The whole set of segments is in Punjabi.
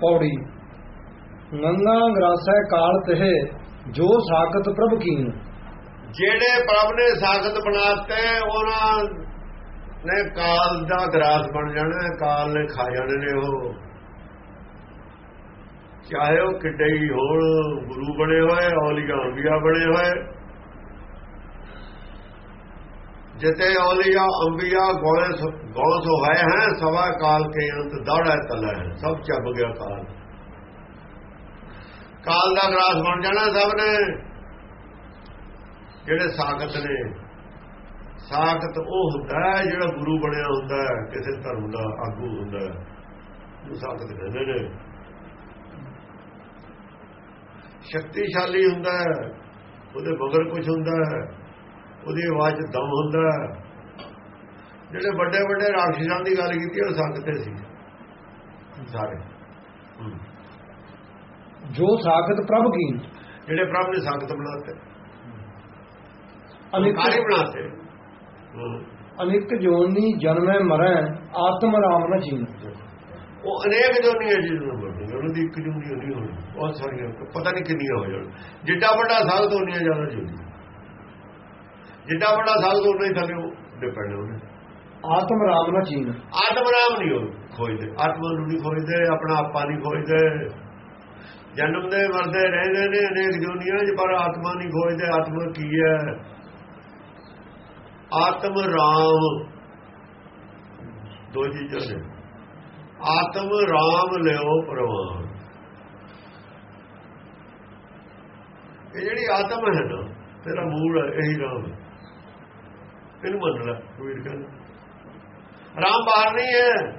ਪੌੜੀ। ਗੰਗਾ ਗਰਾਸੈ ਕਾਲ ਤਹਿ, ਜੋ ਸਾਖਤ ਪ੍ਰਭ ਕੀਨ। ਜਿਹੜੇ ਪ੍ਰਭ ਨੇ ਸਾਖਤ ਬਣਾਤੇ, ਉਹਨਾਂ ਨੇ ਕਾਲ ਦਾ ਗਰਾਸ ਬਣ ਜਾਣਾ, ਕਾਲ ਨੇ ਖਾ ਜਾਣੇ ਨੇ ਉਹ। ਚਾਹੇ ਉਹ ਕਿੱਡੇ ਹੀ ਹੋਣ ਗੁਰੂ ਬਣੇ ਹੋਏ, ਔਲੀਆ ਅੰਬੀਆ ਬਣੇ ਹੋਏ ਜਿਤੇ ਔਲੀਆ, ਅੰਬੀਆ, ਗੋਲੇ ਗੋਲ ਸੋ ਹੈ, ਸਵਾ ਕਾਲ ਕੇ ਅੰਤ ਦੌੜਾ ਤਲਾ ਸਭ ਚੱਬ ਗਿਆ ਕਾਲ। ਕਾਲ ਦਾ ਗਰਾਸ ਬਣ ਜਾਣਾ ਸਭ ਨੇ। ਜਿਹੜੇ ਸਾਖਤ ਨੇ, ਸਾਖਤ ਉਹ ਹੁੰਦਾ ਹੈ, ਜਿਹੜਾ ਗੁਰੂ ਬਣਿਆ ਹੁੰਦਾ ਹੈ, ਕਿਸੇ ਧਰਮ ਦਾ ਆਗੂ ਹੁੰਦਾ ਹੈ। ਉਹ ਸਾਖਤ ਕਹਿੰਦੇ ਨੇ। ਸ਼ਕਤੀਸ਼ਾਲੀ ਹੁੰਦਾ ਹੈ, ਉਹਦੇ ਬਗਰ ਕੁਝ ਹੁੰਦਾ ਹੈ। ਉਹਦੀ ਆਵਾਜ਼ ਦਮ ਹੁੰਦਾ। ਹੈ ਜਿਹੜੇ ਵੱਡੇ ਵੱਡੇ ਰਾਖਸ਼ਾਂ ਦੀ ਗੱਲ ਕੀਤੀ ਉਹ ਸਾਖਤੇ ਸੀ। ਸਾਰੇ। ਹੂੰ। ਜੋ ਸਾਖਤ ਪ੍ਰਭ ਕੀਨ। ਜਿਹੜੇ ਪ੍ਰਭ ਨੇ ਸਾਖਤ ਬਣਾਤੇ। ਅਨਿਕ ਕਾਰੀ ਬਣਾਤੇ। ਹੂੰ। ਅਨਿਕ ਜੋਨੀ ਜਨਮੈ ਮਰੈ ਆਤਮ ਰਾਮ ਨ ਜੀਨ। ਉਹ ਅਨੇਕ ਜੋਨੀਆਂ ਜੀ ਨੂੰ ਬਣਦੇ ਉਹਨਾਂ ਦੀ ਇੱਕ ਜੋਨੀ ਨਹੀਂ ਹੋਣੀ। ਬਹੁਤ ਸਾਰੀਆਂ ਪਤਾ ਨਹੀਂ ਕਿੰਨੀਆਂ ਹੋ ਜਾਣ। ਜਿੱਡਾ ਵੱਡਾ ਸਾਧ ਹੋਣੀਆਂ ਜ਼ਿਆਦਾ ਜੋਨੀ। ਜਿੱਡਾ ਵੱਡਾ ਸਾਧ ਉਹਨਾਂ ਹੀ ਥੱਲੇ ਡਿਪੈਂਡ ਹੋਣੇ ਆਤਮ ਰਾਮ ਨ ਜੀਨ ਆਤਮ ਰਾਮ ਨਹੀਂ ਉਹ ਖੋਜਦੇ ਆਤਮਾ ਨੂੰ ਨਹੀਂ ਖੋਜਦੇ ਆਪਣਾ ਆਪਾ ਨਹੀਂ ਖੋਜਦੇ। ਜਨਮ ਦੇ ਮਰਦੇ ਰਹਿੰਦੇ ਨੇ ਅਨੇਕ ਜੋਨੀਆਂ 'ਚ ਪਰ ਆਤਮਾ ਨਹੀਂ ਖੋਜਦੇ ਆਤਮਾ ਕੀ ਹੈ? ਆਤਮ ਰਾਮ। ਦੋ ਚੀਜ਼ਾਂ ਨੇ। ਆਤਮ ਰਾਮ ਲਿਓ ਪ੍ਰਵਾਨ। ਇਹ ਜਿਹੜੀ ਆਤਮ ਹੈ ਨਾ ਤੇਰਾ ਮੂਲ ਹੈ ਇਹੀ ਰਾਮ ਹੈ। ਇਹਨੂੰ ਮੰਨ ਲੈ ਕਬੀਰ ਕਹਿੰਦਾ ਰਾਮ ਬਾਹਰ ਨਹੀਂ ਹੈ।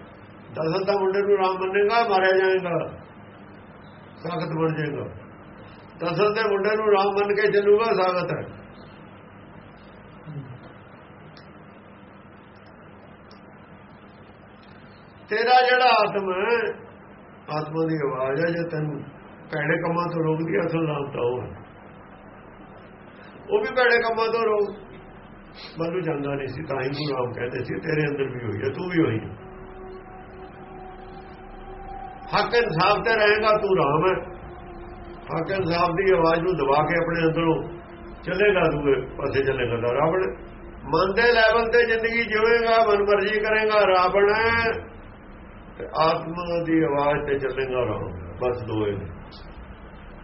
ਦਸਲ ਦਾ ਮੁੰਡੇ ਨੂੰ, ਰਾਮ ਮੰਨੇਗਾ, ਮਾਰਿਆ ਜਾਏਗਾ। ਸਾਖਤ ਬਣ ਜਾਏਗਾ। ਦਸਲ ਦੇ ਮੁੰਡੇ ਨੂੰ, ਰਾਮ ਮੰਨ ਕੇ ਚੱਲੂਗਾ, ਸਾਖਤ। ਹੈ ਤੇਰਾ ਜਿਹੜਾ ਆਤਮ ਹੈ, ਆਤਮਾ ਦੀ ਆਵਾਜ਼ ਹੈ ਜੇ ਤੈਨੂੰ ਭੈੜੇ ਕੰਮਾਂ ਤੋਂ ਰੋਕਦੀ ਅਸਲ ਨਾਮ ਤਾਂ ਉਹ ਹੈ। ਉਹ ਵੀ ਭੈੜੇ ਕੰਮਾਂ ਤੋਂ ਰੋਕ ਮੈਨੂੰ ਜਾਂਦਾ ਨਹੀਂ ਸੀ, ਤਾਂ ਹੀ ਗੁਰੂ ਰਾਮ ਕਹਿੰਦੇ ਸੀ, ਤੇਰੇ ਅੰਦਰ ਵੀ ਹੋਈ ਹੈ, ਤੂੰ ਵੀ ਹੋਈ ਹੱਕ ਇਨਸਾਫ ਤੇ ਰਹੇਗਾ, ਤੂੰ ਰਾਮ ਹੈ। ਹੱਕ ਇਨਸਾਫ ਦੀ ਆਵਾਜ਼ ਨੂੰ ਦਬਾ ਕੇ ਆਪਣੇ ਅੰਦਰੋਂ ਚੱਲੇਗਾ, ਦੂਏ ਪਾਸੇ ਚੱਲੇਗਾ, ਤਾਂ ਰਾਵਣ। ਮਨ ਦੇ ਲੈਵਲ ਤੇ ਜ਼ਿੰਦਗੀ ਜਿਵੇਂਗਾ, ਮਨ ਮਰਜ਼ੀ ਕਰੇਗਾ, ਰਾਵਣ ਹੈ। ਤੇ ਆਤਮਾ ਦੀ ਆਵਾਜ਼ ਤੇ ਚੱਲੇਗਾ ਰਾਮ, ਬਸ ਦੋਏ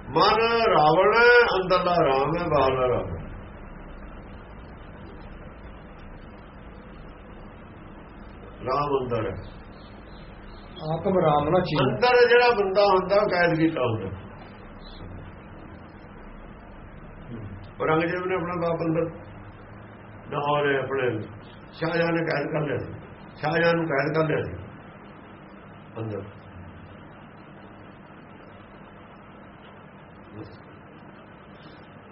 ਮਨ ਰਾਵਣ ਹੈ, ਅੰਦਰਲਾ ਰਾਮ ਹੈ, ਬਾਹਰਲਾ ਰਾਮ ਹੈ ਰਾਮ ਅੰਦਰ ਹੈ। ਆਤਮ ਰਾਮ ਨ ਜੀਨ ਅੰਦਰ ਜਿਹੜਾ ਬੰਦਾ ਹੁੰਦਾ ਉਹ ਕੈਦ ਕੀਤਾ ਹੁੰਦਾ ਔਰੰਗਜ਼ੇਬ ਨੇ ਆਪਣਾ ਬਾਪ ਅੰਦਰ ਲਾਹੌਰ ਆਪਣੇ ਸ਼ਾਹਜਹਾਂ ਨੇ ਕੈਦ ਕਰ ਲਿਆ ਸੀ। ਸ਼ਾਹਜਹਾਂ ਨੂੰ ਕੈਦ ਕਰ ਲਿਆ ਸੀ। ਅੰਦਰ।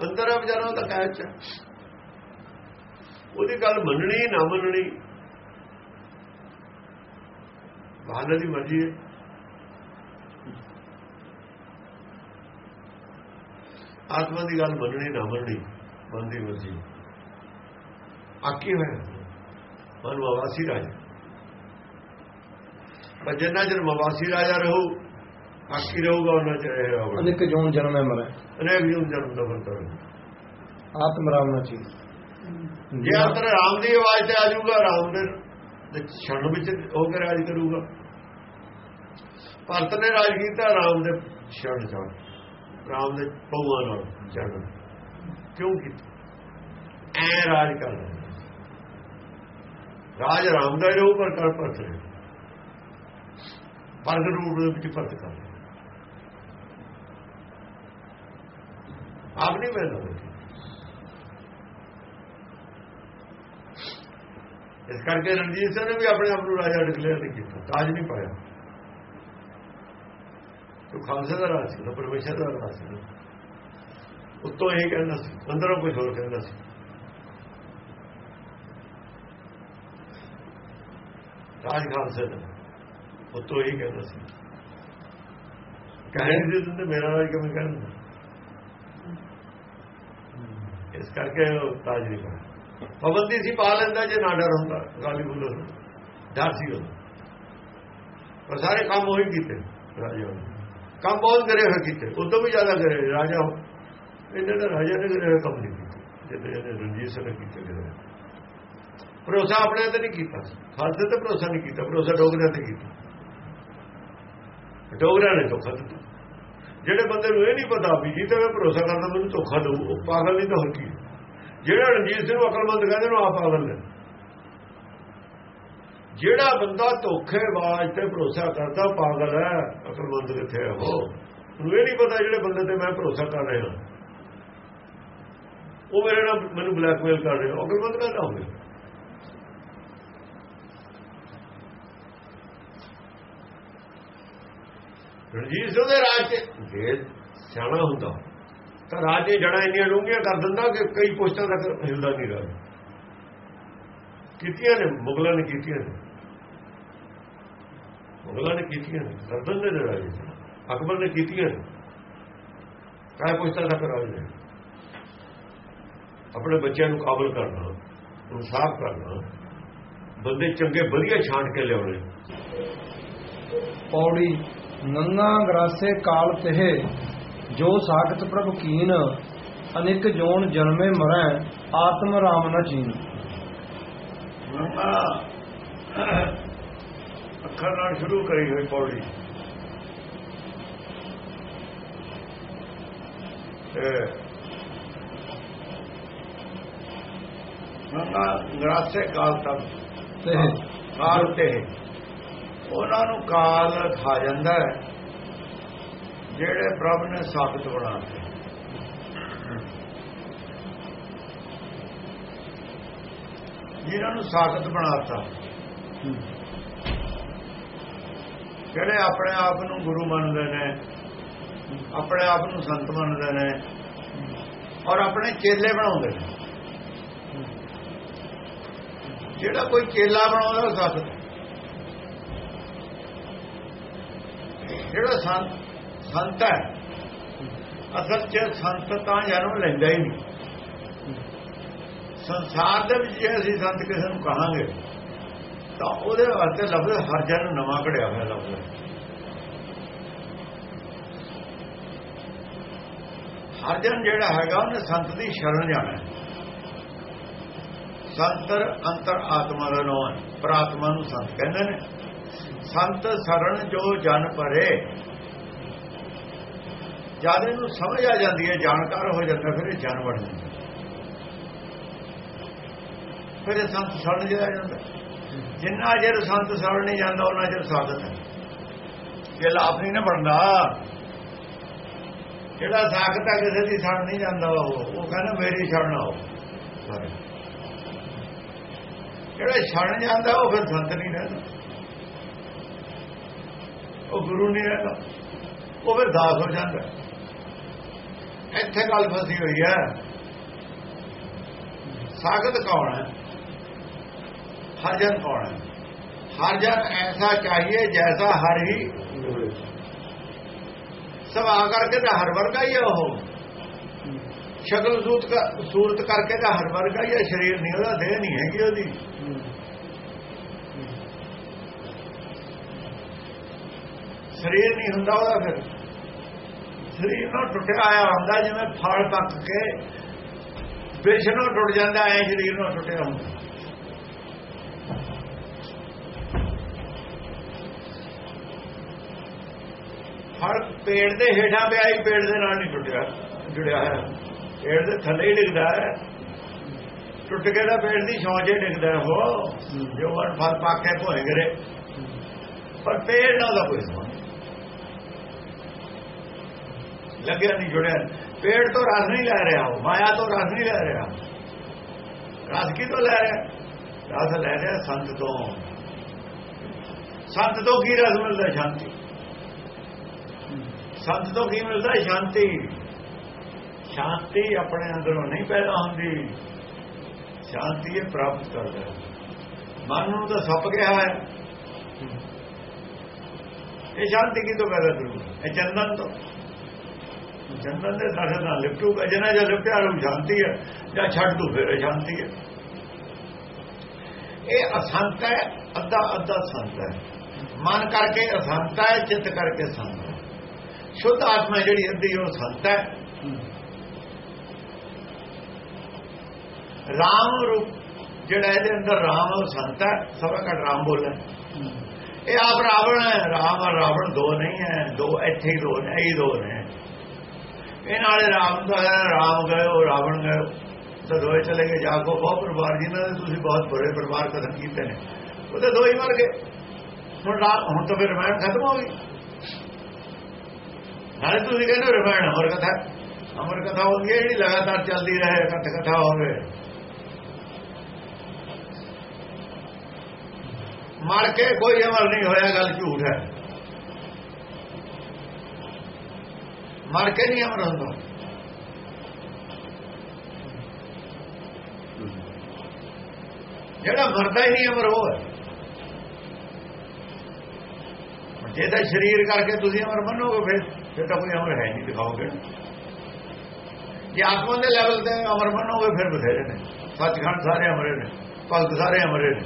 ਅੰਦਰ ਆ ਵਿਚਾਰਾ ਤਾਂ ਕੈਦ ਚ। ਉਹਦੀ ਗੱਲ ਮੰਨਣੀ ਨਾ ਮੰਨਣੀ ਬਾਹਰ ਦੀ ਮਰਜ਼ੀ ਹੈ। ਆਤਮਾ ਦੀ ਗੱਲ ਮੰਨਣੀ ਨਾ ਮੰਨਣੀ ਮਨ ਦੀ ਮਰਜ਼ੀ। ਆਕੀ ਹੋਇਆ ਮਨ ਮਵਾਸੀ ਰਾਜਾ। ਪਰ ਜਿੰਨਾ ਚਿਰ ਮਵਾਸੀ ਰਾਜਾ ਰਹੂ ਆਕੀ ਰਹੂਗਾ ਉਹਨਾਂ ਚਿਰ ਰਹੂਗਾ ਅਨਿਕ ਜੋਨ ਜਨਮੈ ਮਰੈ ਅਨੇਕ ਜੂਨ ਜਨਮ ਦਾ ਬੰਦਾ ਆਤਮ ਰਾਮ ਨ ਜੀਨ ਜੇ ਅੰਦਰ ਰਾਮ ਦੀ ਆਵਾਜ਼ ਤੇ ਆ ਜਾਊਗਾ ਰਾਮ ਦੇ ਦੇ ਛਣ ਵਿੱਚ ਹੋ ਕੇ ਰਾਜ ਕਰੂਗਾ। ਭਰਤ ਨੇ ਰਾਜ ਕੀਤਾ ਰਾਮ ਦੇ ਛਣ ਚੜ ਰਾਮ ਦੇ ਪਉਆਂ ਨਾਲ ਚੜ ਕਿਉਂ ਕੀਤਾ? ਐ ਰਾਜ ਕਰਦਾ ਰਾਜ ਰਾਮ ਦਾ ਹੀ ਪਰ ਕਰ ਭਰਤ ਨੇ। ਪਰਗ ਰੂਪ ਦੇ ਵਿੱਚ ਭਰਤ ਕਰ ਆਪ ਨਹੀਂ ਮਿਲਦਾ ਇਸ ਕਰਕੇ ਰਣਜੀਤ ਸਿੰਘ ਨੇ ਵੀ ਆਪਣੇ ਆਪ ਨੂੰ ਰਾਜਾ ਡਿਕਲੇਅਰ ਨਹੀਂ ਕੀਤਾ। ਤਾਜ ਨਹੀਂ ਪਾਇਆ। ਖਾਲਸੇ ਦਾ ਰਾਜ ਸੀ, ਪਰਮੇਸ਼ਰ ਦਾ ਰਾਜ ਸੀ। ਉੱਤੋਂ ਇਹ ਕਹਿੰਦਾ ਸੀ, ਅੰਦਰੋਂ ਕੁਝ ਹੋਰ ਕਹਿੰਦਾ ਸੀ। ਰਾਜ ਖਾਲਸੇ ਦਾ, ਉੱਤੋਂ ਇਹ ਕਹਿੰਦਾ ਸੀ। ਕਹਿਣ ਦੇ ਦਿੰਦੇ, ਮੇਰਾ ਰਾਜ ਕਿਵੇਂ ਕਹਿੰਦਾ ਇਸ ਕਰਕੇ ਉਹ ਤਾਜ ਨਹੀਂ ਪਾਇਆ। ਪਾਬੰਦੀ ਸੀ, ਪਾ ਲੈਂਦਾ, ਜੇ ਨਾ ਡਰ ਹੁੰਦਾ, ਗਾਲੀ ਬੋਲੋ ਡਰ ਸੀ ਉਹ। ਪਰ ਸਾਰੇ ਕੰਮ ਉਹੀ ਕੀਤੇ, ਰਾਜਾ ਨੇ ਕੰਮ ਬਹੁਤ ਕਰੇ ਹੋਏ ਕੀਤੇ ਉਦੋਂ ਵੀ ਜ਼ਿਆਦਾ ਕਰੇ ਰਾਜਾ ਇਹਨਾਂ ਦਾ ਰਾਜਾ ਨੇ ਕਰੇ ਕੰਮ ਨਹੀਂ ਕੀਤਾ ਜਿੱਦੇ ਇਹਨੇ ਰਣਜੀਤ ਸਿੰਘ ਨੇ ਕੀਤੇ ਕਰੇ ਭਰੋਸਾ ਆਪਣੇ ਤੇ ਨਹੀਂ ਕੀਤਾ ਖਾਲਸੇ ਤੇ ਭਰੋਸਾ ਨਹੀਂ ਕੀਤਾ, ਭਰੋਸਾ ਡੋਗਰਿਆਂ ਤੇ ਕੀਤਾ। ਡੋਗਰਿਆਂ ਨੇ ਧੋਖਾ ਦਿੱਤਾ। ਜਿਹੜੇ ਬੰਦੇ ਨੂੰ ਇਹ ਨਹੀਂ ਪਤਾ ਵੀ ਜੀ ਮੈਂ ਭਰੋਸਾ ਕਰਦਾ, ਮੈਨੂੰ ਧੋਖਾ ਦਊ, ਉਹ ਪਾਗਲ ਨਹੀਂ ਤਾਂ ਹੋਰ ਕੀ। ਜਿਹੜਾ ਰਣਜੀਤ ਸਿੰਘ ਨੂੰ ਅਕਲਮੰਦ ਕਹਿੰਦੇ ਨੂੰ ਆਪ ਪਾਗਲ ਨੇ। ਜਿਹੜਾ ਬੰਦਾ ਧੋਖੇਬਾਜ਼ ਤੇ ਭਰੋਸਾ ਕਰਦਾ, ਪਾਗਲ ਹੈ, ਅਕਲਮੰਦ ਕਿੱਥੇ ਹੈ ਉਹ? ਉਹਨੂੰ ਇਹ ਨਹੀਂ ਪਤਾ ਜਿਹੜੇ ਬੰਦੇ ਤੇ ਮੈਂ ਭਰੋਸਾ ਕਰ ਰਿਹਾ। ਉਹ ਮੇਰੇ ਨਾਲ ਮੈਨੂੰ ਬਲੈਕਮੇਲ ਕਰ ਰਿਹਾ ਅਕਲਮੰਦ ਕਹਿੰਦਾ ਹੋਵੇ ਰਣਜੀਤ ਸਿੰਘ ਦੇ ਰਾਜ ਤੇ ਜੇ ਸਿਆਣਾ ਹੁੰਦਾ, ਤਾਂ ਰਾਜ ਦੇ ਜੜਾ ਇੰਨੀਆਂ ਡੂੰਘੀਆਂ ਕਰ ਦਿੰਦਾ ਕਿ ਕਈ ਪੋਸਟਾਂ ਤੱਕ ਹਿਲਦਾ ਨਹੀਂ ਰਾਜ ਕੀਤੀਆਂ ਨੇ, ਮੁਗਲਾਂ ਨੇ ਕੀਤੀਆਂ ਨੇ। ਮੁਗਲਾਂ ਨੇ ਕੀਤੀਆਂ ਨੇ ਕਰ ਦਿੰਦੇ ਨੇ ਰਾਜ ਅਕਬਰ ਨੇ ਕੀਤੀਆਂ ਕਾਹ ਪੋਸਟਾਂ ਤੱਕ ਰਾਜ ਨੇ। ਆਪਣੇ ਬੱਚਿਆਂ ਨੂੰ ਕਾਬਲ ਕਰਨਾ ਇਨਸਾਫ ਕਰਨਾ ਬੰਦੇ ਚੰਗੇ ਵਧੀਆ ਛਾਂਟ ਕੇ ਲਿਆਉਣੇ। ਪੌੜੀ ਨੰਗਾ ਗਰਾਸੇ ਕਾਲ ਤਹਿ ਜੋ ਸਾਖਤ ਪ੍ਰਭ ਕੀਨ ਅਨੇਕ ਜੋਨ ਜਨਮੇ ਮਰੈ ਆਤਮ ਰਾਮ ਨ ਚੀਨ ਅੱਖਾਂ ਨਾਲ ਸ਼ੁਰੂ ਕਰੀ ਹੋਈ ਪੌੜੀ। ਨੰਗਾ ਗਰਾਸੇ ਕਾਲ ਤੱਕ ਤਹਿ ਕਾਲ ਤੇ ਉਹਨਾਂ ਨੂੰ ਕਾਲ ਖਾ ਜਾਂਦਾ ਹੈ ਜਿਹੜੇ ਪ੍ਰਭ ਨੇ ਸਾਖਤ ਬਣਾਤੇ ਜਿਨ੍ਹਾਂ ਨੂੰ ਸਾਖਤ ਬਣਾਤਾ ਜਿਹੜੇ ਆਪਣੇ ਆਪ ਨੂੰ ਗੁਰੂ ਮੰਨਦੇ ਨੇ, ਆਪਣੇ ਆਪ ਨੂੰ ਸੰਤ ਮੰਨਦੇ ਨੇ, ਔਰ ਆਪਣੇ ਚੇਲੇ ਬਣਾਉਂਦੇ ਨੇ। ਜਿਹੜਾ ਕੋਈ ਚੇਲਾ ਬਣਾਉਂਦਾ, ਉਹ ਸੰਤ ਜਿਹੜਾ ਸੰਤ ਸੰਤ ਹੈ, ਅਸਲ 'ਚ ਸੰਤ ਤਾਂ ਜਨਮ ਲੈਂਦਾ ਹੀ ਨਹੀਂ। ਸੰਸਾਰ ਦੇ ਵਿੱਚ ਜੇ ਅਸੀਂ ਸੰਤ ਕਿਸੇ ਨੂੰ ਕਹਾਂਗੇ ਤਾਂ ਉਹਦੇ ਵਾਸਤੇ ਲਫ਼ਜ਼ ਹਰ ਜਨ ਨਵਾਂ ਘੜਿਆ ਹੋਇਆ ਲਫ਼ਜ਼ ਹੈ ਹਰ ਜਨ ਜਿਹੜਾ ਹੈਗਾ, ਉਹਨੇ ਸੰਤ ਦੀ ਸ਼ਰਨ ਜਾਣਾ। ਹੈ ਸੰਤਰ ਅੰਤਰ ਆਤਮਾ ਦਾ ਨਾਮ ਹੈ। ਆਤਮਾ ਨੂੰ ਸੰਤ ਕਹਿੰਦੇ ਨੇ। ਸੰਤ ਸਰਣ ਜੋ ਜਨ ਭਰੇ, ਜਦ ਇਹਨੂੰ ਸਮਝ ਆ ਜਾਂਦੀ ਹੈ, ਜਾਣਕਾਰ ਹੋ ਜਾਂਦਾ, ਫਿਰ ਇਹ ਜਨ ਬਣ ਜਾਂਦਾ। ਫਿਰ ਇਹ ਸੰਤ ਸਰਣ ਜਿਹਾ ਜਾਂਦਾ। ਜਿੰਨਾ ਜਰ ਸੰਤ ਸਰਣ ਨਹੀਂ ਜਾਂਦਾ ਉਹਨਾਂ ਜਰ ਸਾਧਨ ਹੈ। ਇਹ ਲਾਭ ਨਹੀਂ ਨਾ ਬਣਦਾ। ਜਿਹੜਾ ਸਾਖਤ ਹੈ ਕਿਸੇ ਦੀ ਸਰਣ ਨਹੀਂ ਜਾਂਦਾ ਉਹ। ਉਹ ਕਹਿੰਦਾ ਮੇਰੀ ਆਓ। ਸਾਰੇ ਜਿਹੜਾ ਛੱਡ ਜਾਂਦਾ ਉਹ ਫਿਰ ਸੰਤ ਨਹੀਂ ਰਹਿੰਦਾ। ਉਹ ਗੁਰੂ ਨਹੀਂ ਰਹਿੰਦਾ। ਉਹ ਫਿਰ ਦਾਸ ਹੋ ਜਾਂਦਾ। ਇੱਥੇ ਗੱਲ ਫਸੀ ਹੋਈ ਹੈ। ਸਾਗਤ ਕੌਣ ਹੈ? ਹਰ ਜਨ ਕੌਣ ਹੈ। ਹਰ ਜਨ ਐਸਾ ਚਾਹੀਏ ਜੈਸਾ ਹਰ ਹੀ ਸਭ ਆ ਕਰਕੇ ਤਾਂ ਹਰ ਵਰਗਾ ਹੀ ਹੈ ਉਹ। ਸ਼ਕਲ ਸੂਤ ਦਾ ਸੂਰਤ ਕਰਕੇ ਤਾਂ ਹਰ ਵਰਗਾ ਹੀ ਹੈ ਸਰੀਰ ਨਹੀਂ, ਉਹਦਾ ਦੇਹ ਨਹੀਂ ਹੈਗੀ ਉਹਦੀ। ਸਰੀਰ ਨਹੀਂ ਹੁੰਦਾ ਉਹਦਾ ਫਿਰ। ਸਰੀਰ ਨਾਲ ਟੁੱਟਿਆ ਆਇਆ ਹੁੰਦਾ, ਜਿਵੇਂ ਫਲ ਪੱਕ ਕੇ ਵਿਸ਼ ਨੂੰ ਟੁੱਟ ਜਾਂਦਾ ਹੈ ਸਰੀਰ ਨਾਲ ਟੁੱਟਿਆ ਹੁੰਦਾ। ਫਲ ਪੇੜ ਦੇ ਹੇਠਾਂ ਪਿਆ ਹੀ ਪੇੜ ਦੇ ਨਾਲ ਨਹੀਂ ਟੁੱਟਿਆ, ਜੁੜਿਆ ਹੋਇਆ। ਪੇੜ ਦੇ ਥੱਲੇ ਹੀ ਡਿੱਗਦਾ ਹੈ। ਟੁੱਟ ਕੇ ਦਾ ਪੇੜ ਦੀ ਛੋਂਚੇ ਡਿੱਗਦਾ ਉਹ। ਜੋ ਮਨ ਫਲ ਪੱਕ ਕੇ ਭੋਏ ਗਰੇ ਪਰ ਪੇੜ ਨਾਲ ਦਾ ਕੋਈ ਸੰਬੰਧ ਲੱਗਿਆ ਨਹੀਂ, ਜੁੜਿਆ ਪੇੜ ਤੋਂ ਰਸ ਨਹੀਂ ਲੈ ਰਿਹਾ ਉਹ, ਮਾਇਆ ਤੋਂ ਰਸ ਨਹੀਂ ਲੈ ਰਿਹਾ। ਰਸ ਕੀ ਤੋਂ ਲੈ ਰਿਹਾ? ਰਸ ਲੈ ਰਿਹਾ ਸੰਤ ਤੋਂ। ਸੰਤ ਤੋਂ ਕੀ ਰਸ ਮਿਲਦਾ ਸ਼ਾਂਤੀ। ਸੰਤ ਤੋਂ ਕੀ ਮਿਲਦਾ? ਸ਼ਾਂਤੀ। ਸ਼ਾਂਤੀ ਆਪਣੇ ਅੰਦਰੋਂ ਨਹੀਂ ਪੈਦਾ ਹੁੰਦੀ। ਸ਼ਾਂਤੀ ਇਹ ਪ੍ਰਾਪਤ ਕਰਦਾ ਮਨ ਨੂੰ ਤਾਂ ਸੱਪ ਗਿਆ ਹੈ। ਇਹ ਸ਼ਾਂਤੀ ਕਿਤੋਂ ਪੈਦਾ ਕਰੂ ਇਹ ਚੰਦਨ ਤੋਂ। ਚੰਦਨ ਦੇ ਸਾਡੇ ਨਾਲ ਲਿਪਟੂਗਾ। ਜਨਾ ਜਾਂ ਲਿਪਟਿਆ ਨੂੰ ਸ਼ਾਂਤੀ ਹੈ। ਜਾਂ ਛੱਡ ਦੂ ਫਿਰ ਸ਼ਾਂਤੀ ਹੈ। ਇਹ ਅਸੰਤ ਹੈ ਅੱਧਾ ਅੱਧਾ ਸੰਤ ਹੈ। ਮਨ ਕਰਕੇ ਅਸੰਤ ਹੈ, ਚਿੱਤ ਕਰਕੇ ਸੰਤ ਸ਼ੁੱਧ ਆਤਮਾ ਜਿਹੜੀ ਹੁੰਦੀ ਉਹ ਸੰਤ ਹੈ। ਰਾਮ ਰੂਪ ਜਿਹੜਾ ਇਹਦੇ ਅੰਦਰ ਰਾਮ ਉਹ ਸੰਤ ਹੈ ਸਭਾ ਘਟ ਰਾਮ ਬੋਲੇ ਇਹ ਆਪ ਰਾਵਣ ਹੈ ਰਾਮ ਔਰ ਰਾਵਣ ਦੋ ਨਹੀਂ ਹੈ ਦੋ ਇੱਥੇ ਹੀ ਦੋ ਨੇ ਇਹ ਦੋ ਨੇ। ਇਹ ਨਾਲੇ ਰਾਮ ਦਾ ਰਾਮ ਗਏ ਉਹ ਰਾਵਣ ਗਏ ਤਾਂ ਦੋਏ ਚਲੇ ਗਏ ਜਾਗੋ ਬਹੁਤ ਪਰਿਵਾਰ ਜਿਨ੍ਹਾਂ ਦੇ ਤੁਸੀਂ ਬਹੁਤ ਬੜੇ ਪਰਿਵਾਰ ਕਦਮ ਕੀਤੇ ਨੇ ਉਹ ਤਾਂ ਦੋ ਹੀ ਮਰ ਗਏ। ਹੁਣ ਰਾਮ ਹੁਣ ਤਾਂ ਫਿਰ ਰਮਾਇਣ ਖਤਮ ਹੋ ਗਈ। ਨਾਲੇ ਤੁਸੀਂ ਕਹਿੰਦੇ ਹੋ ਰਮਾਇਣ ਅਮਰ ਕਥਾ ਅਮਰ ਕਥਾ ਹੁੰਦੀ ਹੈ ਜਿਹੜੀ ਲਗਾਤਾਰ ਚੱਲਦੀ ਰਹੇ ਕਥ ਕਥਾ ਹੋਵੇ। ਮਰ ਕੇ ਕੋਈ ਅਮਰ ਨਹੀਂ ਹੋਇਆ ਗੱਲ ਝੂਠ ਹੈ। ਮਰ ਕੇ ਨਹੀਂ ਅਮਰ ਹੁੰਦਾ। ਜਿਹੜਾ ਮਰਦਾ ਹੀ ਨਹੀਂ ਅਮਰ ਉਹ ਹੈ ਜੇ ਤਾਂ ਸਰੀਰ ਕਰਕੇ ਤੁਸੀਂ ਅਮਰ ਮੰਨੋਗੇ, ਫਿਰ ਫਿਰ ਤਾਂ ਕੋਈ ਅਮਰ ਹੈ ਨਹੀਂ, ਦਿਖਾਓਗੇ। ਜੇ ਆਤਮਾ ਦੇ ਲੈਵਲ ਤੇ ਅਮਰ ਮੰਨੋਗੇ, ਫਿਰ ਬਥੇਰੇ ਨੇ। ਸੱਚਖੰਡ ਸਾਰੇ ਅਮਰੇ ਨੇ, ਭਗਤ ਸਾਰੇ ਅਮਰੇ ਨੇ।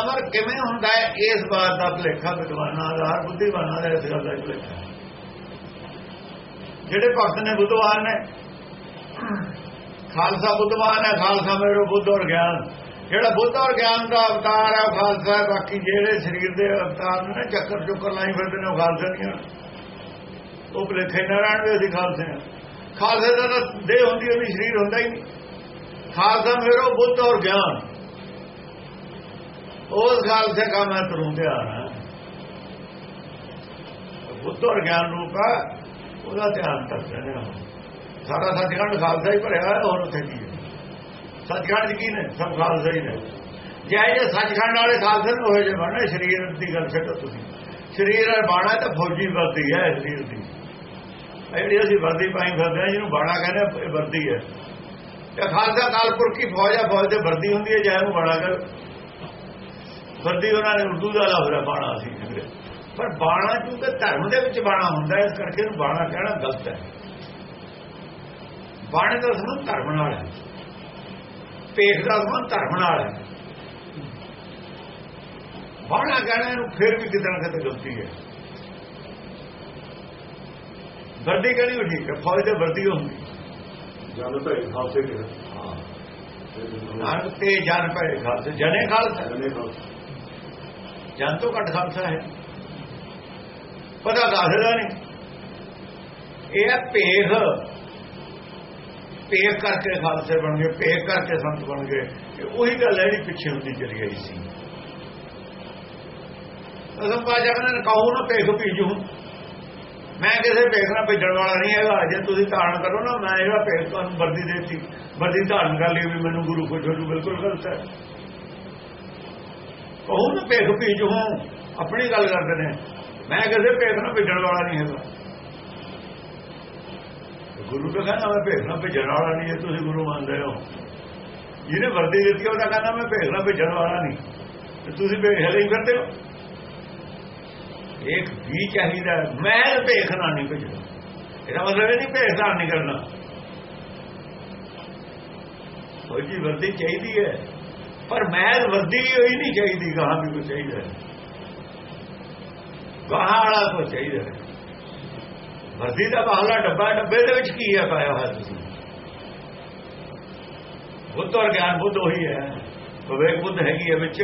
ਅਮਰ ਕਿਵੇਂ ਹੁੰਦਾ ਹੈ? ਇਸ ਬਾਤ ਦਾ ਭਲੇਖਾ ਵਿਦਵਾਨਾਂ ਦਾ, ਹਰ ਬੁੱਧੀਵਾਨਾਂ ਦਾ ਇਸ ਗੱਲ ਦਾ ਭਲੇਖਾ ਜਿਹੜੇ ਭਗਤ ਨੇ ਬੁੱਧਵਾਨ ਨੇ, ਖਾਲਸਾ ਬੁੱਧਵਾਨ ਹੈ, ਖਾਲਸਾ ਮੇਰੋ ਬੁੱਧ ਔਰ ਗਿਆਨ। ਜਿਹੜਾ ਬੁੱਧ ਔਰ ਗਿਆਨ ਦਾ ਅਵਤਾਰ ਹੈ ਉਹ ਖਾਲਸਾ, ਬਾਕੀ ਜਿਹੜੇ ਸਰੀਰ ਦੇ ਅਵਤਾਰ ਨੇ ਨਾ, ਚੱਕਰ ਚੁੱਕਰ ਲਾਈ ਫਿਰਦੇ ਨੇ ਉਹ ਖਾਲਸਾ ਨਹੀਂ ਹਨ ਉਹ ਭਲੇਖੇ ਨਾਰਾਇਣ ਦੇ, ਅਸੀਂ ਖਾਲਸੇ ਹਾਂ ਖਾਲਸੇ ਦਾ ਤਾਂ ਦੇਹ ਹੁੰਦੀ, ਉਹਦੀ ਸਰੀਰ ਹੁੰਦਾ ਹੀ ਨਹੀਂ। ਖਾਲਸਾ ਮੇਰੋ ਬੁੱਧ ਔਰ ਗਿਆਨ। ਉਸ ਖਾਲਸੇ ਕਾ ਮੈਂ ਤਰੂੰ ਧਿਆਨ ਬੁੱਧ ਔਰ ਗਿਆਨ ਰੂਪ ਹੈ ਉਹਦਾ ਧਿਆਨ ਕਰਦੇ ਨੇ ਉਹ। ਸਾਰਾ ਸੱਚਖੰਡ ਖਾਲਸਾ ਹੀ ਭਰਿਆ ਹੋਰ ਉੱਥੇ ਕੀ ਹੈ? ਸੱਚਖੰਡ ਚ ਕੀ ਨੇ? ਸਭ ਖਾਲਸਾ ਹੀ ਨੇ। ਜੇ ਜੇ ਸੱਚਖੰਡ ਵਾਲੇ ਖਾਲਸੇ ਨੂੰ ਹੋਏ ਜੇ ਬਣੇ ਸਰੀਰ ਦੀ ਗੱਲ ਛੱਡੋ ਤੁਸੀਂ। ਸਰੀਰ ਹੈ ਬਾਣਾ ਤਾਂ ਫੌਜੀ ਵਰਦੀ ਹੈ, ਸਰੀਰ ਦੀ। ਇਹ ਜਿਹੜੀ ਅਸੀਂ ਵਰਦੀ ਪਾਈ ਫਿਰਦੇ ਹਾਂ, ਜਿਹਨੂੰ ਬਾਣਾ ਕਹਿੰਦੇ ਵਰਦੀ ਹੈ। ਤੇ ਖਾਲਸਾ ਕਾਲਪੁਰ ਕੀ ਫੌਜ ਹੈ ਫੌਜ ਤੇ ਵਰਦੀ ਹੁੰਦੀ ਹੈ, ਜੇ ਇਹਨੂੰ ਬਾਣਾ ਕਰ ਵਰਦੀ ਉਹਨਾਂ ਨੇ ਉਰਦੂ ਦਾ ਲਫ਼ਜ਼ ਹੈ ਬਾਣਾ ਸੀ ਜਿਹੜੇ ਪਰ ਬਾਣਾ ਕਿਉਂਕਿ ਧਰਮ ਦੇ ਵਿੱਚ ਬਾਣਾ ਹੁੰਦਾ ਇਸ ਕਰਕੇ ਇਹਨੂੰ ਬਾਣਾ ਕਹਿਣਾ ਗਲਤ ਹੈ। ਬਾਣੇ ਦਾ ਸੰਬੰਧ ਧਰਮ ਨਾਲ ਹੈ। ਪੇਖ ਦਾ ਸੰਬੰਧ ਧਰਮ ਨਾਲ। ਹੈ ਬਾਣਾ ਕਹਿਣਾ ਇਹਨੂੰ ਫਿਰ ਵੀ ਨਾ ਕਿਤੇ ਗਲਤੀ ਹੈ। ਵਰਦੀ ਕਹਿਣੀ ਵੀ ਠੀਕ ਹੈ ਫੌਜ ਤੇ ਵਰਦੀ ਹੁੰਦੀ। ਜਨ ਭੈ ਖਾਲਸੇ ਹਾਂ। ਤੇ ਜਨ ਪੈ ਖਾਲਸੇ ਜਨੇ ਖਾਲਸਾ। ਜਨੇ ਤੋਂ ਘੱਟ ਖਾਲਸਾ ਹੈ। ਪਤਾ ਕਾਹਦਾ ਨਹੀਂ। ਇਹ ਹੈ ਭੇਖ। ਭੇਖ ਕਰਕੇ ਖਾਲਸੇ ਬਣ ਗਏ ਭੇਖ ਕਰਕੇ ਸੰਤ ਬਣ ਗਏ। ਉਹੀ ਗੱਲ ਹੈ ਜਿਹੜੀ ਪਿੱਛੇ ਹੁੰਦੀ ਚਲੀ ਗਈ ਸੀ। ਅਸਮ ਬਾਜਾ ਨੇ ਕਹੂ ਨਾ ਭੇਖ ਭੀਜੂ। ਮੈਂ ਕਿਸੇ ਭੇਖ ਨਾਲ ਭੇਜਣ ਵਾਲਾ ਨਹੀਂ ਹੈਗਾ। ਜੇ ਤੁਸੀਂ ਧਾਰਨ ਕਰੋ ਨਾ, ਮੈਂ ਇਹਦਾ ਭੇਖ ਤੁਹਾਨੂੰ ਵਰਦੀ ਦੇਤੀ। ਵਰਦੀ ਧਾਰਨ ਕਰ ਲਈ ਵੀ ਮੈਨੂੰ ਗੁਰੂ ਖੁਸ਼ ਹੋ ਜੂ ਬਿਲਕੁਲ ਗਲਤ ਹੈ। ਕਹੋ ਨਾ ਭੇਖ ਭੀਜੂ। ਆਪਣੀ ਗੱਲ ਕਰਦੇ ਨੇ। ਮੈਂ ਕਿਸੇ ਭੇਖ ਨਾਲ ਭੇਜਣ ਵਾਲਾ ਨਹੀਂ ਹੈਗਾ। ਗੁਰੂ ਤਾਂ ਕਹਿੰਦਾ ਮੈਂ ਭੇਖਣਾ ਭੇਜਣ ਵਾਲਾ ਨਹੀਂ ਜੇ ਤੁਸੀਂ ਗੁਰੂ ਮੰਨਦੇ ਹੋ। ਜਿਹਨੇ ਵਰਦੀ ਦਿੱਤੀ ਉਹਦਾ ਕਹਿੰਦਾ ਮੈਂ ਭੇਖਣਾ ਭੇਜਣ ਵਾਲਾ ਨਹੀਂ। ਤੇ ਤੁਸੀਂ ਭੇਖ ਲਈ ਕਰਦੇ ਹੋ। ਇੱਕ ਵੀ ਚਾਹੀਦਾ ਹੈ, ਮੈਂ ਭੇਖ ਨਹੀਂ ਭੇਜਣਾ। ਇਹਦਾ ਮਤਲਬ ਇਹ ਨਹੀਂ ਭੇਖ ਨਹੀਂ ਕਰਨਾ। ਕੋਈ ਜੀ ਵਰਦੀ ਚਾਹੀਦੀ ਹੈ ਪਰ ਮਹਿਲ ਵਰਦੀ ਹੋਈ ਨਹੀਂ ਚਾਹੀਦੀ ਕਹਾਂ ਵੀ ਕੋਈ ਚਾਹੀਦਾ ਹੈ। ਵਾਲਾ ਕੋਈ ਚਾਹੀਦਾ ਵਰਦੀ ਦਾ ਬਾਹਲਾ ਡੱਬਾ, ਡੱਬੇ ਦੇ ਵਿੱਚ ਕੀ ਹੈ ਪਾਇਆ ਹੋਇਆ ਤੁਸੀਂ? ਬੁੱਧ ਔਰ ਗਿਆਨ ਬੁੱਧ ਉਹੀ ਹੈ। ਵਿਵੇਕ ਬੁੱਧ ਹੈਗੀ ਹੈ ਵਿੱਚ।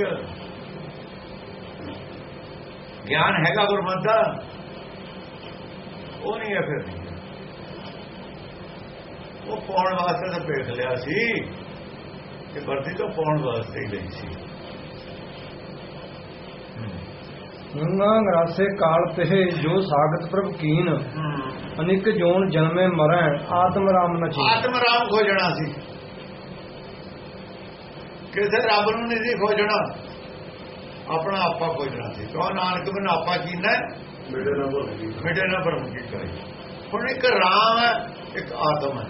ਗਿਆਨ ਹੈਗਾ ਗੁਰਮਤ ਦਾ। ਉਹ ਨਹੀਂ ਹੈ ਫਿਰ। ਉਹ ਪਾਉਣ ਵਾਸਤੇ ਤਾਂ ਭੇਜ ਲਿਆ ਸੀ। ਤੇ ਵਰਦੀ ਤੋਂ ਪਾਉਣ ਵਾਸਤੇ ਹੀ ਲਈ ਸੀ। ਗੰਗਾ ਗਰਾਸੇ ਕਾਲ ਤੇ ਜੋ ਸਾਗਤ ਪ੍ਰਭ ਕੀਨ। ਅਨਿਕ ਜੋਨ ਜਨਮੇ ਮਰੈ ਆਤਮ ਰਾਮ ਨ ਚੀ ਆਤਮ ਰਾਮ ਖੋਜਣਾ ਸੀ। ਕਿਸੇ ਰੱਬ ਨੂੰ ਨਹੀਂ ਸੀ ਖੋਜਣਾ ਆਪਣਾ ਆਪਾ ਖੋਜਣਾ ਸੀ। ਕਹੋ ਨਾਨਕ ਬਿਨ ਆਪਾ ਕੀਨਾ ਮੇਰੇ ਨਾਲ ਬੋਲੇਗੀ ਮਿਟੇ ਨਾ ਪਰਮ ਕੀ ਕਰੇ। ਹੁਣ ਇੱਕ ਰਾਮ ਹੈ ਇੱਕ ਆਤਮ ਹੈ।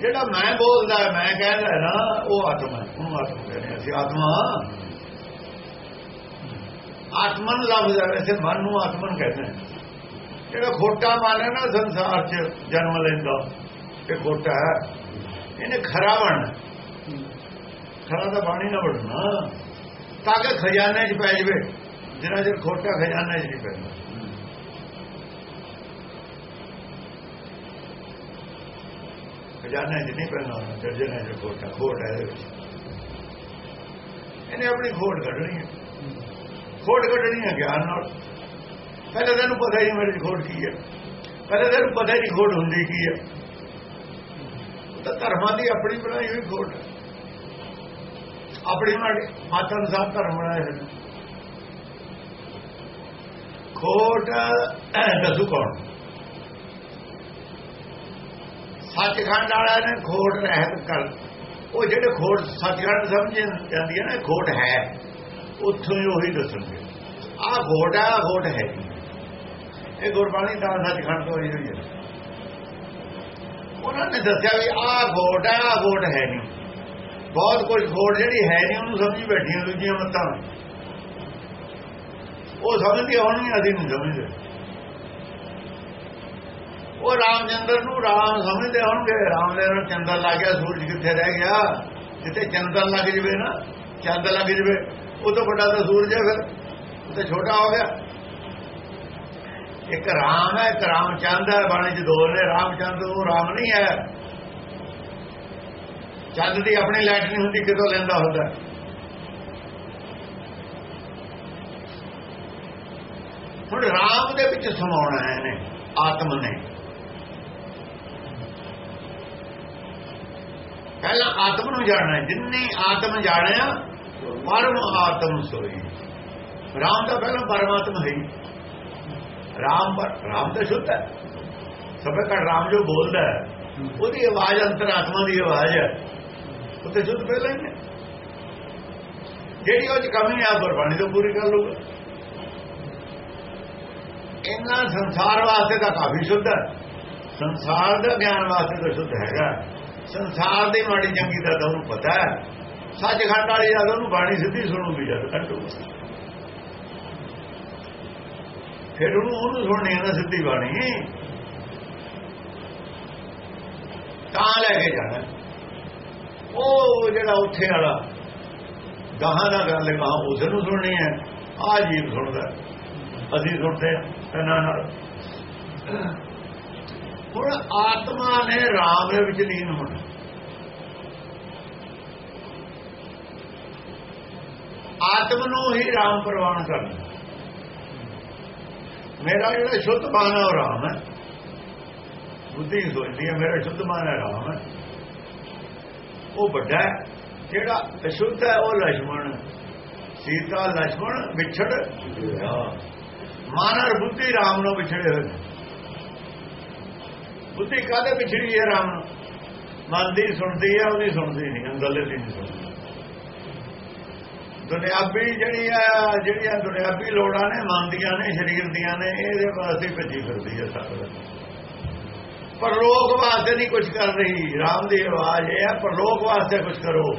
ਜਿਹੜਾ ਮੈਂ ਬੋਲਦਾ ਮੈਂ ਕਹਿੰਦਾ ਹੈ ਨਾ ਉਹ ਆਤਮ ਹੈ। ਉਹਨੂੰ ਆਤਮ ਕਹਿੰਦੇ ਹਾਂ ਅਸੀਂ ਆਤਮਾ। ਆਤਮਨ ਲੱਭ ਜਾਵੇ ਸੇ ਮਨ ਨੂੰ ਆਤਮਨ ਕਹਿੰਦੇ ਨੇ ਜਿਹੜਾ ਖੋਟਾ ਮਨ ਹੈ ਨਾ ਸੰਸਾਰ 'ਚ ਜਨਮ ਲੈਂਦਾ ਇਹ ਖੋਟਾ ਹੈ ਇਹਨੇ ਖਰਾ ਬਣਨਾ ਖਰਾ ਦਾ ਬਾਣੀ ਨਾ ਬਣਨਾ ਤਾਂ ਕਿ ਖਜ਼ਾਨੇ 'ਚ ਪੈ ਜਵੇ ਜਿਹੜਾ ਜਿਹੜਾ ਖੋਟਾ ਖਜ਼ਾਨੇ 'ਚ ਨਹੀਂ ਪੈਂਦਾ ਖਜ਼ਾਨੇ 'ਚ ਨਹੀਂ ਪੈਂਦਾ ਜਿਹੜਾ ਜਿਹੜਾ ਖੋਟਾ ਖੋਟ ਹੈ ਇਹਦੇ ਵਿੱਚ ਇਹਨੇ ਆਪਣੀ ਖੋਟ ਕੱਢਣੀ ਹੈ ਖੋਟ ਕੱਢਣੀ ਹੈ ਗਿਆਨ ਨਾਲ। ਪਹਿਲੇ ਤੈਨੂੰ ਪਤਾ ਹੀ ਮੇਰੇ ਖੋਟ ਕੀ ਹੈ। ਪਹਿਲੇ ਤੈਨੂੰ ਪਤਾ ਹੀ ਖੋਟ ਹੁੰਦੀ ਕੀ ਹੈ। ਤਾਂ ਧਰਮਾਂ ਦੀ ਆਪਣੀ ਬਣਾਈ ਹੋਈ ਖੋਟ ਹੈ। ਆਪਣੀ ਮਾੜੀ ਮਤ ਅਨੁਸਾਰ ਧਰਮ ਬਣਾਏ ਹੋਏ ਖੋਟ ਦੱਸੂ ਕੌਣ? ਸੱਚਖੰਡ ਵਾਲਿਆਂ ਨੇ ਖੋਟ ਰਹਿਤ ਕਰ ਉਹ ਜਿਹੜੇ ਖੋਟ ਸੱਚਖੰਡ ਸਮਝ ਜਾਂਦੀ ਹੈ ਨਾ ਖੋਟ ਹੈ। ਉੱਥੋਂ ਹੀ ਉਹੀ ਦੱਸਣਗੇ। ਆਹ ਖੋਟ ਹੈ ਆਹ ਹੈ ਨਹੀਂ। ਇਹ ਗੁਰਬਾਣੀ ਦਾ ਸੱਚਖੰਡ ਤੋਂ ਹੋਈ ਹੋਈ ਹੈ। ਉਹਨਾਂ ਨੇ ਦੱਸਿਆ ਵੀ ਆਹ ਖੋਟ ਹੈ ਆਹ ਹੈ ਨਹੀਂ। ਬਹੁਤ ਕੁਝ ਖੋਟ ਜਿਹੜੀ ਹੈ ਨਹੀਂ, ਉਹਨੂੰ ਸਮਝੀ ਬੈਠੀਆਂ ਦੂਜੀਆਂ ਮਤਾਂ ਉਹ ਸਮਝਦੀ ਹੋਣੀ ਅਸੀਂ ਨਹੀਂ ਸਮਝਦੇ। ਉਹ ਰਾਮਚੰਦਰ ਨੂੰ ਰਾਮ ਸਮਝਦੇ ਹੋਣਗੇ। ਰਾਮ ਦੇ ਨਾਲ ਚੰਦਰ ਲੱਗ ਗਿਆ, ਸੂਰਜ ਕਿੱਥੇ ਰਹਿ ਗਿਆ? ਜਿੱਥੇ ਚੰਦਰ ਲੱਗ ਜਵੇ ਨਾ, ਚੰਦ ਲੱਗ ਜਵੇ। ਉਹ ਤੋਂ ਵੱਡਾ ਤਾਂ ਸੂਰਜ ਹੈ ਫਿਰ ਉਹ ਤਾਂ ਛੋਟਾ ਹੋ ਗਿਆ। ਇੱਕ ਰਾਮ ਹੈ, ਇੱਕ ਰਾਮ ਚੰਦ ਹੈ, ਬਾਣੀ ਚ ਦੋ ਨੇ ਰਾਮ ਚੰਦ ਉਹ ਰਾਮ ਨਹੀਂ ਹੈ। ਚੰਦ ਦੀ ਆਪਣੀ ਲਾਈਟ ਨਹੀਂ ਹੁੰਦੀ ਕਿਤੋਂ ਲੈਂਦਾ ਹੁੰਦਾ? ਹੁਣ ਰਾਮ ਦੇ ਵਿੱਚ ਸਮਾਉਣਾ ਹੈ ਇਹਨੇ ਆਤਮ ਨੇ। ਪਹਿਲਾਂ ਆਤਮ ਨੂੰ ਜਾਣਨਾ ਜਿੰਨੇ ਆਤਮ ਜਾਣਿਆ ਪਰਮ ਆਤਮ ਸੋਈ। ਰਾਮ ਦਾ ਪਹਿਲਾਂ ਪਰਮਾਤਮਾ ਹੈ ਰਾਮ ਰਾਮ ਤਾਂ ਸ਼ੁੱਧ ਹੈ। ਸਭੇ ਕਾ ਰਾਮ ਜੋ ਬੋਲਦਾ ਹੈ, ਉਹਦੀ ਆਵਾਜ਼ ਅੰਤਰਾਤਮਾ ਦੀ ਆਵਾਜ਼ ਹੈ। ਉਹ ਤੇ ਸ਼ੁੱਧ ਪਹਿਲਾਂ ਹੀ ਹੈ। ਜਿਹੜੀ ਉਹ ਚ ਕਮੀ ਆ ਗੁਰਬਾਣੀ ਤੋਂ ਪੂਰੀ ਕਰ ਲੂਗਾ ਇਹਨਾਂ ਸੰਸਾਰ ਵਾਸਤੇ ਤਾਂ ਕਾਫੀ ਸ਼ੁੱਧ ਹੈ। ਸੰਸਾਰ ਦਾ ਗਿਆਨ ਵਾਸਤੇ ਤਾਂ ਸ਼ੁੱਧ ਹੈਗਾ। ਸੰਸਾਰ ਦੀ ਮਾੜੀ ਚੰਗੀ ਦਾ ਤਾਂ ਉਹਨੂੰ ਪਤਾ ਹੈ। ਸੱਚਖੰਡ ਵਾਲੀ ਜਦ ਉਹਨੂੰ ਬਾਣੀ ਸਿੱਧੀ ਸੁਣੂਗੀ ਜਦ ਕੱਢੂ ਫਿਰ ਉਹਨੂੰ ਉਹਨੂੰ ਸੁਣਨੀ ਹੈ ਨਾ ਸਿੱਧੀ ਬਾਣੀ। ਤਾਂ ਲੈ ਕੇ ਜਾਣਾ। ਉਹ ਜਿਹੜਾ ਉੱਥੇ ਵਾਲਾ ਗਾਹਾਂ ਦਾ ਗੱਲ ਹੈ, ਗਾਹਾਂ ਉਸ ਨੂੰ ਸੁਣਨੀ ਹੈ। ਆ ਜੀਵ ਸੁਣਦਾ। ਅਸੀਂ ਸੁਣਦੇ ਇਹਨਾਂ ਨਾਲ। ਹੁਣ ਆਤਮਾ ਨੇ ਰਾਮ ਦੇ ਵਿੱਚ ਲੀਨ ਹੋਣਾ। ਆਤਮ ਨੂੰ ਹੀ ਰਾਮ ਪ੍ਰਵਾਨ ਕਰਨਾ। ਮੇਰਾ ਜਿਹੜਾ ਸ਼ੁੱਧ ਮਾਨ ਹੈ ਰਾਮ ਹੈ। ਬੁੱਧੀ ਸੋਚਦੀ ਹੈ, ਮੇਰਾ ਸ਼ੁੱਧ ਮਾਨ ਹੈ ਰਾਮ ਹੈ। ਉਹ ਵੱਡਾ ਜਿਹੜਾ ਅਸ਼ੁੱਧ ਹੈ ਉਹ ਲਛਮਣ। ਸੀਤਾ, ਲਛਮਣ ਵਿਛੜ ਮਨ ਬੁੱਧੀ ਰਾਮ ਨੂੰ ਵਿਛੜੇ ਹੋਏ ਬੁੱਧੀ ਕਾਹਦੇ ਵਿਛੜੀ ਹੈ ਰਾਮ ਨੂੰ ਮਨ ਦੀ ਸੁਣਦੀ ਹੈ, ਉਹਦੀ ਸੁਣਦੀ ਨਹੀਂ ਅੰਦਰਲੇ ਦੀ ਨਹੀਂ ਸੁਣਦੀ। ਦੁਨਿਆਵੀ ਜਿਹੜੀ ਆ, ਜਿਹੜੀਆਂ ਦੁਨਿਆਵੀ ਲੋੜਾਂ ਨੇ ਮਨ ਦੀਆਂ ਨੇ, ਸਰੀਰ ਦੀਆਂ ਨੇ, ਇਹਦੇ ਵਾਸਤੇ ਭੱਜੀ ਫਿਰਦੀ ਹੈ ਸਾਰਾ ਪਰ ਲੋਕ ਵਾਸਤੇ ਨਹੀਂ ਕੁਝ ਕਰ ਰਹੀ। ਰਾਮ ਦੀ ਆਵਾਜ਼ ਇਹ ਹੈ ਪਰ ਲੋਕ ਵਾਸਤੇ ਕੁਝ ਕਰੋ।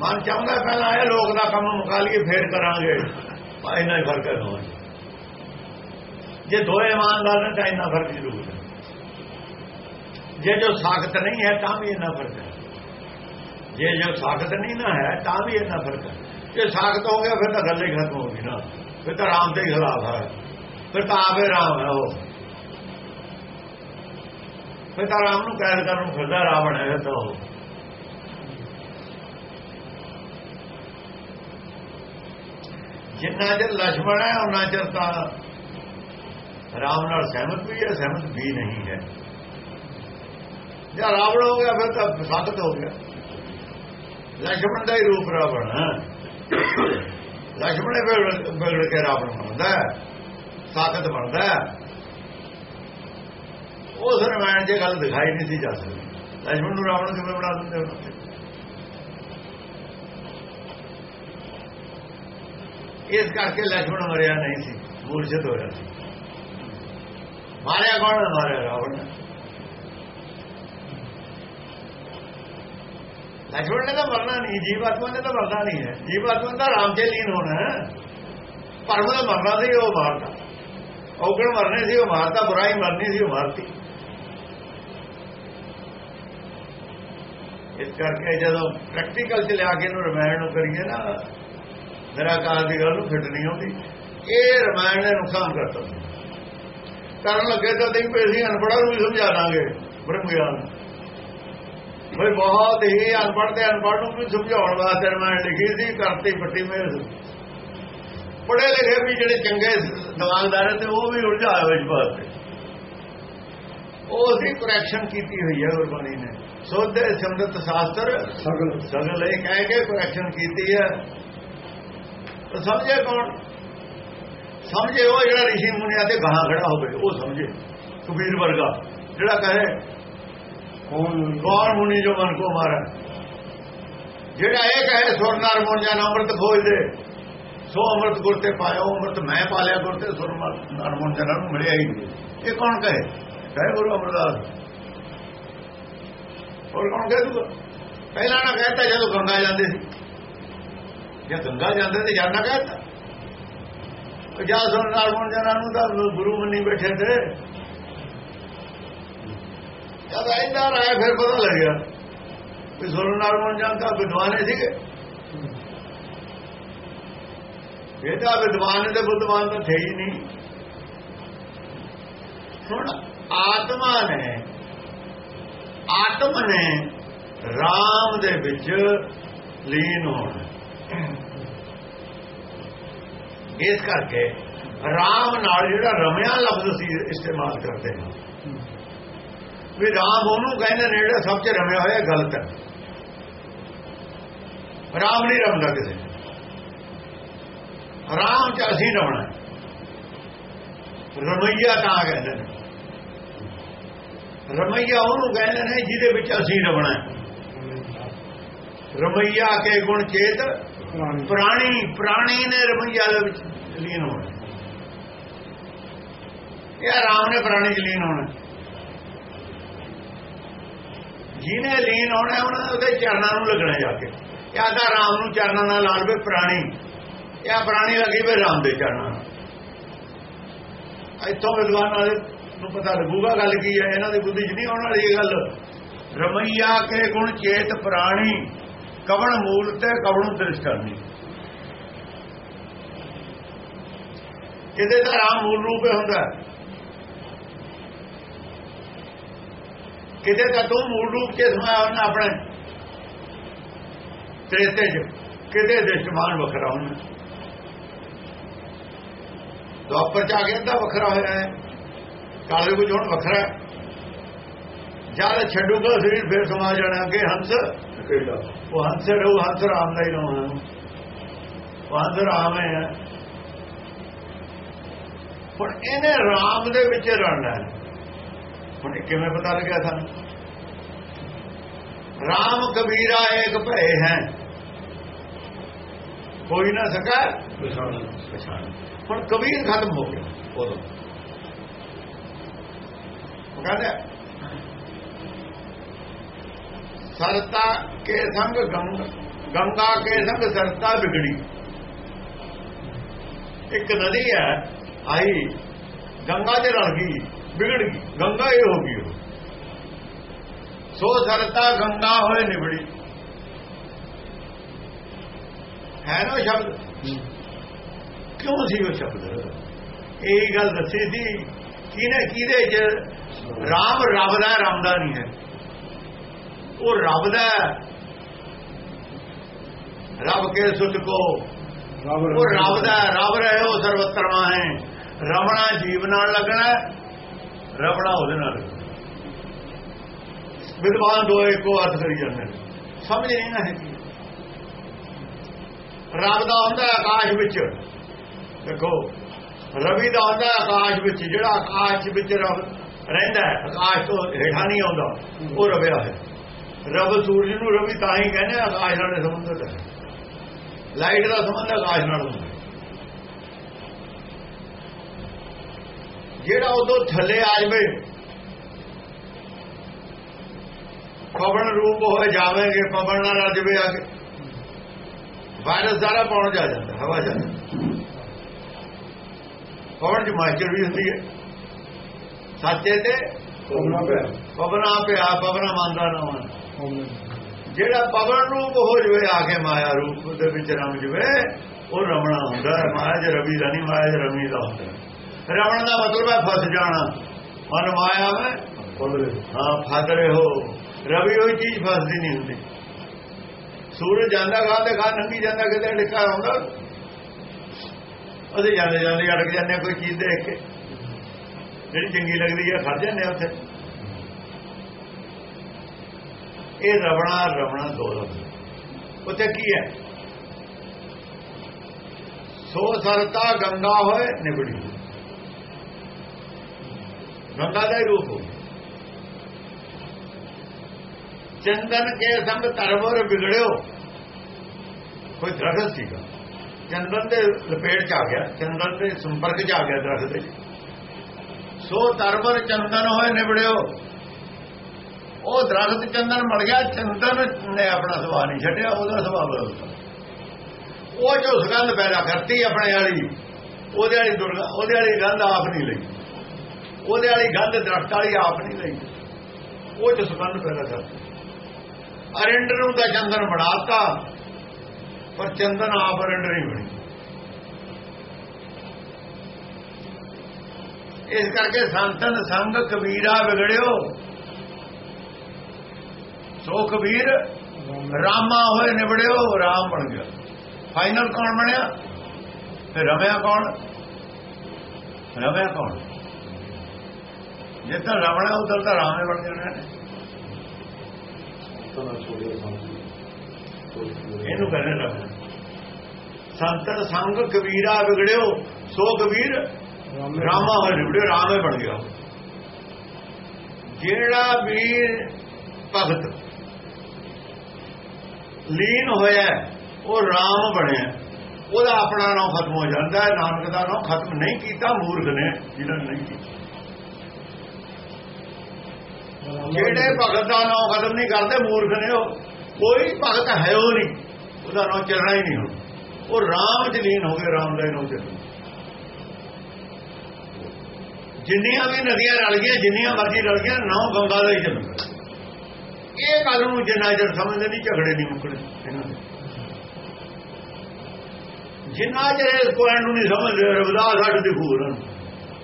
ਮਨ ਚਾਹੁੰਦਾ ਪਹਿਲਾਂ ਇਹ ਲੋਕ ਦਾ ਕੰਮ ਮੁਕਾ ਲਈਏ, ਫੇਰ ਕਰਾਂਗੇ। ਇੰਨਾ ਹੀ ਫ਼ਰਕ ਹੈ ਦੋਵੇਂ। ਜੇ ਦੋਏ ਇਮਾਨਦਾਰ ਨੇ, ਤਾਂ ਇੰਨਾ ਫ਼ਰਕ ਜ਼ਰੂਰ ਹੈ। ਜੇ ਜੋ ਸਾਖਤ ਨਹੀਂ ਹੈ, ਤਾਂ ਵੀ ਇੰਨਾ ਫ਼ਰਕ ਹੈ। ਜੇ ਜੇ ਸਾਖਤ ਨਹੀਂ ਨਾ ਹੈ, ਤਾਂ ਵੀ ਇਹਨਾਂ ਫ਼ਰਕ ਹੈ। ਜੇ ਸਾਖਤ ਹੋ ਗਿਆ, ਫਿਰ ਤਾਂ ਗੱਲ ਹੀ ਖਤਮ ਹੋ ਗਈ ਨਾ। ਫਿਰ ਤਾਂ ਆਰਾਮ ਦੇ ਖਿਲਾਫ ਹੈ। ਫਿਰ ਤਾਂ ਆਪੇ ਰਾਮ ਹੈ ਉਹ। ਫਿਰ ਤਾਂ ਰਾਮ ਨੂੰ ਕੈਦ ਕਰਨ ਨੂੰ ਫਿਰਦਾ, ਰਾਵਣ ਹੈ ਤਾਂ ਉਹ। ਜਿੰਨਾ ਜਰ ਲక్ష్మణ ਹੈ ਉਹਨਾਂ ਚਿਰ ਤਾਂ ਰਾਮ ਨਾਲ ਸਹਿਮਤ ਵੀ ਹੈ, ਸਹਿਮਤ ਵੀ ਨਹੀਂ ਹੈ। ਜੇ ਰਾਵਣ ਹੋ ਗਿਆ, ਫਿਰ ਤਾਂ ਸਾਖਤ ਹੋ ਗਿਆ। ਲక్ష్ਮਣ ਦਾ ਹੀ ਰੂਪ ਰਾਵਣ ਲక్ష్ਮਣ ਇਹ ਬਗੜ ਕੇ ਰਾਵਣ ਬਣਦਾ ਸਾਖਤ ਬਣਦਾ ਉਸ ਰਮਾਇਣ ਜੇ ਗੱਲ ਦਿਖਾਈ ਨਹੀਂ ਸੀ ਜਾ ਸਕਦੀ। ਲక్ష్ਮਣ ਨੂੰ ਰਾਵਣ ਕਿਵੇਂ ਬਣਾ ਦਿੰਦੇ ਇਸ ਕਰਕੇ ਲక్ష్ਮਣ ਮਰਿਆ ਨਹੀਂ ਸੀ। ਮੂਰਛਿਤ ਹੋਇਆ ਸੀ। ਮਾਰਿਆ ਕੌਣ ਮਾਰਿਆ ਰਾਵਣ लक्ष्मण ने तो मरना नहीं जीव आत्मा ने तो मरना नहीं है जीव आत्मा का राम से लीन होना है परम ने मरना ਸੀ, ਉਹ ਮਾਰਤਾ। ਔਗਣ ਮਰਨੇ ਸੀ, ਉਹ ਮਾਰਤਾ, ਬੁਰਾਈ ਮਰਨੀ ਸੀ, ਉਹ ਮਾਰਤੀ। ਇਸ ਕਰਕੇ ਜਦੋਂ ਪ੍ਰੈਕਟੀਕਲ ਚ ਲਿਆ ਕੇ ਇਹਨੂੰ ਰਮਾਇਣ ਨੂੰ ਕਰੀਏ ਨਾ, ਨਿਰਾਕਾਰ ਦੀ ਗੱਲ ਨੂੰ ਫਿੱਟ ਨਹੀਂ ਆਉਂਦੀ। ਇਹ ਰਮਾਇਣ ਨੇ ਨੁਕਸਾਨ ਕਰਤਾ। ਕਰਨ ਲੱਗੇ ਤਾਂ ਨਹੀਂ ਪੈਸੀ ਅਨਪੜਾ ਨੂੰ ਵੀ ਸਮਝਾ ਦਾਂਗੇ ਬ੍ਰਹਮ ਗਿਆਨ ਬਈ ਬਹੁਤ ਹੀ ਅਨਪੜ੍ਹ ਤੇ ਅਨਪੜ੍ਹ ਨੂੰ ਵੀ ਸਮਝਾਉਣ ਵਾਸਤੇ ਮੈਂ ਲਿਖੀ ਸੀ ਕਰਤੀ ਪੱਟੀ ਮੇਰੇ ਪੜ੍ਹੇ ਲਿਖੇ ਵੀ ਜਿਹੜੇ ਚੰਗੇ ਦਿਮਾਗਦਾਰ ਤੇ ਉਹ ਵੀ ਉਲਝਾਏ ਹੋਏ ਇਸ ਬਾਤ ਤੇ। ਉਹ ਦੀ ਕਰੈਕਸ਼ਨ ਕੀਤੀ ਹੋਈ ਹੈ ਗੁਰਬਾਣੀ ਨੇ। ਸੋਧੇ ਸਿਮਰਤ ਸ਼ਾਸਤਰ ਸਗਲ। ਸਗਲ ਇਹ ਕਹਿ ਕੇ ਕਰੈਕਸ਼ਨ ਕੀਤੀ ਹੈ। ਤਾਂ ਸਮਝੇ ਕੌਣ? ਸਮਝੇ ਉਹ ਜਿਹੜਾ ਰਿਸ਼ੀ ਮੁਨੀਆਂ ਤੇ ਗਾਹਾਂ ਖੜਾ ਹੋਵੇ ਉਹ ਸਮਝੇ। ਕਬੀਰ ਵਰਗਾ ਜਿਹੜਾ ਕਹੇ ਕੌਣ ਮੁਨੀ? ਜੋ ਮਨ ਕੋ ਮਾਰਾ? ਜਿਹੜਾ ਇਹ ਕਹੇ ਸੁਰਨਾਰ ਮੁਨ ਜਾਂ ਅੰਮ੍ਰਿਤ ਖੋਜ ਦੇ। ਸੋ ਅੰਮ੍ਰਿਤ ਗੁਰ ਤੇ ਪਾਇਓ, ਅੰਮ੍ਰਿਤ ਮੈਂ ਪਾਲਿਆ ਗੁਰ ਤੇ ਸੁਰਨਾਰ ਮੁਨ ਜਨਾਂ ਨੂੰ ਮਿਲਿਆ ਹੀ ਨਹੀਂ। ਇਹ ਕੌਣ ਕਹੇ? ਕਹੇ ਗੁਰੂ ਅਮਰਦਾਸ। ਹੋਰ ਕੌਣ ਕਹੇ ਤੂੰ? ਪਹਿਲਾਂ ਨਾ ਕਹਤਾ ਜਦੋਂ ਗੰਗਾ ਜਾਂਦੇ ਸੀ। ਜੇ ਗੰਗਾ ਜਾਂਦੇ ਤੇ ਜਾਣਾ ਕਹਤਾ। ਜਾਂ ਸੁਰਨਾਰ ਮੁਨ ਜਨਾਂ ਨੂੰ ਤਾਂ ਗੁਰੂ ਮੰਨੀ ਬੈਠੇ ਤੇ। ਜਦ ਇੰਦਾ ਆਇਆ ਫਿਰ ਪਤਾ ਲੱਗਿਆ ਕਿ ਸੁਣਨ ਨਾਲ ਮਨ ਜਾਂਦਾ ਵਿਦਵਾਨੇ ਸੀਗੇ। ਇਹ ਤਾਂ ਵਿਦਵਾਨ ਤੇ ਬੁੱਧਵਾਨ ਤਾਂ ਥੇ ਹੀ ਨਹੀਂ। ਹੁਣ ਆਤਮਾ ਨੇ, ਆਤਮ ਨੇ ਰਾਮ ਦੇ ਵਿੱਚ ਲੀਨ ਹੋਣਾ। ਇਸ ਕਰਕੇ ਰਾਮ ਨਾਲ ਜਿਹੜਾ ਰਮਿਆ ਲਫ਼ਜ਼ ਸੀ, ਇਸਤੇਮਾਲ ਕਰਦੇ ਹਾਂ ਵੀ ਰਾਮ ਉਹਨੂੰ ਕਹਿੰਦੇ ਨੇ ਜਿਹੜਾ ਸਭ ਚ ਰਮਿਆ ਹੋਇਆ ਗਲਤ ਹੈ। ਰਾਮ ਨਹੀਂ ਰਮਦਾ ਕਿਸੇ ਰਾਮ ਚ ਅਸੀਂ ਰਮਣਾ ਰਮਈਆ ਤਾਂ ਕਹਿੰਦੇ ਨੇ। ਰਮਈਆ ਉਹਨੂੰ ਕਹਿੰਦੇ ਨੇ ਜਿਹਦੇ ਵਿੱਚ ਅਸੀਂ ਰਮਣਾ ਰਮਈਆ ਕੇ ਗੁਣ ਚੇਤ, ਪ੍ਰਾਣੀ ਪ੍ਰਾਣੀ ਪ੍ਰਾਣੀ ਨੇ ਰਮਈਆ ਦੇ ਵਿੱਚ ਲੀਨ ਹੋਣਾ ਇਹ ਰਾਮ ਨੇ ਪ੍ਰਾਣੀ ਚ ਲੀਨ ਹੋਣਾ ਜਿਹਨੇ ਲੀਨ ਹੋਣਾ ਉਹਨਾਂ ਉਹਦੇ ਚਰਨਾਂ ਨੂੰ ਲੱਗਣਾ ਜਾ ਕੇ। ਇਹ ਆਦਾ ਰਾਮ ਨੂੰ ਚਰਨਾਂ ਨਾਲ ਲਾ ਲਵੇ ਪ੍ਰਾਣੀ। ਇਹ ਪ੍ਰਾਣੀ ਲੱਗੀ ਵੇ ਰਾਮ ਦੇ ਚਰਨਾਂ ਨਾਲ। ਇੱਥੋਂ ਵਿਦਵਾਨਾਂ ਦੇ ਨੂੰ ਪਤਾ ਲੱਗੂਗਾ ਗੱਲ ਕੀ ਹੈ। ਇਹਨਾਂ ਦੀ ਬੁੱਧੀ 'ਚ ਨਹੀਂ ਆਉਣ ਵਾਲੀ ਇਹ ਗੱਲ। ਰਮਈਆ ਕੇ ਗੁਣ ਚੇਤ ਪ੍ਰਾਣੀ। ਕਵਣ ਮੂਲ ਤੇ ਕਵਣ ਦ੍ਰਿਸ਼ ਇਹਦੇ ਕਿਤੇ ਤਾਂ ਰਾਮ ਮੂਲ ਰੂਪ ਹੁੰਦਾ। ਹੈ। ਕਿਤੇ ਤਾਂ ਤੂੰ ਮੂਲ ਰੂਪ ਕੇ ਸਮਾਇਆ ਉਹਨਾਂ ਆਪਣੇ ਤ੍ਰੇਤੇ ਚ ਕਿਤੇ ਦ੍ਰਿਸ਼ਟਮਾਨ ਵੱਖਰਾ ਹੁੰਦਾ ਦੁਆਪਰ ਚ ਆ ਗਿਆ ਤਾਂ ਵੱਖਰਾ ਹੋਇਆ ਹੈ। ਕਾਲੇ ਕੁਝ ਹੁਣ ਵੱਖਰਾ ਹੈ। ਜਦ ਛੱਡੂਗਾ ਸਰੀਰ ਫੇਰ ਸਮਾ ਜਾਣਾ ਕਿ ਹੰਸ। ਕਿਹੜਾ ਉਹ ਹੰਸ ਰਹੂ ਹੰਸ ਰਾਮ ਦਾ ਹੀ ਨਾਮ ਹੈ। ਉਹ ਹੰਸ ਰਾਮ ਹੈ। ਹੁਣ ਇਹਨੇ ਰਾਮ ਦੇ ਵਿੱਚ ਰਹਿਣਾ ਹੈ। ਹੁਣ ਕਿਵੇਂ ਪਤਾ ਲੱਗਿਆ ਸਾਨੂੰ? ਰਾਮ ਕਬੀਰਾ ਏਕ ਭੈ ਹੈ। ਕੋਈ ਨਾ ਸਕਾ, ਪਛਾਣ ਹੁਣ ਕਬੀਰ ਖਤਮ ਹੋ ਗਿਆ, ਉਦੋਂ। ਉਹ ਕਹਿੰਦਾ ਸਰਤਾ ਕੇ ਸੰਗ ਗੰਗਾ ਗੰਗਾ ਕੇ ਸੰਗ ਸਰਤਾ ਵਿਗੜੀ। ਇੱਕ ਨਦੀ ਹੈ, ਆਈ, ਗੰਗਾ ਦੇ ਰਲ ਗਈ। ਵਿਗੜ ਗਈ। ਗੰਗਾ ਇਹ ਹੋ ਗਈ ਉਹ। ਸੋ ਸਰਤਾ ਗੰਗਾ ਹੋਏ ਨਿਬੜੀ ਹੈ ਨਾ ਉਹ ਸ਼ਬਦ ਕਿਉਂ ਸੀ ਉਹ ਸ਼ਬਦ? ਇਹ ਗੱਲ ਦੱਸੀ ਸੀ। ਕਿਨੇ ਕਿਹਦੇ ਚ? ਰਾਮ ਰੱਬ ਦਾ ਰਾਮ ਦਾ ਨਹੀਂ ਹੈ। ਉਹ ਰੱਬ ਦਾ ਹੈ। ਰੱਬ ਕੇ ਸੁਤ ਕੋ। ਰੱਬ ਉਹ ਰੱਬ ਦਾ ਹੈ, ਰੱਬ ਰਹਿਓ ਸਰਵਤਰ ਮਾਹੇ ਰਵਣਾ ਜੀਵ ਨਾਲ ਲੱਗਣਾ ਹੈ, ਰਵਣਾ ਉਹਦੇ ਨਾਲ। ਵਿਦਵਾਨ ਦੋ ਇੱਕੋ ਅਰਥ ਕਰੀ ਜਾਂਦੇ ਨੇ। ਸਮਝ ਨਹੀਂ ਨਾ ਹੈ ਰਬ ਦਾ ਹੁੰਦਾ ਆਕਾਸ਼ ਵਿੱਚ। ਦੇਖੋ, ਰਵੀ ਦਾ ਹੁੰਦਾ ਆਕਾਸ਼ ਵਿੱਚ। ਜਿਹੜਾ ਆਕਾਸ਼ ਵਿੱਚ ਰਬ ਰਹਿੰਦਾ ਹੈ, ਆਕਾਸ਼ ਤੋਂ ਹੇਠਾਂ ਨਹੀਂ ਆਉਂਦਾ, ਉਹ ਰਵਿਆ ਹੈ। ਰਬ ਸੂਰਜ ਨੂੰ ਰਵੀ ਤਾਂ ਹੀ ਕਹਿੰਦੇ ਆਕਾਸ਼ ਨਾਲ ਸੰਬੰਧਿਤ ਹੈ। ਲਾਈਟ ਦਾ ਸੰਬੰਧ ਆਕਾਸ਼ ਨਾਲ ਹੁੰਦਾ ਜਿਹੜਾ ਉਦੋਂ ਥੱਲੇ ਆ ਜਾਵੇ ਪਵਨ ਰੂਪ ਹੋ ਜਾਵੇਗੇ ਪਵਨ ਨਾਲ ਆ ਜਾਵੇ ਆ ਕੇ। ਵਾਇਰਸ ਸਾਰਾ ਪੌਣ ਜਾ ਜਾਂਦਾ ਹਵਾ ਜਾਂਦਾ। ਪਵਨ ਚ ਮਾਇਚਰ ਵੀ ਹੁੰਦੀ ਹੈ। ਸੱਚੇ ਤੇ ਪਵਨਾ ਪਿਆ। ਪਵਨਾ ਮੰਨਦਾ ਨਾ ਜਿਹੜਾ ਪਵਨ ਰੂਪ ਹੋ ਜਵੇ ਆ ਕੇ ਮਾਇਆ ਰੂਪ ਦੇ ਵਿੱਚ ਰਮ ਜਵੇ ਉਹ ਰਮਣਾ ਹੁੰਦਾ ਹੈ। ਮਾਇਆ ਚ ਰਵੀ ਦਾ ਨਹੀਂ ਮਾਇਆ ਚ ਰਮੀ ਦਾ ਹੁੰਦਾ ਹੈ। ਰਮਣ ਦਾ ਮਤਲਬ ਹੈ ਫਸ ਜਾਣਾ। ਮਨ ਮਾਇਆ ਬਦਲੇ ਹਾਂ ਫਸ ਰਹੇ ਹੋ। ਰਵੀ ਹੋਈ ਚੀਜ਼ ਫਸਦੀ ਨਹੀਂ ਹੁੰਦੀ। ਸੂਰਜ ਜਾਂਦਾ ਤੇ ਗਾ ਨੰਗੀ ਜਾਂਦਾ ਕਿਤੇ ਡਿੱਕਾ ਆਉਂਦਾ ਉਹਦੇ ਜਾਂਦੇ ਜਾਂਦੇ ਅੜਕ ਜਾਂਦੇ ਕੋਈ ਚੀਜ਼ ਦੇਖ ਕੇ। ਜਿਹੜੀ ਚੰਗੀ ਲੱਗਦੀ ਹੈ ਖੜ ਜਾਂਦੇ ਉੱਥੇ। ਇਹ ਰਵਣਾ ਰਵਣਾ ਦੋ ਲਫ਼ਜ਼ ਉੱਥੇ ਕੀ ਹੈ? ਸੋ ਸਰਤਾ ਗੰਗਾ ਹੋਏ ਨਿਬੜੀ। ਗੰਗਾ ਦਾ ਹੀ ਰੂਪ ਹੋ ਚੰਦਨ ਕੇ ਸੰਗ ਤਰਵਰ ਵਿਗੜਿਓ ਕੋਈ ਦਰਖਤ ਸੀਗਾ ਚੰਦਨ ਦੇ ਲਪੇਟ ਚ ਆ ਗਿਆ ਚੰਦਨ ਦੇ ਸੰਪਰਕ ਚ ਆ ਗਿਆ ਦਰਖਤ ਦੇ ਸੋ ਤਰਵਰ ਚੰਦਨ ਹੋਏ ਨਿਬੜਿਓ ਉਹ ਦਰਖਤ ਚੰਦਨ ਮੜ ਗਿਆ ਚੰਦਨ ਨੇ ਆਪਣਾ ਸੁਭਾਅ ਨਹੀਂ ਛੱਡਿਆ ਉਹਦਾ ਸੁਭਾਅ ਬਦਲਦਾ ਉਹ ਜੋ ਸੁਗੰਧ ਪੈਦਾ ਕਰਤੀ ਆਪਣੇ ਵਾਲੀ ਉਹਦੇ ਵਾਲੀ ਦੁਰਗਾ ਉਹਦੇ ਵਾਲੀ ਗੰਧ ਆਪ ਨਹੀਂ ਲਈ ਉਹਦੇ ਵਾਲੀ ਗੰਧ ਦਰਖਤ ਵਾਲੀ ਆਪ ਨਹੀਂ ਲਈ। ਉਹ ਚ ਸੰਬੰਧ ਪੈਦਾ ਕਰਤੀ ਅਰਿੰਡ ਨੂੰ ਤਾਂ ਚੰਦਨ ਬਣਾਤਾ ਪਰ ਚੰਦਨ ਆਪ ਅਰਿੰਡ ਨਹੀਂ ਬਣੀ। ਇਸ ਕਰਕੇ ਸੰਤਨ ਸੰਗ ਕਬੀਰਾ ਵਿਗੜਿਓ। ਸੋ ਕਬੀਰ ਰਾਮਾ ਹੋਏ ਨਿਬੜਿਓ, ਰਾਮ ਬਣ ਗਿਆ। ਫਾਈਨਲ ਕੌਣ ਬਣਿਆ? ਫਿਰ ਰਮਿਆ ਕੌਣ? ਰਮਿਆ ਕੌਣ? ਜਿੱਦਾਂ ਰਮਣਾ ਉਧਰ ਤਾਂ ਰਾਮੇ ਬਣ ਜਾਣਾ। ਇਹਨੂੰ ਕਹਿੰਦੇ ਰਮਣਾ। ਸੰਤਨ ਸੰਗ ਕਬੀਰਾ ਵਿਗੜਿਓ, ਸੋ ਕਬੀਰ ਰਾਮਾ ਹੋਏ ਨਿਬੜਿਓ, ਰਾਮੇ ਬਣ ਗਿਆ। ਜਿਹੜਾ ਵੀਰ ਭਗਤ ਲੀਨ ਹੋਇਆ ਉਹ ਰਾਮ ਬਣਿਆ ਉਹਦਾ ਆਪਣਾ ਨਾਮ ਖਤਮ ਹੋ ਜਾਂਦਾ ਹੈ, ਨਾਨਕ ਦਾ ਨਾਮ ਖਤਮ ਨਹੀਂ ਕੀਤਾ, ਮੂਰਖ ਨੇ ਜਿਹਨਾਂ ਨਹੀਂ ਕੀਤਾ। ਜਿਹੜੇ ਭਗਤ ਦਾ ਨਾਮ ਖਤਮ ਨਹੀਂ ਕਰਦੇ, ਮੂਰਖ ਨੇ ਉਹ। ਕੋਈ ਭਗਤ ਹੈ ਉਹ ਨਹੀਂ। ਉਹਦਾ ਨਾਮ ਚੱਲਣਾ ਹੀ ਨਹੀਂ ਹੁਣ ਉਹ ਰਾਮ ਚ ਲੀਨ ਹੋ ਗਏ, ਰਾਮ ਦਾ ਨਾਮ ਚੱਲਣਾ। ਜਿੰਨੀਆਂ ਵੀ ਨਦੀਆਂ ਰਲ ਗਈਆਂ, ਜਿੰਨੀਆਂ ਮਰਜ਼ੀ ਰਲ ਗਈਆਂ, ਨਾਮ ਗੰਗਾ ਦਾ ਹੀ ਚੱਲਣਾ। ਇਹ ਗੱਲ ਨੂੰ ਜਿੰਨਾ ਚਿਰ ਸਮਝਦੇ ਨਹੀਂ, ਝਗੜੇ ਨਹੀਂ ਮੁੱਕਣੇ ਇਹਨਾਂ ਦੇ। ਜਿੰਨਾ ਚਿਰ ਇਸ ਪੁਆਇੰਟ ਨੂੰ ਨਹੀਂ ਸਮਝਦੇ, ਰਵਿਦਾਸ ਅੱਡ ਦਿਖੂ ਉਹਨਾਂ ਨੂੰ।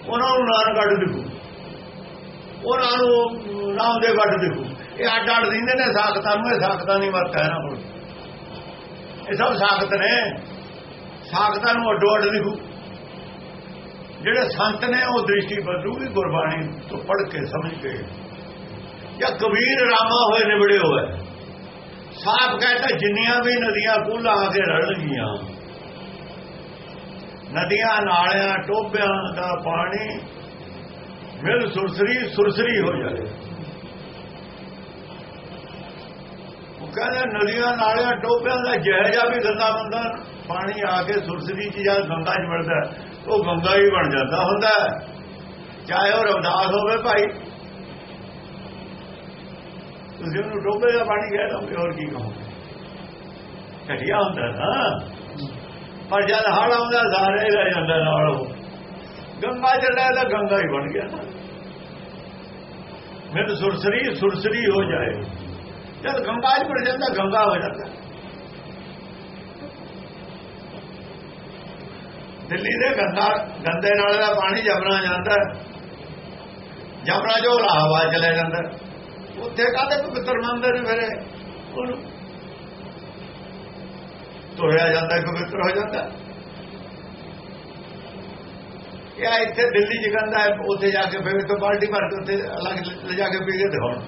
ਉਹਨਾਂ ਨੂੰ ਨਾਨਕ ਅੱਡ ਦਿਖੂ ਉਹਨਾਂ ਨੂੰ ਨਾਮਦੇਵ ਵੱਡ ਦਿਖੂ। ਇਹ ਅੱਡ ਅੱਡ ਦਿੰਦੇ ਨੇ, ਸਾਖਤਾਂ ਨੂੰ ਇਹ ਸਾਖਤਾਂ ਨਹੀਂ ਵਰਤਾ ਇਹਨਾਂ ਕੋਲ। ਇਹ ਸਭ ਸਾਖਤ ਨੇ। ਸਾਖਤਾਂ ਨੂੰ ਅੱਡੋ ਅੱਡ ਦਿਖੂ ਜਿਹੜੇ ਸੰਤ ਨੇ, ਉਹ ਦ੍ਰਿਸ਼ਟੀ ਬਦਲੂਗੀ ਗੁਰਬਾਣੀ ਤੋਂ ਪੜ੍ਹ ਕੇ, ਸਮਝ ਕੇ। ਜਾਂ ਕਬੀਰ ਰਾਮਾ ਹੋਏ, ਨਿਬੜੇ ਹੋਏ। ਸਾਫ਼ ਕਹਿੰਦਾ ਜਿੰਨੀਆਂ ਵੀ ਨਦੀਆਂ ਕੂਲਾ ਆ ਕੇ ਰਲਣਗੀਆਂ ਨਦੀਆਂ ਨਾਲਿਆਂ, ਟੋਭਿਆਂ ਦਾ ਪਾਣੀ ਮਿਲ ਸੁਰਸਰੀ ਸੁਰਸਰੀ ਹੋ ਜਾਏ। ਉਹ ਕਹਿੰਦਾ ਨਦੀਆਂ ਨਾਲਿਆਂ ਟੋਪਿਆਂ ਦਾ ਜਿਹਜਾ ਵੀ ਗੰਦਾ ਬੰਦਾ ਪਾਣੀ ਆ ਕੇ ਸੁਰਸਰੀ ਚ ਜਦ ਗੰਗਾ ਚ ਮਿਲਦਾ ਉਹ ਗੰਗਾ ਹੀ ਬਣ ਜਾਂਦਾ ਹੁੰਦਾ ਚਾਹੇ ਉਹ ਰਵਦਾਸ ਹੋਵੇ ਭਾਈ। ਤੁਸੀਂ ਉਹਨੂੰ ਟੋਬੇ ਦਾ ਪਾਣੀ ਕਹਿ ਦੋਗੇ ਹੋਰ ਕੀ ਕਹੋਗੇ? ਘਟਿਆ ਹੁੰਦਾ ਨਾ। ਪਰ ਜਦ ਹੜ ਆਉਂਦਾ, ਸਾਰੇ ਹੀ ਰਹਿ ਜਾਂਦਾ ਨਾਲ ਉਹ। ਗੰਗਾ ਚੱਲਿਆ ਤਾਂ ਗੰਗਾ ਹੀ ਬਣ ਗਿਆ। ਨਾ ਸੁਰਸਰੀ ਸੁਰਸਰੀ ਹੋ ਜਾਏ। ਜਦ ਗੰਗਾ ਹੀ ਬਣ ਜਾਂਦਾ, ਗੰਗਾ ਹੋ ਜਾਂਦਾ। ਦਿੱਲੀ ਦੇ ਗੰਦਾ, ਗੰਦੇ ਨਾਲੇ ਦਾ ਪਾਣੀ ਜਮਨਾ ਜਾਂਦਾ। ਜਮਨਾ ਜੋ ਹਵਾ ਚਲੇ ਜਾਂਦਾ। ਉੱਥੇ ਕਾਹਦੇ ਪਵਿੱਤਰ ਮੰਨਦੇ ਨੇ ਫਿਰ ਉਹਨੂੰ। ਧੋਇਆ ਜਾਂਦਾ, ਪਵਿੱਤਰ ਹੋ ਜਾਂਦਾ। ਇਹ ਇੱਥੇ ਦਿੱਲੀ ਚ ਗੰਦਾ ਉੱਥੇ ਜਾ ਕੇ ਫਿਰ ਤੋਂ ਬਾਲਟੀ ਭਰ ਕੇ ਉੱਥੇ ਅਲੱਗ ਲਿਜਾ ਕੇ ਪੀ ਕੇ ਦਿਖਾਉਣ।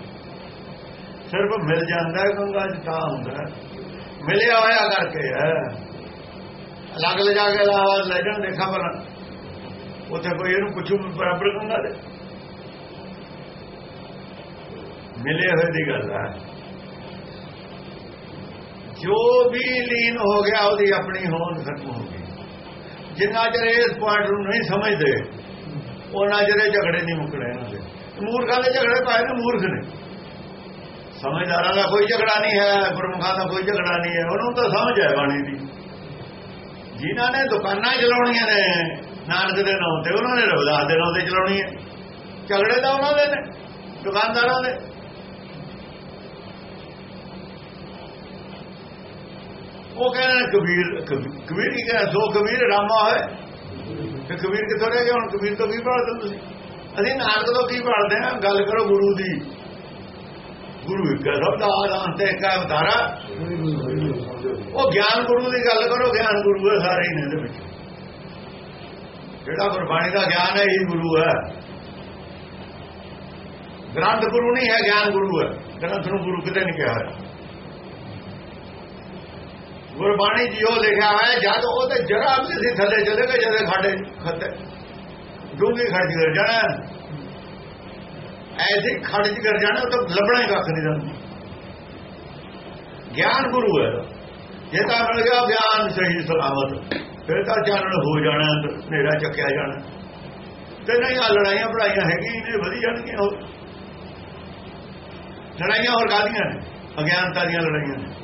ਸਿਰਫ ਮਿਲ ਜਾਂਦਾ ਹੈ, ਗੰਗਾ ਚ ਤਾਂ ਹੁੰਦਾ ਮਿਲਿਆ ਹੋਇਆ ਕਰਕੇ ਹੈ। ਅਲੱਗ ਲਿਜਾ ਕੇ ਲੈ ਜਾਣ ਦੇਖਾ ਭਲਾ ਉੱਥੇ ਕੋਈ ਇਹਨੂੰ ਪੁੱਛੂ, ਬਰਾਬਰ ਗੰਗਾ ਦੇ। ਮਿਲੇ ਹੋਏ ਦੀ ਗੱਲ ਹੈ। ਜੋ ਵੀ ਲੀਨ ਹੋ ਗਿਆ, ਉਹਦੀ ਆਪਣੀ ਹੋਂਦ ਖਤਮ ਹੋ ਗਈ। ਜਿੰਨਾ ਚਿਰ ਇਸ ਪੁਆਇੰਟ ਨੂੰ ਨਹੀਂ ਸਮਝਦੇ, ਉਹਨਾਂ ਜਿਹੜੇ ਝਗੜੇ ਨਹੀਂ ਮੁੱਕਣੇ ਇਹਨਾਂ ਦੇ ਮੂਰਖਾਂ ਦੇ ਝਗੜੇ ਪਾਏ ਨੇ ਮੂਰਖ ਨੇ। ਸਮਝਦਾਰਾਂ ਦਾ ਕੋਈ ਝਗੜਾ ਨਹੀਂ ਹੈ, ਗੁਰਮੁਖਾਂ ਦਾ ਕੋਈ ਝਗੜਾ ਨਹੀਂ ਹੈ, ਉਹਨੂੰ ਤਾਂ ਸਮਝ ਹੈ ਬਾਣੀ ਦੀ। ਜਿਨ੍ਹਾਂ ਨੇ ਦੁਕਾਨਾਂ ਚਲਾਉਣੀਆਂ ਨੇ, ਨਾਨਕ ਦੇ ਨਾਂ ਤੇ, ਉਹਨਾਂ ਨੇ ਰਵਿਦਾਸ ਦੇ ਨਾਂ ਤੇ ਚਲਾਉਣੀ ਹੈ। ਝਗੜੇ ਤਾਂ ਉਹਨਾਂ ਦੇ ਨੇ, ਦੁਕਾਨਦਾਰਾਂ ਦੇ। ਉਹ ਕਹਿੰਦਾ ਕਬੀਰ ਕਬੀਰ ਕੀ ਕਹਿੰਦਾ? ਸੋ ਕਬੀਰ ਰਾਮਾ ਹੈ ਤੇ ਕਬੀਰ ਕਿੱਥੋਂ ਰਹਿ ਗਿਆ? ਹੁਣ ਕਬੀਰ ਤੋਂ ਕੀ ਪੜ੍ਹਦੇ ਤੁਸੀਂ? ਅਸੀਂ ਨਾਨਕ ਤੋਂ ਕੀ ਪੜ੍ਹਦੇ ਆ ਗੱਲ ਕਰੋ ਗੁਰੂ ਦੀ। ਗੁਰੂ ਇੱਕ ਸਭ ਦਾ ਆਦਾਨ ਤੇ ਇੱਕ ਹੈ ਉਹ ਗਿਆਨ ਗੁਰੂ ਦੀ ਗੱਲ ਕਰੋ, ਗਿਆਨ ਗੁਰੂ ਹੈ, ਸਾਰੇ ਹੀ ਨੇ ਇਹਦੇ ਵਿੱਚ। ਜਿਹੜਾ ਗੁਰਬਾਣੀ ਦਾ ਗਿਆਨ ਹੈ, ਇਹ ਗੁਰੂ ਹੈ। ਗ੍ਰੰਥ ਗੁਰੂ ਨਹੀਂ ਹੈ, ਗਿਆਨ ਗੁਰੂ ਹੈ। ਗ੍ਰੰਥ ਨੂੰ ਗੁਰੂ ਕਿਤੇ ਨਹੀਂ ਕਿਹਾ ਹੈ। ਗੁਰਬਾਣੀ ਜੀ ਉਹ ਲਿਖਿਆ ਹੈ, ਜਦ ਉਹ ਤੇ ਜਰਾ ਵੀ ਅਸੀਂ ਥੱਲੇ ਚਲੇ ਗਏ, ਜਦੋਂ ਖਾਡੇ ਖੱਤੇ ਡੂੰਗੀ ਖੜ ਚ ਗਿਰ ਜਾਣਾ। ਐਸੇ ਖੜ ਚ ਗਿਰ ਜਾਣਾ, ਉਹ ਤਾਂ ਲੱਭਣਾ ਹੀ ਕੱਖ ਨਹੀਂ ਜਾਂਦਾ ਗਿਆਨ ਗੁਰੂ ਹੈ। ਜੇ ਤਾਂ ਮਿਲ ਗਿਆ ਗਿਆਨ, ਸਹੀ ਸਲਾਮਤ। ਫਿਰ ਤਾਂ ਚਾਨਣ ਹੋ ਜਾਣਾ, ਹਨੇਰਾ ਚੱਕਿਆ ਜਾਣਾ। ਤੇ ਨਹੀਂ ਆ ਲੜਾਈਆਂ ਪੜਾਈਆਂ ਹੈਗੀ ਨੇ ਵਧੀ ਜਾਣਗੀਆਂ ਹੋਰ? ਲੜਾਈਆਂ ਹੋਰ ਕਾਦੀਆਂ ਨੇ? ਅਗਿਆਨਤਾ ਦੀਆਂ ਲੜਾਈਆਂ ਨੇ।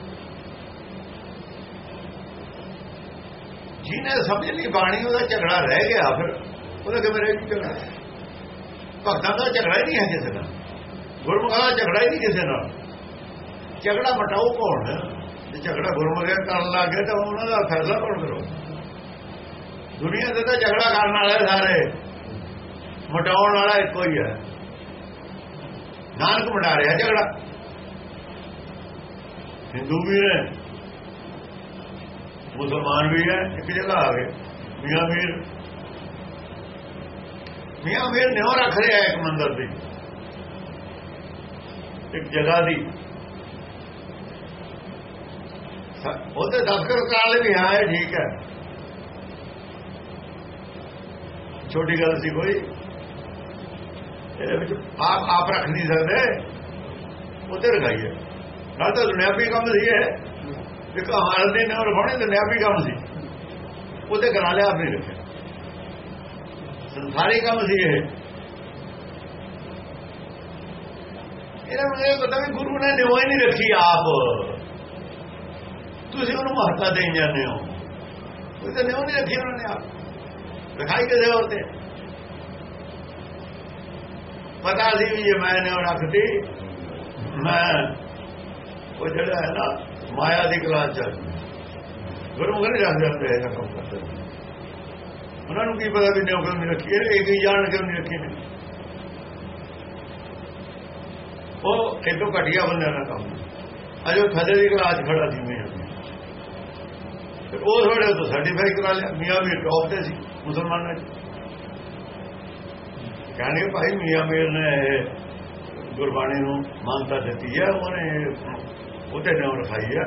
ਜਿਹਨੇ ਸਮਝ ਲਈ ਬਾਣੀ, ਉਹਦਾ ਝਗੜਾ ਰਹਿ ਗਿਆ ਫਿਰ। ਉਹਦਾ ਕਿਵੇਂ ਰਹਿ ਝਗੜਾ ਭਗਤਾਂ ਦਾ ਝਗੜਾ ਹੀ ਨਹੀਂ ਹੈ ਕਿਸੇ ਨਾਲ। ਗੁਰਮੁਖਾਂ ਦਾ ਝਗੜਾ ਹੀ ਨਹੀਂ ਕਿਸੇ ਨਾਲ। ਝਗੜਾ ਮਟਾਓ ਕੌਣ ਹੈ? ਜੇ ਝਗੜਾ ਗੁਰਮੁਖੇ ਕਰਨ ਲੱਗੇ ਤਾਂ ਉਹਨਾਂ ਦਾ ਫੈਸਲਾ ਕੌਣ ਕਰੋ ਦੁਨੀਆ ਦੇ ਤਾਂ ਝਗੜਾ ਕਰਨ ਵਾਲੇ ਸਾਰੇ। ਮਟਾਉਣ ਵਾਲਾ ਇੱਕੋ ਹੀ ਹੈ। ਨਾਨਕ ਮਟਾ ਰਿਹਾ ਝਗੜਾ। ਹਿੰਦੂ ਵੀ ਨੇ। ਮੁਸਲਮਾਨ ਵੀ ਹੈ, ਇੱਕ ਜਗ੍ਹਾ ਆ ਗਏ। ਮੀਆਂ ਮੀਰ। ਮੀਆਂ ਮੀਰ ਨੇ ਉਹ ਰੱਖ ਰਿਹਾ ਇੱਕ ਮੰਦਰ ਦੀ। ਇੱਕ ਜਗ੍ਹਾ ਦੀ। ਉਹਦੇ ਦਸਕਰ ਕਾਲ ਵੀ ਹਾਂ, ਇਹ ਠੀਕ ਹੈ। ਛੋਟੀ ਗੱਲ ਸੀ ਕੋਈ। ਇਹਦੇ ਵਿੱਚ ਆਪ ਆਪ ਰੱਖ ਨਹੀਂ ਸਕਦੇ। ਉੱਤੇ ਰਖਾਈ ਹੈ। ਨਾਲ ਤਾਂ ਦੁਨਿਆਵੀ ਕੰਮ ਸੀ ਇਹ ਇੱਕ ਨੇ ਦੇ ਨਾਲ ਰਖਾਉਣੇ ਦੁਨਿਆਵੀ ਕੰਮ ਸੀ। ਉਹਤੇ ਕਰਾ ਲਿਆ ਆਪਨੇ ਰੱਖਿਆ ਸੰਸਾਰੀ ਕੰਮ ਸੀ ਇਹ। ਇਹਨਾਂ ਨੂੰ ਇਹ ਪਤਾ ਵੀ ਗੁਰੂ ਨੇ ਨਿਉ ਹੀ ਨਹੀਂ ਰੱਖੀ ਆਪ। ਤੁਸੀਂ ਉਹਨੂੰ ਮਹੱਤਤਾ ਦੇਈ ਜਾਂਦੇ ਹੋ। ਕੋਈ ਤਾਂ ਨਿਉ ਨਹੀਂ ਰੱਖੀ ਉਹਨਾਂ ਨੇ ਆਪ। ਰਖਾਈ ਕਿਸੇ ਹੋਰ ਤੇ। ਪਤਾ ਸੀ ਵੀ ਜੇ ਮੈਂ ਨਿਉ ਰੱਖਦੀ ਮੈਂ ਉਹ ਜਿਹੜਾ ਹੈ ਨਾ ਮਾਇਆ ਦੀ ਕਲਾਸ ਚ ਗੁਰੂ ਘਰ ਰੱਖ ਜਾਂਦੇ ਇਹ ਕੰਮ ਕਰਦੇ ਉਹਨਾਂ ਨੂੰ ਕੀ ਪਤਾ ਵੀ ਨਿਉ ਨਹੀਂ ਰੱਖੀ ਇਹ ਇੱਕ ਜਾਣ ਕਿਉਂ ਨਹੀਂ ਰੱਖੀ ਨੇ। ਉਹ ਇਦੋਂ ਘਟਿਆ ਬੰਦਿਆਂ ਦਾ ਕੰਮ। ਅਜੋ ਥੱਲੇ ਦੀ ਕਲਾਸ ਖੜਾ ਸੀ, ਮੈਂ ਤੇ ਉਹ ਥੋੜੇ ਤੋਂ ਸਰਟੀਫਾਈ ਕਰਾ ਲਿਆ। ਮੀਆਂ ਮੀਰ ਟੌਪ ਤੇ ਸੀ, ਮੁਸਲਮਾਨਾਂ ਚ। ਕਹਿੰਦੇ ਭਾਈ ਮੀਆਂ ਮੀਰ ਨੇ ਗੁਰਬਾਣੀ ਨੂੰ ਮਾਨਤਾ ਦਿੱਤੀ ਹੈ, ਉਹਨੇ ਉਹਤੇ ਨਾਮ ਰਖਾਈ ਹੈ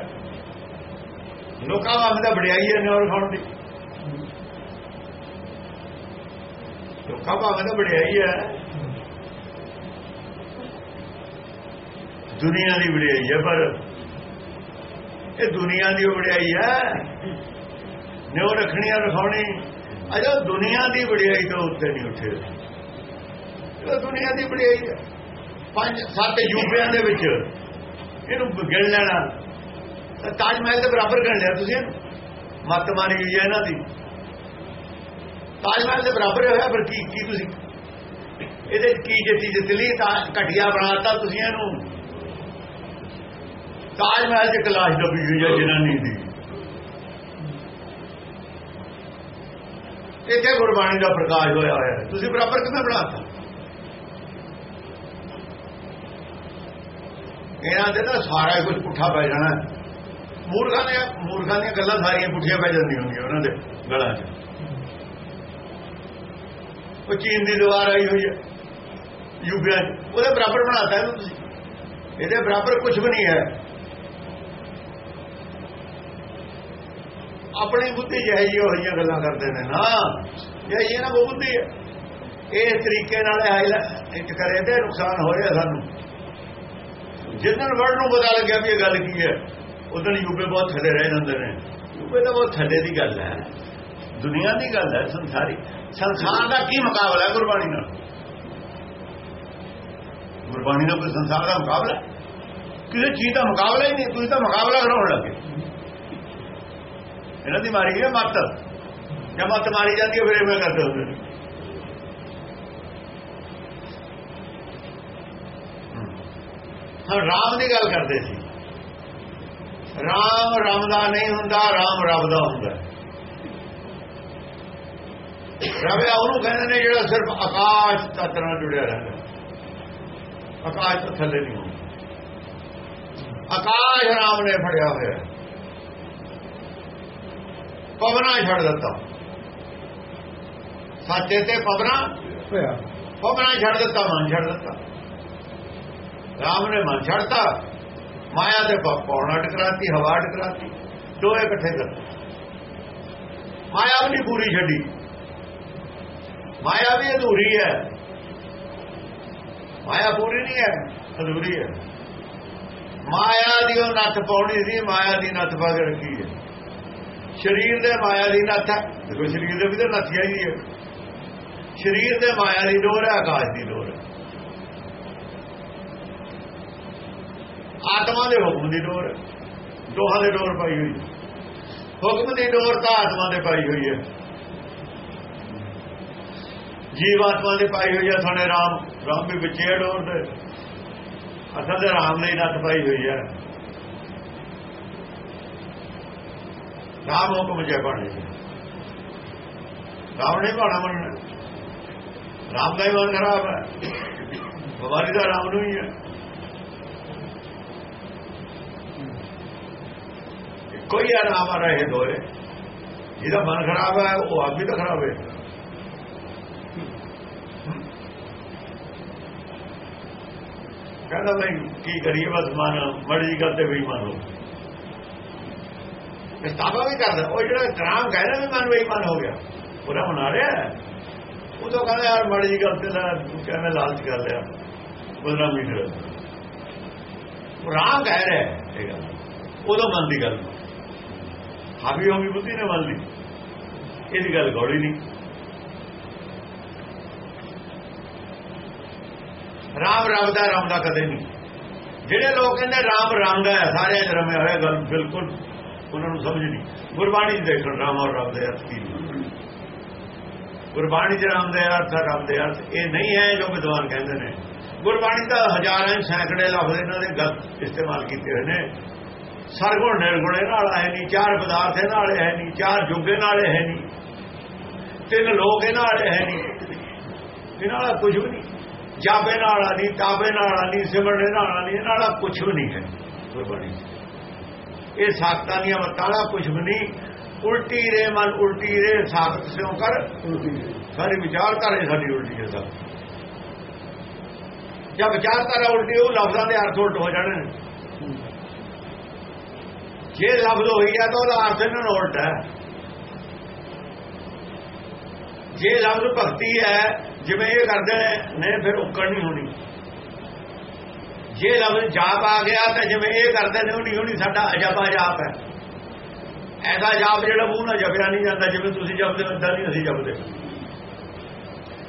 ਲੋਕਾਂ ਵਾਂਗ ਦਾ ਵਡਿਆਈ ਹੈ ਨਾਮ ਰਖਾਉਣ ਦੀ। ਲੋਕਾਂ ਵਾਂਗ ਦਾ ਵਡਿਆਈ ਹੈ ਦੁਨੀਆ ਦੀ ਵਡਿਆਈ ਹੈ ਪਰ ਇਹ ਦੁਨੀਆ ਦੀ ਵਡਿਆਈ ਹੈ ਨਿਉ ਰੱਖਣੀਆਂ ਰਖਾਉਣੀ। ਅਜਾ ਦੁਨੀਆ ਦੀ ਵਡਿਆਈ ਤੋਂ ਉੱਤੇ ਨਹੀਂ ਉੱਠੇ। ਇਹ ਦੁਨੀਆ ਦੀ ਵਡਿਆਈ ਹੈ ਪੰਜ, ਸੱਤ ਯੂਪੀਆਂ ਦੇ ਵਿੱਚ ਇਹਨੂੰ ਗਿਣ ਲੈਣਾ। ਤਾਜ ਮਹਿਲ ਦੇ ਬਰਾਬਰ ਗਿਣ ਲਿਆ ਤੁਸੀਂ। ਇਹਨੂੰ ਮੱਤ ਮਾਰੀ ਹੋਈ ਹੈ ਇਹਨਾਂ ਦੀ। ਤਾਜ ਮਹਿਲ ਦੇ ਬਰਾਬਰ ਹੋਇਆ ਪਰ ਕੀ ਕੀ ਤੁਸੀਂ ਇਹਦੇ ਕੀ ਜਿੱਤੀ ਜਿੱਤ ਲਈ ਤਾਂ ਘਟਿਆ ਬਣਾਤਾ ਤੁਸੀਂ ਇਹਨੂੰ। ਤਾਜ ਮਹਿਲ ਚ ਕਲਾਸ਼ ਦੱਬੀ ਹੋਈ ਹੈ ਜਨਾਨੀ ਦੀ। ਇੱਥੇ ਗੁਰਬਾਣੀ ਦਾ ਪ੍ਰਕਾਸ਼ ਹੋਇਆ ਹੋਇਆ ਤੁਸੀਂ ਬਰਾਬਰ ਕਿਵੇਂ ਬਣਾਤਾ ਇਹਨਾਂ ਦੇ ਤਾਂ ਸਾਰਾ ਕੁਝ ਪੁੱਠਾ ਪੈ ਜਾਣਾ। ਮੂਰਖਾਂ ਦੇ ਮੂਰਖਾਂ ਦੀਆਂ ਗੱਲਾਂ ਸਾਰੀਆਂ ਪੁੱਠੀਆਂ ਪੈ ਜਾਂਦੀਆਂ ਹੁੰਦੀਆਂ ਉਹਨਾਂ ਦੇ ਗਲਾਂ 'ਚ। ਉਹ ਚੀਨ ਦੀ ਦੀਵਾਰ ਆਈ ਹੋਈ ਹੈ, ਯੂਪੀਆ 'ਚ। ਉਹਦੇ ਬਰਾਬਰ ਬਣਾਤਾ ਇਹਨੂੰ ਤੁਸੀਂ। ਇਹਦੇ ਬਰਾਬਰ ਕੁਝ ਵੀ ਨਹੀਂ ਹੈ। ਆਪਣੀ ਬੁੱਧੀ ਜਿਹੇ ਜਿਹੀ ਹੋਈਆਂ ਗੱਲਾਂ ਕਰਦੇ ਨੇ ਨਾ। ਇਹ ਇਹ ਨਾ ਉਹ ਬੁੱਧੀ ਹੈ। ਇਹ ਤਰੀਕੇ ਨਾਲ ਹਾਈਲਾਈਟ ਕਰੇ ਤੇ ਨੁਕਸਾਨ ਹੋ ਰਿਹਾ ਸਾਨੂੰ। ਜਿੱਦਣ ਵਰਡ ਨੂੰ ਪਤਾ ਲੱਗਿਆ ਵੀ ਇਹ ਗੱਲ ਕੀ ਹੈ ਉਦੋਂ ਯੂਪੀ ਬਹੁਤ ਥੱਲੇ ਰਹਿ ਜਾਂਦੇ ਨੇ। ਯੂਪੇ ਤਾਂ ਬਹੁਤ ਥੱਲੇ ਦੀ ਗੱਲ ਹੈ। ਦੁਨੀਆ ਦੀ ਗੱਲ ਹੈ, ਸੰਸਾਰੀ। ਸੰਸਾਰ ਦਾ ਕੀ ਮੁਕਾਬਲਾ ਹੈ ਗੁਰਬਾਣੀ ਨਾਲ? ਗੁਰਬਾਣੀ ਨਾਲ ਕੋਈ ਸੰਸਾਰ ਦਾ ਮੁਕਾਬਲਾ ਕਿਸੇ ਚੀਜ਼ ਦਾ ਮੁਕਾਬਲਾ ਹੀ ਨਹੀਂ, ਤੁਸੀਂ ਤਾਂ ਮੁਕਾਬਲਾ ਕਰਾਉਣ ਲੱਗੇ। ਇਹਨਾਂ ਦੀ ਮਾਰੀ ਹੈ ਮੱਤ। ਜੇ ਮੱਤ ਮਾਰੀ ਜਾਂਦੀ ਹੈ, ਫਿਰ ਐਵੇਂ ਕਰਦੇ ਹੁੰਦੇ ਨੇ ਹਾਂ ਰਾਮ ਦੀ ਗੱਲ ਕਰਦੇ ਸੀ। ਰਾਮ ਰਾਮ ਦਾ ਨਹੀਂ ਹੁੰਦਾ ਰਾਮ ਰੱਬ ਦਾ ਹੁੰਦਾ। ਰੱਬ ਉਹਨੂੰ ਕਹਿੰਦੇ ਨੇ ਜਿਹੜਾ ਸਿਰਫ ਆਕਾਸ਼ ਤੱਤ ਨਾਲ ਜੁੜਿਆ ਰਹਿੰਦਾ। ਆਕਾਸ਼ ਤੋਂ ਥੱਲੇ ਨਹੀਂ ਹੁੰਦਾ। ਆਕਾਸ਼ ਰਾਮ ਨੇ ਫੜਿਆ ਹੋਇਆ। ਪਵਨਾ ਛੱਡ ਦਿੱਤਾ। ਸੱਚੇ ਤੇ ਪਵਨਾ ਹੋਇਆ। ਪਵਨਾ ਛੱਡ ਦਿੱਤਾ ਮਨ ਛੱਡ ਦਿੱਤਾ। ਰਾਮ ਨੇ ਮਨ ਛੱਡਤਾ। ਮਾਇਆ ਦੇ ਪ- ਪੌਣਾ ਟਕਰਾਤੀ, ਹਵਾ ਟਕਰਾਤੀ ਦੋਏ ਇਕੱਠੇ ਕਰ ਮਾਇਆ ਵੀ ਨਹੀਂ ਪੂਰੀ ਛੱਡੀ। ਮਾਇਆ ਵੀ ਅਧੂਰੀ ਹੈ। ਮਾਇਆ ਪੂਰੀ ਨਹੀਂ ਹੈ, ਅਧੂਰੀ ਹੈ। ਮਾਇਆ ਦੀ ਉਹ ਨੱਥ ਪਾਉਣੀ ਸੀ, ਮਾਇਆ ਦੀ ਨੱਥ ਪਾ ਕੇ ਰੱਖੀ ਹੈ। ਸਰੀਰ ਦੇ ਮਾਇਆ ਦੀ ਨੱਥ ਹੈ। ਦੇਖੋ, ਸਰੀਰ ਦੇ ਵੀ ਤਾਂ ਨੱਥ ਹੀ ਹੈ। ਸਰੀਰ ਦੇ ਮਾਇਆ ਦੀ ਡੋਰ ਹੈ, ਆਕਾਸ਼ ਦੀ ਡੋਰ ਹੈ ਆਤਮਾ ਦੇ ਹੁਕਮ ਦੀ ਡੋਰ ਦੋਹਾਂ ਦੇ ਡੋਰ ਪਾਈ ਹੋਈ ਹੁਕਮ ਦੀ ਡੋਰ ਤਾਂ ਆਤਮਾ ਦੇ ਪਾਈ ਹੋਈ ਹੈ। ਜੀਵ ਆਤਮਾ ਦੇ ਪਾਈ ਹੋਈ ਹੈ, ਸਾਡੇ ਰਾਮ ਰਾਮ ਵੀ ਵਿੱਚੇ ਹੈ ਡੋਰ ਦੇ ਅਸਲ ਦੇ ਰਾਮ ਨੇ ਹੀ ਨੱਥ ਪਾਈ ਹੋਈ ਹੈ। ਰਾਮ ਹੁਕਮ ਜੇ ਬਣੇ ਰਾਮ ਨੇ ਬਾਣਾ ਮੰਨਣਾ। ਰਾਮ ਦਾ ਹੀ ਮਨ ਖਰਾਬ ਹੈ। ਬਿਮਾਰੀ ਦਾ ਰਾਮ ਨੂੰ ਹੀ ਹੈ। ਕੋਈ ਆਰਾਮ ਆ ਰਹੇ ਦੋਏ। ਜਿਹਦਾ ਮਨ ਖਰਾਬ ਹੈ ਉਹ ਆਪ ਵੀ ਤਾਂ ਖਰਾਬ ਹੈ ਕਹਿੰਦਾ ਭਾਈ ਕੀ ਕਰੀਏ, ਬਸ ਮਨ ਮਰਜ਼ੀ ਕਰਦੇ ਵੀ ਮਨ ਹੋ ਇਸਤਾਵਾ ਵੀ ਕਰਦਾ। ਉਹ ਜਿਹੜਾ ਰਾਮ ਕਹਿੰਦਾ ਵੀ ਮਨ ਵੀ ਮਨ ਹੋ ਗਿਆ ਪੂਰਾ ਮਨਾ ਰਿਹਾ। ਹੈ। ਉਹ ਤਾਂ ਕਹਿੰਦਾ, ਯਾਰ ਮਰਜ਼ੀ ਕਰਦੇ ਦਾ ਕਹਿੰਦਾ ਲਾਲਚ ਕਰ ਲਿਆ। ਬਦਨਾਮ ਕਰ ਰਾਮ ਕਹਿ ਰਿਹਾ, ਇਹ ਗੱਲ। ਉਦੋਂ ਮਨ ਦੀ ਗੱਲ। ਹਾਵੀ ਹੋ ਗਈ ਬੁੱਧੀ ਨੇ ਵੱਲ ਲਈ। ਇਹਦੀ ਗੱਲ ਗੌੜੀ ਨਹੀਂ। ਰਾਮ ਰੱਬ ਦਾ ਰਾਮ ਦਾ ਕਦੇ ਨਹੀਂ। ਜਿਹੜੇ ਲੋਕ ਕਹਿੰਦੇ ਰਾਮ ਰੰਗ ਹੈ ਸਾਰਿਆਂ 'ਚ ਰਮਿਆ ਹੋਇਆ ਗੱਲ ਬਿਲਕੁਲ ਉਹਨਾਂ ਨੂੰ ਸਮਝ ਨਹੀਂ। ਗੁਰਬਾਣੀ 'ਚ ਦੇਖਣ, ਰਾਮ ਔਰ ਰੱਬ ਦੇ ਅਰਥ ਕੀ ਗੁਰਬਾਣੀ 'ਚ ਰਾਮ ਦੇ ਅਰਥ ਰੱਬ ਦੇ ਅਰਥ ਇਹ ਨਹੀਂ ਹੈ, ਜੋ ਵਿਦਵਾਨ ਕਹਿੰਦੇ ਨੇ। ਗੁਰਬਾਣੀ ਦਾ ਹਜ਼ਾਰਾਂ ਸੈਂਕੜੇ ਲਫ਼ਜ਼ ਇਹਨਾਂ ਦੇ ਗਲਤ ਇਸਤੇਮਾਲ ਕੀਤੇ ਹੋਏ ਨੇ। ਸਰਗੁਣ ਨਿਰਗੁਣ ਇਹ ਨਾਲ ਹੈ ਨਹੀਂ ਚਾਰ ਪਦਾਰਥ ਇਹ ਨਾਲ ਹੈ ਨਹੀਂ ਚਾਰ ਜੁਗੇ ਨਾਲ ਹੈ ਨਹੀਂ ਤਿੰਨ ਲੋਕ ਇਹ ਨਾਲ ਹੈ ਨਹੀਂ। ਇਹਨਾਂ ਨਾਲ ਕੁਝ ਵੀ ਨਹੀਂ। ਜਾਬੇ ਨਾਲ ਨਹੀਂ ਤਾਬੇ ਨਾਲ ਨਹੀਂ ਸਿਮਰਨੇ ਨਾਲ ਨਹੀਂ ਇਹਨਾਂ ਨਾਲ ਕੁਝ ਵੀ ਨਹੀਂ ਹੈ। ਗੁਰਬਾਣੀ। ਇਹ ਸਾਖਤਾਂ ਦੀਆਂ ਮਤਾਲਾ ਕੁਝ ਵੀ ਨਹੀਂ। ਉਲਟੀ ਰੇ ਮਨ ਉਲਟੀ ਰੇ ਸਾਖਤ ਸਿਉ ਕਰ। ਸਾਰੀ ਵਿਚਾਰਧਾਰਾ ਸਾਡੀ ਉਲਟੀ ਹੈ ਸਭ। ਜਦ ਵਿਚਾਰਧਾਰਾ ਉਲਟੀ ਉਹ ਲਫ਼ਜ਼ਾਂ ਦੇ ਅਰਥ ਉਲਟ ਹੋ ਜਾਣੇ ਨੇ। ਜੇ ਲਫ਼ਜ਼ ਹੋਈ ਆ ਤਾਂ ਉਹਦਾ ਅਰਥ ਇਹਨਾਂ ਨੂੰ ਉਲਟ ਹੈ। ਜੇ ਲਫ਼ਜ਼ ਭਗਤੀ ਹੈ, ਜਿਵੇਂ ਇਹ ਕਰਦੇ ਨੇ ਫਿਰ ਉੱਕੜ ਨਹੀਂ ਹੋਣੀ। ਜੇ ਲਫ਼ਜ਼ ਜਾਪ ਆ ਗਿਆ ਤਾਂ ਜਿਵੇਂ ਇਹ ਕਰਦੇ ਨੇ, ਉਹ ਨਹੀਂ ਹੋਣੀ, ਸਾਡਾ ਅਜਬਾ ਜਾਪ ਹੈ। ਐਸਾ ਜਾਪ ਜਿਹੜਾ ਮੂੰਹ ਨਾਲ ਜਪਿਆ ਨਹੀਂ ਜਾਂਦਾ, ਜਿਵੇਂ ਤੁਸੀਂ ਜਪਦੇ ਹੋ, ਏਦਾਂ ਨਹੀਂ ਅਸੀਂ ਜਪਦੇ।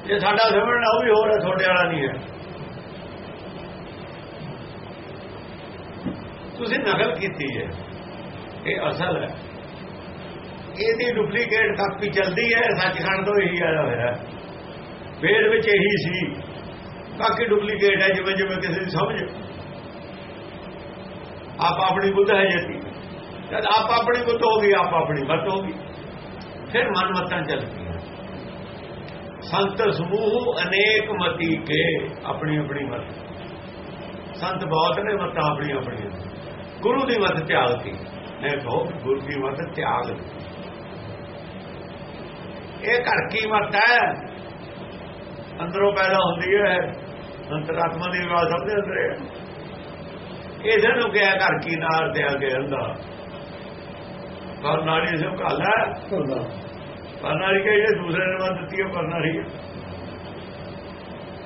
ਜੇ ਸਾਡਾ ਸਿਮਰਨ ਉਹ ਵੀ ਹੋਰ ਹੈ, ਤੁਹਾਡੇ ਵਾਲਾ ਨਹੀਂ ਹੈ। ਤੁਸੀਂ ਨਕਲ ਕੀਤੀ ਹੈ। ਇਹ ਅਸਲ ਹੈ। ਇਹਦੀ ਡੁਪਲੀਕੇਟ ਕਾਪੀ ਚਲਦੀ ਹੈ, ਸੱਚਖੰਡ ਤੋਂ ਇਹੀ ਆਇਆ ਹੋਇਆ ਹੈ। ਵੇਦ ਵਿੱਚ ਇਹੀ ਸੀ। ਬਾਕੀ ਡੁਪਲੀਕੇਟ ਹੈ, ਜਿਵੇਂ ਜਿਵੇਂ ਕਿਸੇ ਦੀ ਸਮਝ। ਆਪ ਆਪਣੀ ਬੁੱਧ ਹੈ ਜੇਤੀ ਜਦ ਆਪ ਆਪਣੀ ਬੁੱਧ ਹੋ ਗਈ, ਆਪ ਆਪਣੀ ਮਤ ਹੋ ਗਈ। ਫਿਰ ਮਨ ਮਤਾਂ ਚੱਲ ਪਈਆਂ ਸੰਤ ਸਮੂਹ ਅਨੇਕ ਮਤੀ ਕੇ ਆਪਣੀ ਆਪਣੀ ਮਤ। ਸੰਤ ਬਹੁਤ ਨੇ, ਮਤਾਂ ਆਪਣੀ ਆਪਣੀਆਂ। ਗੁਰੂ ਦੀ ਮਤ ਤਿਆਗਤੀ ਕਹੋ ਦੀ ਮਤ ਤਿਆਗ। ਦਿੱਤੀ। ਇਹ ਘਰ ਕੀ ਮਤ ਹੈ। ਅੰਦਰੋਂ ਪੈਦਾ ਹੁੰਦੀ ਹੈ। ਅੰਤਰਾਤਮਾ ਦੀ ਆਵਾਜ਼ ਸਭ ਦੇ ਅੰਦਰ ਹੈ। ਇਹਦੇ ਨੂੰ ਕਿਹਾ ਘਰ ਕੀ ਨਾਰ ਤੇ ਅੱਗੇ ਅੰਦਾ ਪਰ ਨਾਲੀ ਸਭ ਕਾਲਾ ਪਰ ਨਾਲੀ ਕੇ ਜਿਹੜੇ ਦੂਸਰੇ ਨੇ ਮਤ ਦਿੱਤੀ ਉਹ ਪਰਨਾ ਰਹੀ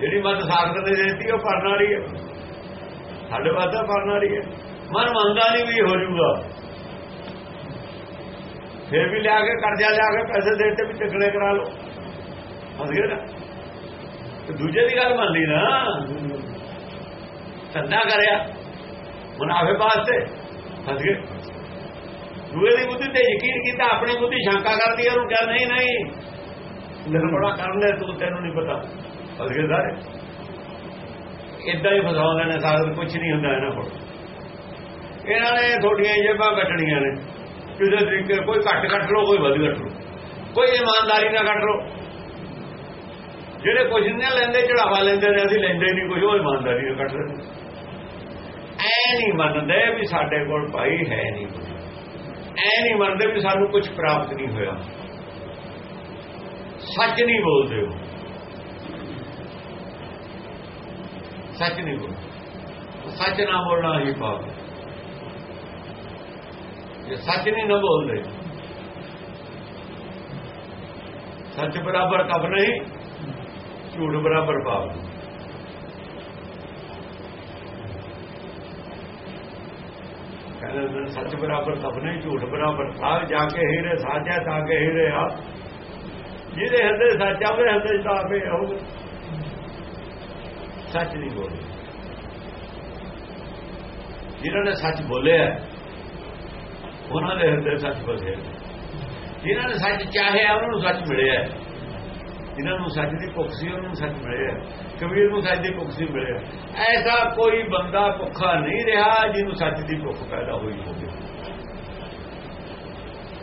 ਜਿਹੜੀ ਮਤ ਸਾਖਤ ਨੇ ਦਿੱਤੀ ਉਹ ਪਰਨਾ ਰਹੀ ਹੈ। ਸਾਡੇ ਵਾਸਤੇ ਪਰਨਾ ਰਹੀ ਹੈ। ਮਨ ਮੰਨਦਾ ਨਹੀਂ ਵੀ ਹੋ ਜਾਊਗਾ। ਫਿਰ ਵੀ ਲਿਆ ਕੇ ਕਰਜ਼ਾ, ਲਿਆ ਕੇ ਪੈਸੇ ਦੇ ਤੇ ਵੀ ਟਿਕਣੇ ਕਰਾ ਲਓ। ਹਸਗੇ ਨਾ। ਦੂਜੇ ਦੀ ਗੱਲ ਮੰਨ ਲਈ ਨਾ। ਧੰਦਾ ਕਰਿਆ, ਮੁਨਾਫੇ ਵਾਸਤੇ ਹਸਗੇ ਦੂਏ ਦੀ ਬੁੱਧੀ ਤੇ ਯਕੀਨ ਕੀਤਾ, ਆਪਣੀ ਬੁੱਧੀ ਸ਼ੰਕਾ ਕਰਦੀ ਹੈ ਉਹਨੂੰ ਕਹਿੰਦਾ ਨਹੀਂ ਨਹੀਂ, ਤੈਨੂੰ ਬੜਾ ਕਰਨ ਦੇ, ਤੂੰ ਤੈਨੂੰ ਨਹੀਂ ਪਤਾ। ਹਸਗੇ ਸਾਰੇ। ਇਦਾਂ ਹੀ ਫਸਾਉਂਦੇ ਨੇ ਸਾਧਨ ਕੁਝ ਨਹੀਂ ਹੁੰਦਾ ਇਹਨਾਂ ਕੋਲ। ਇਹਨਾਂ ਨੇ ਥੋੜੀਆਂ ਜੇਬਾਂ ਕੱਟਣੀਆਂ ਨੇ। ਕਿਸੇ ਤਰੀਕੇ ਕੋਈ ਘੱਟ ਕੱਟ ਲੋ ਕੋਈ ਵੱਧ ਕੱਟ ਲੋ ਕੋਈ ਇਮਾਨਦਾਰੀ ਨਾਲ ਕੱਟ ਲੋ ਜਿਹੜੇ ਕੁਝ ਨਹੀਂ ਲੈਂਦੇ ਚੜਾਵਾ ਲੈਂਦੇ ਨੇ, ਅਸੀਂ ਲੈਂਦੇ ਨਹੀਂ ਕੁਝ ਉਹ ਇਮਾਨਦਾਰੀ ਨਾਲ ਕੱਟ ਲੈਂਦੇ ਐ ਨਹੀਂ ਮੰਨਦੇ ਵੀ ਸਾਡੇ ਕੋਲ ਭਾਈ ਹੈ ਨਹੀਂ ਐ ਨਹੀਂ ਮੰਨਦੇ ਵੀ ਸਾਨੂੰ ਕੁਝ ਪ੍ਰਾਪਤ ਨਹੀਂ ਹੋਇਆ। ਸੱਚ ਨਹੀਂ ਬੋਲਦੇ ਹੋ ਸੱਚ ਨਹੀਂ ਬੋਲਦੇ। ਸੱਚ ਨਾ ਬੋਲਣਾ ਹੀ ਪਾਪ। ਹੈ। ਇਹ ਸੱਚ ਨਹੀਂ ਨਾ ਬੋਲਦੇ। ਸੱਚ ਬਰਾਬਰ ਕਬ ਨਹੀਂ, ਝੂਠ ਬਰਾਬਰ ਪਾਪ ਕਹਿੰਦੇ ਨੇ, ਸੱਚ ਬਰਾਬਰ ਕਬ ਨਹੀਂ, ਝੂਠ ਬਰਾਬਰ ਸਾਹ ਜਾ ਕੇ ਹੀਰੇ ਸਾਚਾ ਤਾਂ ਕੇ ਹੀਰੇ ਆ। ਜਿਹਦੇ ਹਿਰਦੇ ਸੱਚ ਆਵੇ ਹਿਰਦੇ ਤਾਂ ਆਪੇ ਹੋਊਗਾ ਸੱਚ ਨਹੀਂ ਬੋਲਦੇ। ਜਿਨ੍ਹਾਂ ਨੇ ਸੱਚ ਬੋਲਿਆ ਉਹਨਾਂ ਦੇ ਹਿਰਦੇ ਸੱਚ ਵਸਿਆ ਜਿਨ੍ਹਾਂ ਨੇ ਸੱਚ ਚਾਹਿਆ, ਉਹਨਾਂ ਨੂੰ ਸੱਚ ਮਿਲਿਆ। ਜਿਨ੍ਹਾਂ ਨੂੰ ਸੱਚ ਦੀ ਭੁੱਖ ਸੀ, ਉਹਨਾਂ ਨੂੰ ਸੱਚ ਮਿਲਿਆ। ਕਬੀਰ ਨੂੰ ਸੱਚ ਦੀ ਭੁੱਖ ਸੀ, ਮਿਲਿਆ। ਐਸਾ ਕੋਈ ਬੰਦਾ ਭੁੱਖਾ ਨਹੀਂ ਰਿਹਾ ਜਿਹਨੂੰ ਸੱਚ ਦੀ ਭੁੱਖ ਪੈਦਾ ਹੋਈ ਹੋਵੇ।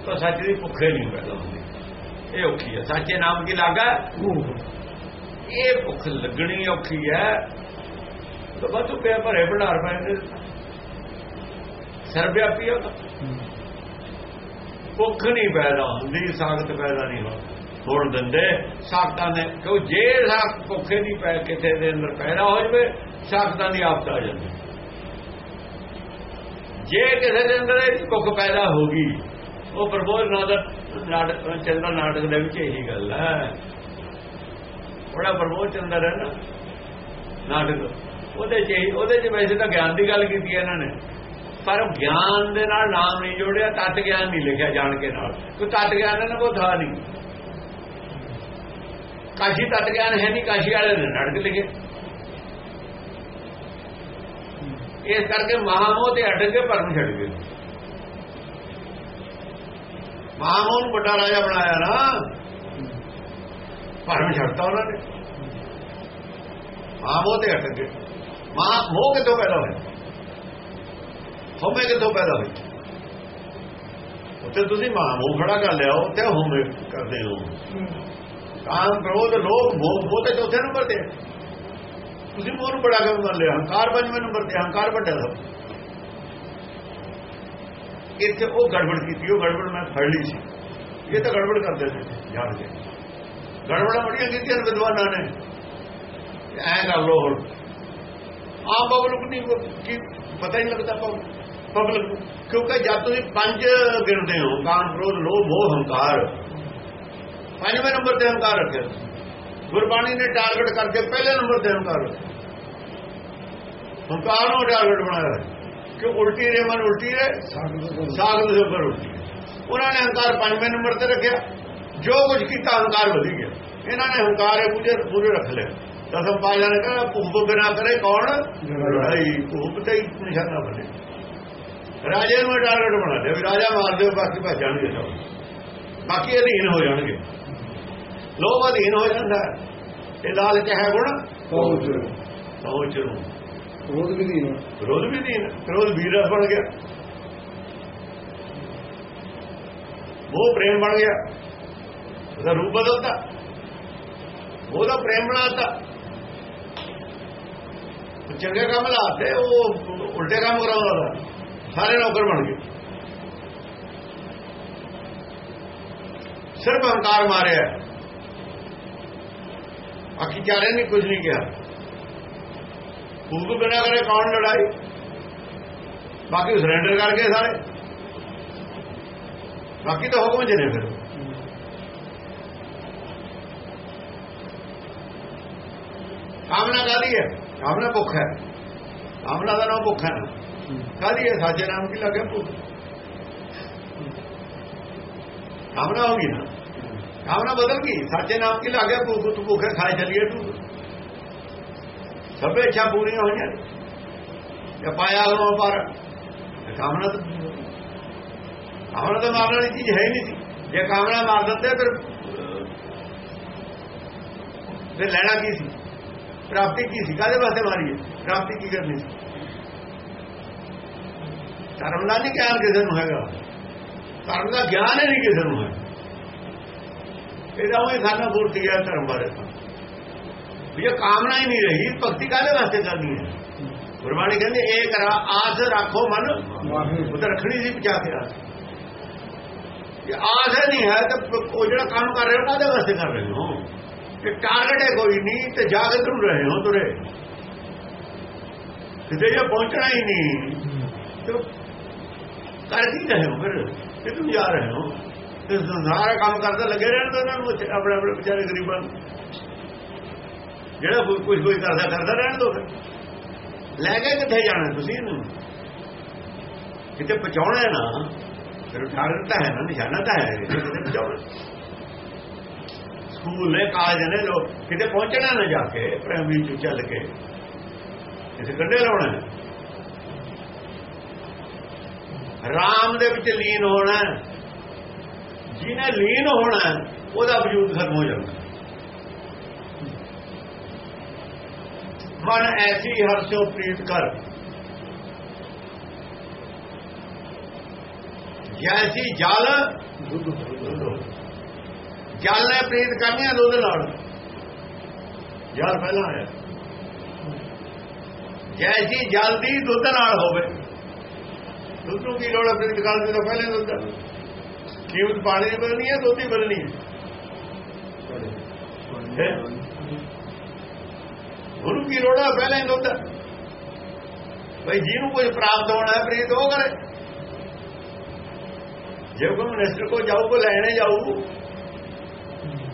ਤਾਂ ਸੱਚ ਦੀ ਭੁੱਖੇ ਨਹੀਂ ਪੈਦਾ ਹੁੰਦੀ। ਇਹ ਔਖੀ ਹੈ ਸੱਚੇ ਨਾਮ ਕੀ ਲਾਗਾ? ਇਹ ਭੁੱਖ ਲੱਗਣੀ ਔਖੀ ਹੈ ਤਾਂ ਬਤੂ ਪਿਆ ਭਰੇ ਭੰਡਾਰ ਪੈਂਦੇ ਸਰਵਿਆਪੀ ਉਹ ਭੁੱਖ ਨਹੀਂ ਪੈਦਾ ਹੁੰਦੀ, ਸਾਖਤ ਪੈਦਾ ਨਹੀਂ ਹੋ ਹੋਣ ਦਿੰਦੇ। ਸਾਖਤਾਂ ਦੇ ਕਿਉਂ ਜੇ ਸਾਖ ਭੁੱਖੇ ਨਹੀਂ ਪੈ ਕਿਤੇ ਦੇ ਅੰਦਰ ਪੈਦਾ ਹੋ ਜਵੇ, ਸਾਖਤਾਂ ਦੀ ਆਪਦਾ ਆ ਜਾਂਦੀ। ਜੇ ਕਿਸੇ ਦੇ ਅੰਦਰ ਇਹ ਭੁੱਖ ਪੈਦਾ ਹੋ ਗਈ, ਉਹ ਪ੍ਰਬੋਧ ਨਾਟਕ ਨਾਟਕ ਚੰਦਰ ਨਾਟਕ ਦੇ ਵਿੱਚ ਇਹੀ ਗੱਲ ਹੈ। ਬੜਾ ਪ੍ਰਬੋਧ ਚੰਦਰ ਹੈ ਨਾ। ਨਾਟਕ। ਉਹਦੇ ਚ ਉਹਦੇ ਚ ਵੈਸੇ ਤਾਂ ਗਿਆਨ ਦੀ ਗੱਲ ਕੀਤੀ ਹੈ ਇਹਨਾਂ ਨੇ। ਪਰ ਗਿਆਨ ਦੇ ਨਾਲ ਨਾਮ ਨਹੀਂ ਜੋੜਿਆ, ਤਤ ਗਿਆਨ ਨਹੀਂ ਲਿਖਿਆ ਜਾਣ ਕੇ ਨਾਲ। ਕੋਈ ਤਤ ਗਿਆਨ ਇਹਨਾਂ ਕੋਲ ਥਾ ਨਹੀਂ। ਕਾਸ਼ੀ ਤਤ ਗਿਆਨ ਹੈ ਨਹੀਂ, ਕਾਸ਼ੀ ਵਾਲੇ ਨੇ ਨਾਟਕ ਲਿਖੇ। ਇਸ ਕਰਕੇ ਮਹਾਮੋਹ ਤੇ ਅਟਕ ਕੇ ਭਰਮ ਛੱਡ ਗਏ। ਮਹਾਮੋਹ ਨੂੰ ਵੱਡਾ ਰਾਜਾ ਬਣਾਇਆ ਨਾ। ਭਰਮ ਛੱਡਤਾ ਉਹਨਾਂ ਨੇ। ਮਹਾਮੋਹ ਤੇ ਅਟਕ ਗਏ ਮਹਾ ਮੋਹ ਕਿੱਥੋਂ ਪੈਦਾ ਹੋਇਆ? ਹਉਮੈ ਕਿੱਥੋਂ ਪੈਦਾ ਹੋਈ? ਉੱਥੇ ਤੁਸੀਂ ਮਹਾਮੋਹ ਖੜਾ ਕਰ ਲਿਆ ਉੱਥੇ ਹਉਮੈ ਕਰਦੇ ਹੋ। ਕਾਮ ਕ੍ਰੋਧ ਲੋਭ ਮੋਹ ਉਹ ਤੇ ਚੌਥੇ ਨੰਬਰ ਤੇ ਤੁਸੀਂ ਮੋਹ ਨੂੰ ਬੜਾ ਕੰਮ ਕਰ ਲਿਆ ਹੰਕਾਰ ਪੰਜਵੇਂ ਨੰਬਰ ਤੇ ਹੰਕਾਰ ਵੱਡਾ ਸਭ। ਇੱਥੇ ਉਹ ਗੜਬੜ ਕੀਤੀ ਉਹ ਗੜਬੜ ਮੈਂ ਫੜ ਲਈ ਸੀ। ਇਹ ਤਾਂ ਗੜਬੜ ਕਰਦੇ ਸੀ ਯਾਦ ਕੇ ਗੜਬੜਾਂ ਬੜੀਆਂ ਕੀਤੀਆਂ ਵਿਦਵਾਨਾਂ ਨੇ। ਐ ਕਰ ਲੋ ਹੁਣ। ਆਮ ਪਬਲਿਕ ਨਹੀਂ ਕੀ ਪਤਾ ਹੀ ਨਹੀਂ ਲੱਗਦਾ ਪਬਲਿਕ ਕਿਉਂਕਿ ਜਦ ਤੁਸੀਂ ਪੰਜ ਗਿਣਦੇ ਹੋ ਕਾਮ ਕ੍ਰੋਧ ਲੋਭ ਮੋਹ ਹੰਕਾਰ। ਪੰਜਵੇਂ ਨੰਬਰ ਤੇ ਹੰਕਾਰ ਰੱਖਿਆ। ਗੁਰਬਾਣੀ ਨੇ ਟਾਰਗੇਟ ਕਰਕੇ ਪਹਿਲੇ ਨੰਬਰ ਤੇ ਹੰਕਾਰ ਹੰਕਾਰ ਨੂੰ ਟਾਰਗੇਟ ਬਣਾਇਆ। ਕਿ ਉਲਟੀ ਰੇ ਮਨ ਉਲਟੀ ਰੇ ਸਾਗਰ ਦੇ ਉੱਪਰ ਉਲਟੀ ਉਹਨਾਂ ਨੇ ਹੰਕਾਰ ਪੰਜਵੇਂ ਨੰਬਰ ਤੇ ਰੱਖਿਆ। ਜੋ ਕੁਝ ਕੀਤਾ, ਹੰਕਾਰ ਵਧੀ ਗਿਆ। ਇਹਨਾਂ ਨੇ ਹੰਕਾਰ ਇਹ ਪੂਰੇ ਪੂਰੇ ਰੱਖ ਲਿਆ ਦਸਮ ਪਾਸ਼ਾ ਨੇ ਕਹਿੰਦਾ ਭੂਪ ਬਿਨਾ ਕਰੇ ਕੌਣ? ਲੜਾਈ। ਭੂਪ ਤੇ ਹੀ ਨਿਸ਼ਾਨਾ ਬਣੇ ਰਾਜੇ ਨੂੰ ਟਾਰਗੇਟ ਬਣਾ ਲਿਆ ਵੀ ਰਾਜਾ ਮਾਰ ਦਿਓ ਬਾਕੀ ਭੱਜ ਜਾਣਗੇ ਸਭ। ਬਾਕੀ ਅਧੀਨ ਹੋ ਜਾਣਗੇ। ਲੋਭ ਅਧੀਨ ਹੋ ਜਾਂਦਾ ਇਹ ਲਾਲਚ ਹੈ ਗੁਣ? ਪਹੁੰਚ ਪਹੁੰਚ ਨੂੰ ਵੀ ਨਹੀਂ ਵਿਰੋਧ ਵੀ ਨਹੀਂ ਵਿਰੋਧ ਵੀਰ ਬਣ ਗਿਆ। ਉਹ ਪ੍ਰੇਮ ਬਣ ਗਿਆ। ਉਹਦਾ ਰੂਪ ਬਦਲਦਾ ਉਹਦਾ ਪ੍ਰੇਮ ਬਣਾਤਾ। ਚੰਗੇ ਕੰਮ ਲਾਤੇ ਉਹ ਉਲਟੇ ਕੰਮ ਕਰਾਉਂਦਾ ਸਾਰੇ ਨੌਕਰ ਬਣ ਗਏ। ਸਿਰਫ ਹੰਕਾਰ ਮਾਰਿਆ। ਬਾਕੀ ਚਾਰੇ ਨੇ ਕੁਝ ਨਹੀਂ ਕਿਹਾ। ਭੂਖ ਬਿਨਾ ਕਰੇ, ਕੌਣ ਲੜਾਈ? ਬਾਕੀ ਸਰੈਂਡਰ ਕਰ ਗਏ ਸਾਰੇ। ਬਾਕੀ ਤਾਂ ਹੁਕਮ ਜਨੇ ਫਿਰ। ਕਾਮਨਾ ਕਾਦੀ ਹੈ? ਕਾਮਨਾ ਭੁੱਖ ਹੈ। ਕਾਮਨਾ ਦਾ ਨਾਮ ਭੁੱਖ ਹੈ ਕਾਦੀ ਹੈ, ਸਾਜੇ ਨਾਮ ਕੀ ਲੱਗਿਆ ਭੂਤ ਕਾਮਨਾ ਹੋ ਗਈ ਨਾ? ਕਾਮਨਾ ਬਦਲ ਗਈ। ਸਾਚੇ ਨਾਮ ਕੀ ਲੱਗੇ ਭੁੱਖ, ਤੂੰ ਭੁੱਖੇ ਖਾਏ ਚੱਲੀਏ ਤੂੰ। ਸਭੇ ਇੱਛਾ ਪੂਰੀਆਂ ਹੋਈਆਂ। ਨੇ ਜਾਂ ਪਾਇਆ ਉਹ ਪਰ ਕਾਮਨਾ ਤਾਂ ਕਾਮਨਾ ਤਾਂ ਮਾਰਨ ਵਾਲੀ ਚੀਜ਼ ਹੈ ਹੀ ਨਹੀਂ ਸੀ। ਜੇ ਕਾਮਨਾ ਮਾਰ ਦਿੰਦੇ ਫਿਰ ਫਿਰ ਲੈਣਾ ਕੀ ਸੀ? ਪ੍ਰਾਪਤੀ ਕੀ ਸੀ? ਕਾਹਦੇ ਵਾਸਤੇ ਮਾਰੀ ਹੈ ਪ੍ਰਾਪਤੀ ਕੀ ਕਰਨੀ ਸੀ? ਧਰਮ ਦਾ ਨਹੀਂ ਗਿਆਨ ਕਿਸੇ ਨੂੰ ਹੈਗਾ। ਧਰਮ ਦਾ ਗਿਆਨ ਹੀ ਨਹੀਂ ਕਿਸੇ ਨੂੰ ਹੈ ਇਹਦਾ ਉਹ ਖਾਨਾ ਪੂਰਤੀ ਹੈ ਧਰਮ ਬਾਰੇ। ਵੀ ਇਹ ਕਾਮਨਾ ਹੀ ਨਹੀਂ ਰਹੀ, ਭਗਤੀ ਕਾਹਦੇ ਵਾਸਤੇ ਕਰਨੀ ਹੈ? ਗੁਰਬਾਣੀ ਕਹਿੰਦੇ, ਇਹ ਕਰਾ, ਆਸ ਰੱਖੋ ਮਨ ਉਹ ਤਾਂ ਰੱਖਣੀ ਸੀ ਬਚਾ ਕੇ ਆਸ ਜੇ ਆਸ ਨਹੀਂ ਹੈ, ਤਾਂ ਉਹ ਜਿਹੜਾ ਕੰਮ ਕਰ ਰਹੇ ਹੋ ਕਾਹਦੇ ਵਾਸਤੇ ਕਰ ਰਹੇ ਹੋ? ਕਿ ਟਾਰਗੇਟ ਹੈ ਕੋਈ ਨਹੀਂ, ਤੇ ਜਾਗਤ ਨੂੰ ਰਹੇ ਹੋ ਤੁਰੇ। ਕਿਤੇ ਜੇ ਪਹੁੰਚਣਾ ਹੀ ਨਹੀਂ। ਤੇ ਕਰ ਕੀ ਰਹੇ ਹੋ ਫਿਰ? ਕਿ ਜਾ ਰਹੇ ਹੋ? ਤੇ ਸਾਰਾ ਕੰਮ ਕਰਦੇ, ਲੱਗੇ ਰਹਿਣ ਤਾਂ ਉਹਨਾਂ ਨੂੰ ਆਪਣੇ ਆਪਣੇ ਵਿਚਾਰੇ ਗਰੀਬਾਂ ਨੂੰ। ਜਿਹੜਾ ਕੁਝ ਕੋਈ ਕਰਦਾ ਕਰਦਾ ਰਹਿਣ ਦੋ ਫਿਰ। ਲੈ ਕੇ ਕਿੱਥੇ ਜਾਣਾ ਤੁਸੀਂ ਇਹਨੂੰ? ਕਿਤੇ ਪਹੁੰਚਾਉਣਾ ਹੈ ਨਾ, ਫਿਰ ਟਾਰਗੇਟ ਤਾਂ ਹੈ ਨਾ, ਨਿਸ਼ਾਨਾ ਤਾਂ ਹੈ ਕਿਤੇ ਪਹੁੰਚਾਉਣਾ। ਸਕੂਲ ਨੇ, ਕਾਲਜ ਨੇ ਲੋਕ ਕਿਤੇ ਪਹੁੰਚਣਾ ਨਾ ਜਾ ਕੇ, ਪ੍ਰਾਇਮਰੀ ਚ ਚੱਲ ਕੇ। ਕਿਤੇ ਕੱਢੇ ਲਾਉਣਾ ਹੈ। ਰਾਮ ਦੇ ਵਿੱਚ ਲੀਨ ਹੋਣਾ ਜਿਹਨੇ ਲੀਨ ਹੋਣਾ ਉਹਦਾ ਵਜੂਦ ਖਤਮ ਹੋ ਜਾਂਦਾ ਮਨ ਐਸੀ ਹਰਸ਼ੋ ਪ੍ਰੀਤ ਕਰ। ਜੈਸੀ ਜਲ ਜਲ ਨੇ ਪ੍ਰੀਤ ਕਰਨੀ ਹੈ, ਦੁੱਧ ਨਾਲ ਜਲ ਪਹਿਲਾਂ ਆਇਆ। ਜੈਸੀ ਜਲ ਦੀ ਦੁੱਧ ਨਾਲ ਹੋਵੇ। ਦੁੱਧ ਨੂੰ ਕੀ ਲੋੜ ਹੈ ਪ੍ਰੀਤ ਕਰਨ ਦੀ ਤਾਂ ਪਹਿਲੇ ਦੁੱਧ ਹੈ। ਕੀਮਤ ਪਾਣੀ ਦੀ ਬਦਲਣੀ ਹੈ ਦੁੱਧ ਦੀ ਬਦਲਣੀ ਹੈ ਹੈਂ? ਉਹਨੂੰ ਕੀ ਲੋੜ ਹੈ ਪਹਿਲੇ ਦੁੱਧ ਹੈ। ਬਈ ਜਿਹਨੂੰ ਕੋਈ ਪ੍ਰਾਪਤ ਹੋਣਾ ਹੈ, ਪ੍ਰੀਤ ਉਹ ਕਰੇ ਜੇ ਕੋਈ ਮਿਨਿਸਟਰ ਕੋ ਜਾਊ ਕੋ ਲੈਣੇ ਜਾਊ,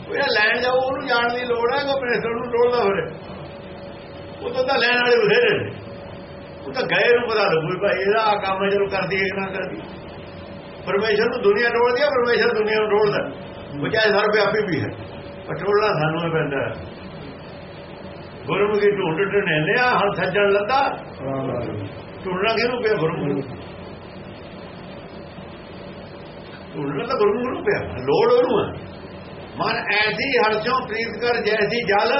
ਉਹ ਲੈਣ ਜਾਊ, ਉਹਨੂੰ ਜਾਣ ਦੀ ਲੋੜ ਹੈ ਕੋ ਮਿਨਿਸਟਰ ਨੂੰ ਲੋੜ ਟੋਲਦਾ ਹੋਵੇ ਉਹ ਤਾਂ ਤਾਂ ਲੈਣ ਵਾਲੇ ਬਥੇਰੇ ਨੇ ਉਹ ਤਾਂ ਗਏ ਨੂੰ ਪਤਾ ਲੱਗੂ ਭਾਈ ਇਹਦਾ ਆਹ ਕੰਮ ਜਦੋਂ ਕਰਦੀ ਹੈ ਨਾ ਕਰਦੀ। ਪਰਮੇਸ਼ਰ ਨੂੰ ਦੁਨੀਆ ਟੋਲਦੀ ਹੈ ਪਰਮੇਸ਼ਰ ਦੁਨੀਆ ਨੂੰ ਟੋਲਦਾ ਉਹ ਚਾਹੇ ਸਰਬ ਵਿਆਪੀ ਵੀ ਹੈ ਪਰ ਟੋਲਣਾ ਸਾਨੂੰ ਹੀ ਪੈਂਦਾ। ਗੁਰਮੁਖੀ ਢੂੰਡ ਢਣੇ ਲਿਆ ਹੱਥ ਸੱਜਣ ਲੱਦਾ ਢੂੰਡਣਾ ਕਿਹਨੂੰ ਪਿਆ ਗੁਰਮੁਖ ਢੂੰਡਣਾ ਤਾਂ ਗੁਰਮੁਖ ਨੂੰ ਪਿਆ ਲੋੜ ਉਹਨੂੰ ਹੈ ਮਨ ਐਸੀ ਹਰਸ਼ੋਂ ਪ੍ਰੀਤ ਕਰ ਜੈਸੀ ਜਲ।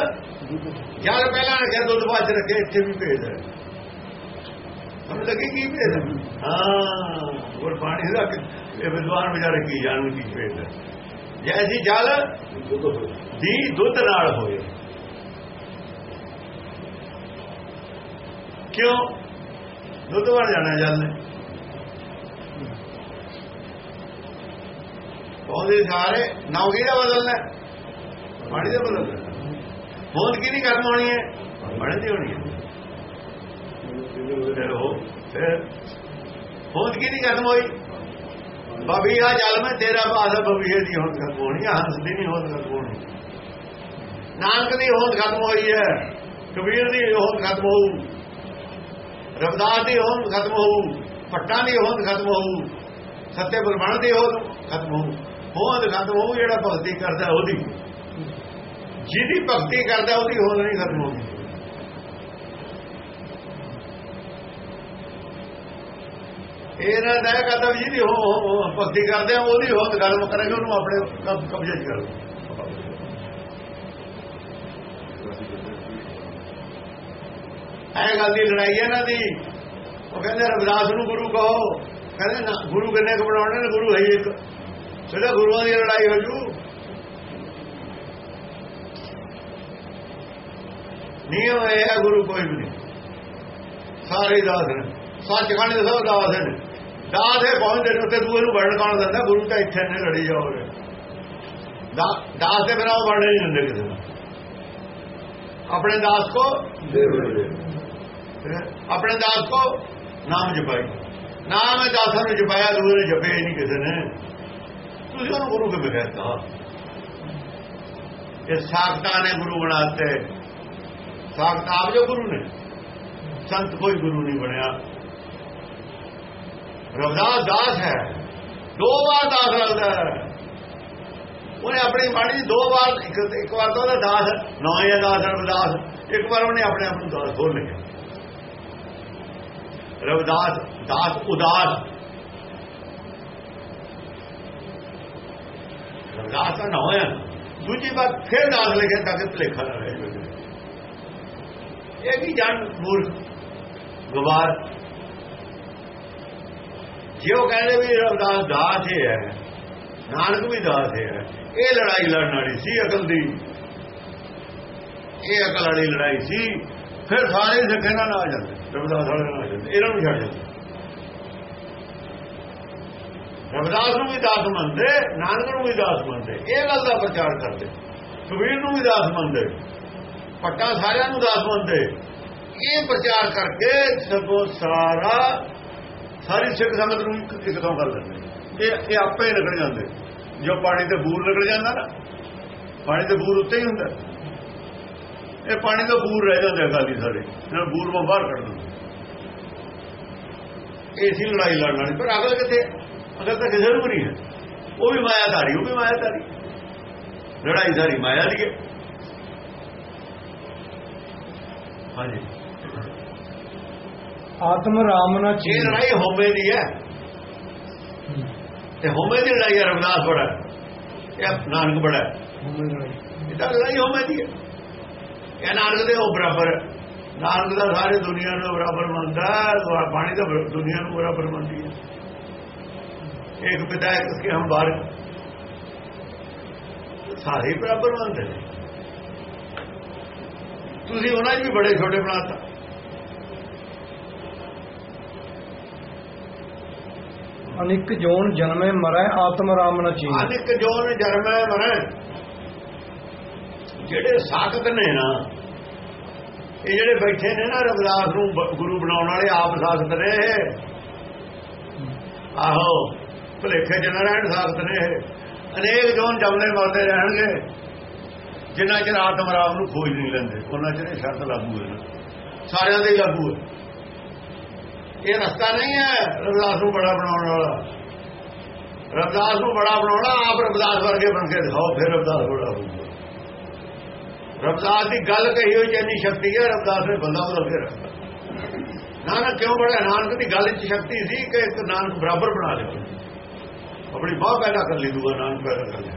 ਜਲ ਪਹਿਲਾਂ ਰੱਖਿਆ ਦੁੱਧ ਬਾਅਦ ਚ ਰੱਖਿਆ ਇੱਥੇ ਵੀ ਭੇਜ ਹੈ ਹਮ ਲੱਗੇ ਕੀ ਭੇਜ ਹੈ? ਹਾਂ ਗੁਰਬਾਣੀ ਦਾ ਕਿ- ਇਹ ਵਿਦਵਾਨ ਵਿਚਾਰੇ ਕੀ ਜਾਣਨ ਕੀ ਭੇਜ ਹੈ? ਜੈਸੀ ਜਲ ਦੀ ਦੁੱਧ ਨਾਲ ਹੋਏ ਕਿਉਂ? ਦੁੱਧ ਬਣ ਜਾਣਾ ਜਲ ਨੇ। ਉਹਦੇ ਸਾਰੇ ਨੌਗੀ ਦਾ ਬਦਲਣਾ ਪਾਣੀ ਦਾ ਬਦਲਣਾ ਹੋਂਦ ਕੀ ਨਹੀਂ ਕਰਮ ਹੋਣੀ ਹੈ? ਪਾਣੀ ਦੀ ਹੋਣੀ ਹੈ। ਫਿਰ ਉਹ। ਫਿਰ ਹੋਂਦ ਕੀ ਨਹੀਂ ਖਤਮ ਹੋਈ? ਬਬੀਆ ਜਲ ਮੈਂ ਤੇਰਾ ਬਾਦ ਬਬੀਏ ਦੀ ਹੋਂਦ ਖਤਮ ਹੋਣੀ ਹੰਸ ਦੀ ਨਹੀਂ ਹੋਂਦ ਖਤਮ ਹੋਣੀ। ਨਾਨਕ ਦੀ ਹੋਂਦ ਖਤਮ ਹੋਈ ਹੈ, ਕਬੀਰ ਦੀ ਹੋਂਦ ਖਤਮ ਹੋਊ। ਰਵਦਾਸ ਦੀ ਹੋਂਦ ਖਤਮ ਹੋਊ ਪੱਟਾਂ ਦੀ ਹੋਂਦ ਖਤਮ ਹੋਊ ਸੱਤੇ ਬ੍ਰਹਮਣ ਦੀ ਹੋਂਦ ਖਤਮ ਹੋਊ। ਹੋਂਦ ਖਤਮ ਹੋਊ ਜਿਹੜਾ ਭਗਤੀ ਕਰਦਾ ਉਹਦੀ। ਜਿਹਦੀ ਭਗਤੀ ਕਰਦਾ ਉਹਦੀ ਹੋਂਦ ਨਹੀਂ ਖਤਮ ਹੋਊਗੀ ਇਹਨਾਂ ਦਾ ਇਹ ਕਹਤਾ ਵੀ ਜਿਹਦੀ ਹੋ- ਭਗਤੀ ਕਰਦੇ ਆ, ਉਹਦੀ ਹੋਂਦ ਗੱਲ ਕਰਾਂਗੇ, ਉਹਨੂੰ ਆਪਣੇ ਕਬਜ਼ੇ 'ਚ ਕਰ। ਇਹ ਗੱਲ ਦੀ ਲੜਾਈ ਹੈ ਇਹਨਾਂ ਦੀ। ਉਹ ਕਹਿੰਦੇ, ਰਵਿਦਾਸ ਨੂੰ ਗੁਰੂ ਕਹੋ। ਕਹਿੰਦੇ, ਨਾ, ਗੁਰੂ ਕਿੰਨੇ ਕੁ ਬਣਾਉਣੇ ਨੇ? ਗੁਰੂ ਹੈ ਇੱਕ। ਸਿੱਧਾ ਗੁਰੂਆਂ ਦੀ ਲੜਾਈ ਹੋ ਜੂ। ਨਿਯਮ ਇਹ ਹੈ, ਗੁਰੂ ਕੋਈ ਵੀ ਨਹੀਂ। ਸਾਰੇ ਦਾਸ ਨੇ। ਸੱਚ ਖਾਣੇ ਦੇ ਸਭ ਦਾਸ ਨੇ। ਦਾਸ ਇਹ ਪਹੁੰਚਦੇ ਨੇ ਉੱਤੇ ਦੂਏ ਨੂੰ ਵੜਨ ਕੌਣ ਦਿੰਦਾ? ਗੁਰੂ ਤਾਂ ਇੱਥੇ ਨੇ ਲੜੀ ਜਾਓਗੇ ਦਾ- ਦਾਸ ਦੇ ਬਿਨਾਂ ਉਹ ਵੜਨ ਨਹੀਂ ਦਿੰਦੇ ਕਿਸੇ ਨੂੰ। ਆਪਣੇ ਦਾਸ ਕੋ ਆਪਣੇ ਦਾਸ ਕੋ ਨਾਮ ਜਪਾਈ। ਨਾਮ ਹੈ ਦਾਸਾਂ ਨੂੰ ਜਪਾਇਆ, ਦੂਏ ਨੇ ਜਪੇ ਹੀ ਨਹੀਂ ਕਿਸੇ ਨੇ। ਤੁਸੀਂ ਉਹਨੂੰ ਗੁਰੂ ਕਿਵੇਂ ਕਹਿੰਦਾ ਇਹ ਸਾਖਤਾਂ ਨੇ ਗੁਰੂ ਬਣਾਤੇ। ਸਾਖਤ ਆਪ ਜੋ ਗੁਰੂ ਨੇ। ਸੰਤ ਕੋਈ ਗੁਰੂ ਨਹੀਂ ਬਣਿਆ। ਰਵਦਾਸ ਦਾਸ ਹੈ ਦੋ ਵਾਰ ਦਾਸ ਲੱਗਦਾ ਹੈ ਉਹਨੇ ਆਪਣੀ ਬਾਣੀ 'ਚ ਦੋ ਵਾਰ ਇੱਕ ਇੱਕ ਵਾਰ ਤਾਂ ਉਹਦਾ ਦਾਸ ਨਾ ਹੀ ਹੈ ਦਾਸ ਰਵਦਾਸ ਇੱਕ ਵਾਰ ਉਹਨੇ ਆਪਣੇ ਆਪ ਨੂੰ ਦਾਸ ਖੋਲ ਲਿਆ ਰਵਦਾਸ ਦਾਸ ਉਦਾਸ ਰਵਦਾਸ ਦਾ ਨਾ ਹੋਇਆ ਦੂਜੀ ਵਾਰ ਫਿਰ ਦਾਸ ਲਿਖਿਆ ਤਾਂ ਕਿ ਭਲੇਖਾ ਨਾ ਰਹੇ ਇਹ ਕੀ ਜਾਣ ਮੂਰਖ ਗਵਾਰ ਜੇ ਉਹ ਕਹਿੰਦੇ ਵੀ ਰਵਦਾਸ ਦਾਸ ਹੀ ਹੈ, ਨਾਨਕ ਵੀ ਦਾਸ ਹੀ ਹੈ, ਇਹ ਲੜਾਈ ਲੜਨ ਵਾਲੀ ਸੀ ਅਕਲ ਦੀ। ਇਹ ਅਕਲ ਵਾਲੀ ਲੜਾਈ ਸੀ, ਫਿਰ ਸਾਰੇ ਸਿੱਖੇ ਨਾਲ ਆ ਜਾਂਦੇ ਰਬਦਾਸ ਵਾਲੇ ਨਾਲ ਆ ਜਾਂਦੇ, ਇਹਨਾਂ ਨੂੰ ਛੱਡ ਜਾਂਦੇ। ਰਬਦਾਸ ਨੂੰ ਵੀ ਦਾਸ ਮੰਨਦੇ, ਨਾਨਕ ਨੂੰ ਵੀ ਦਾਸ ਮੰਨਦੇ, ਇਹ ਗੱਲ ਦਾ ਪ੍ਰਚਾਰ ਕਰਦੇ। ਕਬੀਰ ਨੂੰ ਵੀ ਦਾਸ ਮੰਨਦੇ ਪੱਟਾ ਸਾਰਿਆਂ ਨੂੰ ਦਾਸ ਮੰਨਦੇ। ਇਹ ਪ੍ਰਚਾਰ ਕਰਕੇ ਸਭੋ ਸਾਰਾ ਸਾਰੀ ਸਿੱਖ ਸੰਗਤ ਨੂੰ ਇੱਕ ਤੋਂ ਕਰ ਦਿੰਦੇ ਇਹ ਇਹ ਆਪੇ ਨਿਕਲ ਜਾਂਦੇ। ਜੋ ਪਾਣੀ ਤੇ ਬੂਰ ਨਿਕਲ ਜਾਂਦਾ ਨਾ, ਪਾਣੀ ਤੇ ਬੂਰ ਉੱਤੇ ਹੀ ਹੁੰਦਾ। ਇਹ ਪਾਣੀ ਤੋਂ ਬੂਰ ਰਹਿ ਜਾਂਦੇ ਅਕਾਲੀ ਸਾਰੇ ਇਹਨਾਂ ਨੂੰ ਬੂਰ ਮੋਂ ਬਾਹਰ ਕੱਢ ਦਿੰਦੇ। ਇਹ ਸੀ ਲੜਾਈ ਲੜਨ ਵਾਲੀ। ਪਰ ਅਗਲ ਕਿੱਥੇ? ਅਗਲ ਤਾਂ ਕਿਸੇ ਨੂੰ ਨਹੀਂ ਹੈ। ਉਹ ਵੀ ਮਾਇਆਧਾਰੀ, ਉਹ ਵੀ ਮਾਇਆਧਾਰੀ। ਲੜਾਈ ਸਾਰੀ ਮਾਇਆ ਦੀ ਹੈ। ਹਾਂਜੀ। ਆਤਮ ਰਾਮ ਨਾ ਇਹ ਚੀਨ ਲੜਾਈ ਹੋਮੇ ਦੀ ਹੈ। ਤੇ ਹੋਮੇ ਦੀ ਲੜਾਈ ਹੈ ਰਵਿਦਾਸ ਬੜਾ ਇਹ ਨਾਨਕ ਬੜਾ ਹੈ। ਇਹ ਤਾਂ ਲੜਾਈ ਹੋਮੇ ਦੀ ਹੈ। ਇਹ ਨਾਨਕ ਦੇ ਉਹ ਬਰਾਬਰ। ਨਾਨਕ ਦਾ ਸਾਰੇ ਦੁਨੀਆ ਨੂੰ ਬਰਾਬਰ ਮੰਨਦਾ ਬਾਣੀ ਦਾ ਦੁਨੀਆ ਨੂੰ ਬਰਾਬਰ ਮੰਨਦੀ ਹੈ। ਇੱਕ ਪਿਤਾ ਹੈ ਕਿ ਹਮ ਬਾਰਕ ਸਾਰੇ ਬਰਾਬਰ ਮੰਨਦੇ ਨੇ। ਤੁਸੀਂ ਉਹਨਾਂ ਵੀ ਬੜੇ ਛੋਟੇ ਬਣਾਤਾ। ਅਨਿਕ ਜੋਨ ਜਨਮੇ ਮਰੈ, ਆਤਮ ਰਾਮ ਨਾ ਚੀਨ। ਅਨਿਕ ਜੋਨ ਜਨਮੈ ਮਰੈ। ਜਿਹੜੇ ਸਾਖਤ ਨੇ ਨਾ, ਇਹ ਜਿਹੜੇ ਬੈਠੇ ਨੇ ਨਾ ਰਵਿਦਾਸ ਨੂੰ ਗੁਰੂ ਬਣਾਉਣ ਵਾਲੇ ਆਪ ਸਾਖਤ ਨੇ ਇਹ। ਆਹੋ, ਭਲੇਖੇ ਜਨ ਰਹਿਣ ਸਾਖਤ ਨੇ ਇਹ। ਅਨੇਕ ਜੋਨ ਜਮਲੇ ਮਰਦੇ ਰਹਿਣਗੇ। ਜਿੰਨਾ ਚਿਰ ਆਤਮ ਰਾਮ ਨੂੰ ਖੋਜ ਨਹੀਂ ਲੈਂਦੇ, ਉਹਨਾਂ ਚਿਰ ਇਹ ਸ਼ਰਤ ਲਾਗੂ ਹੈ ਸਾਰਿਆਂ ਦੇ ਹੀ ਲਾਗੂ ਹੈ। ਇਹ ਰਸਤਾ ਨਹੀਂ ਹੈ ਰਵਿਦਾਸ ਨੂੰ ਬੜਾ ਬਣਾਉਣ ਵਾਲਾ। ਰਵਿਦਾਸ ਨੂੰ ਬੜਾ ਬਣਾਉਣਾ, ਆਪ ਰਵਿਦਾਸ ਵਰਗੇ ਬਣ ਕੇ ਦਿਖਾਓ, ਫਿਰ ਰਵਿਦਾਸ ਬੜਾ ਹੋਊਗਾ। ਰਵਿਦਾਸ ਦੀ ਗੱਲ ਕਹੀ ਹੋਈ ਜਿੰਨੀ ਸ਼ਕਤੀ ਹੈ, ਰਵਿਦਾਸ ਨੇ ਬੰਦਾ ਬਦਲ ਕੇ ਰੱਖਦਾ ਨਾਨਕ ਕਿਉਂ ਬੜਾ ਨਾਨਕ ਦੀ ਗੱਲ 'ਚ ਸ਼ਕਤੀ ਸੀ ਕਿ ਇੱਕ ਨਾਨਕ ਬਰਾਬਰ ਬਣਾ ਲਿਆ ਆਪਣੀ ਬਾਹ ਪੈਦਾ ਕਰ ਲਈ ਦੂਗਾ ਨਾਨਕ ਪੈਦਾ ਕਰ ਲਿਆ।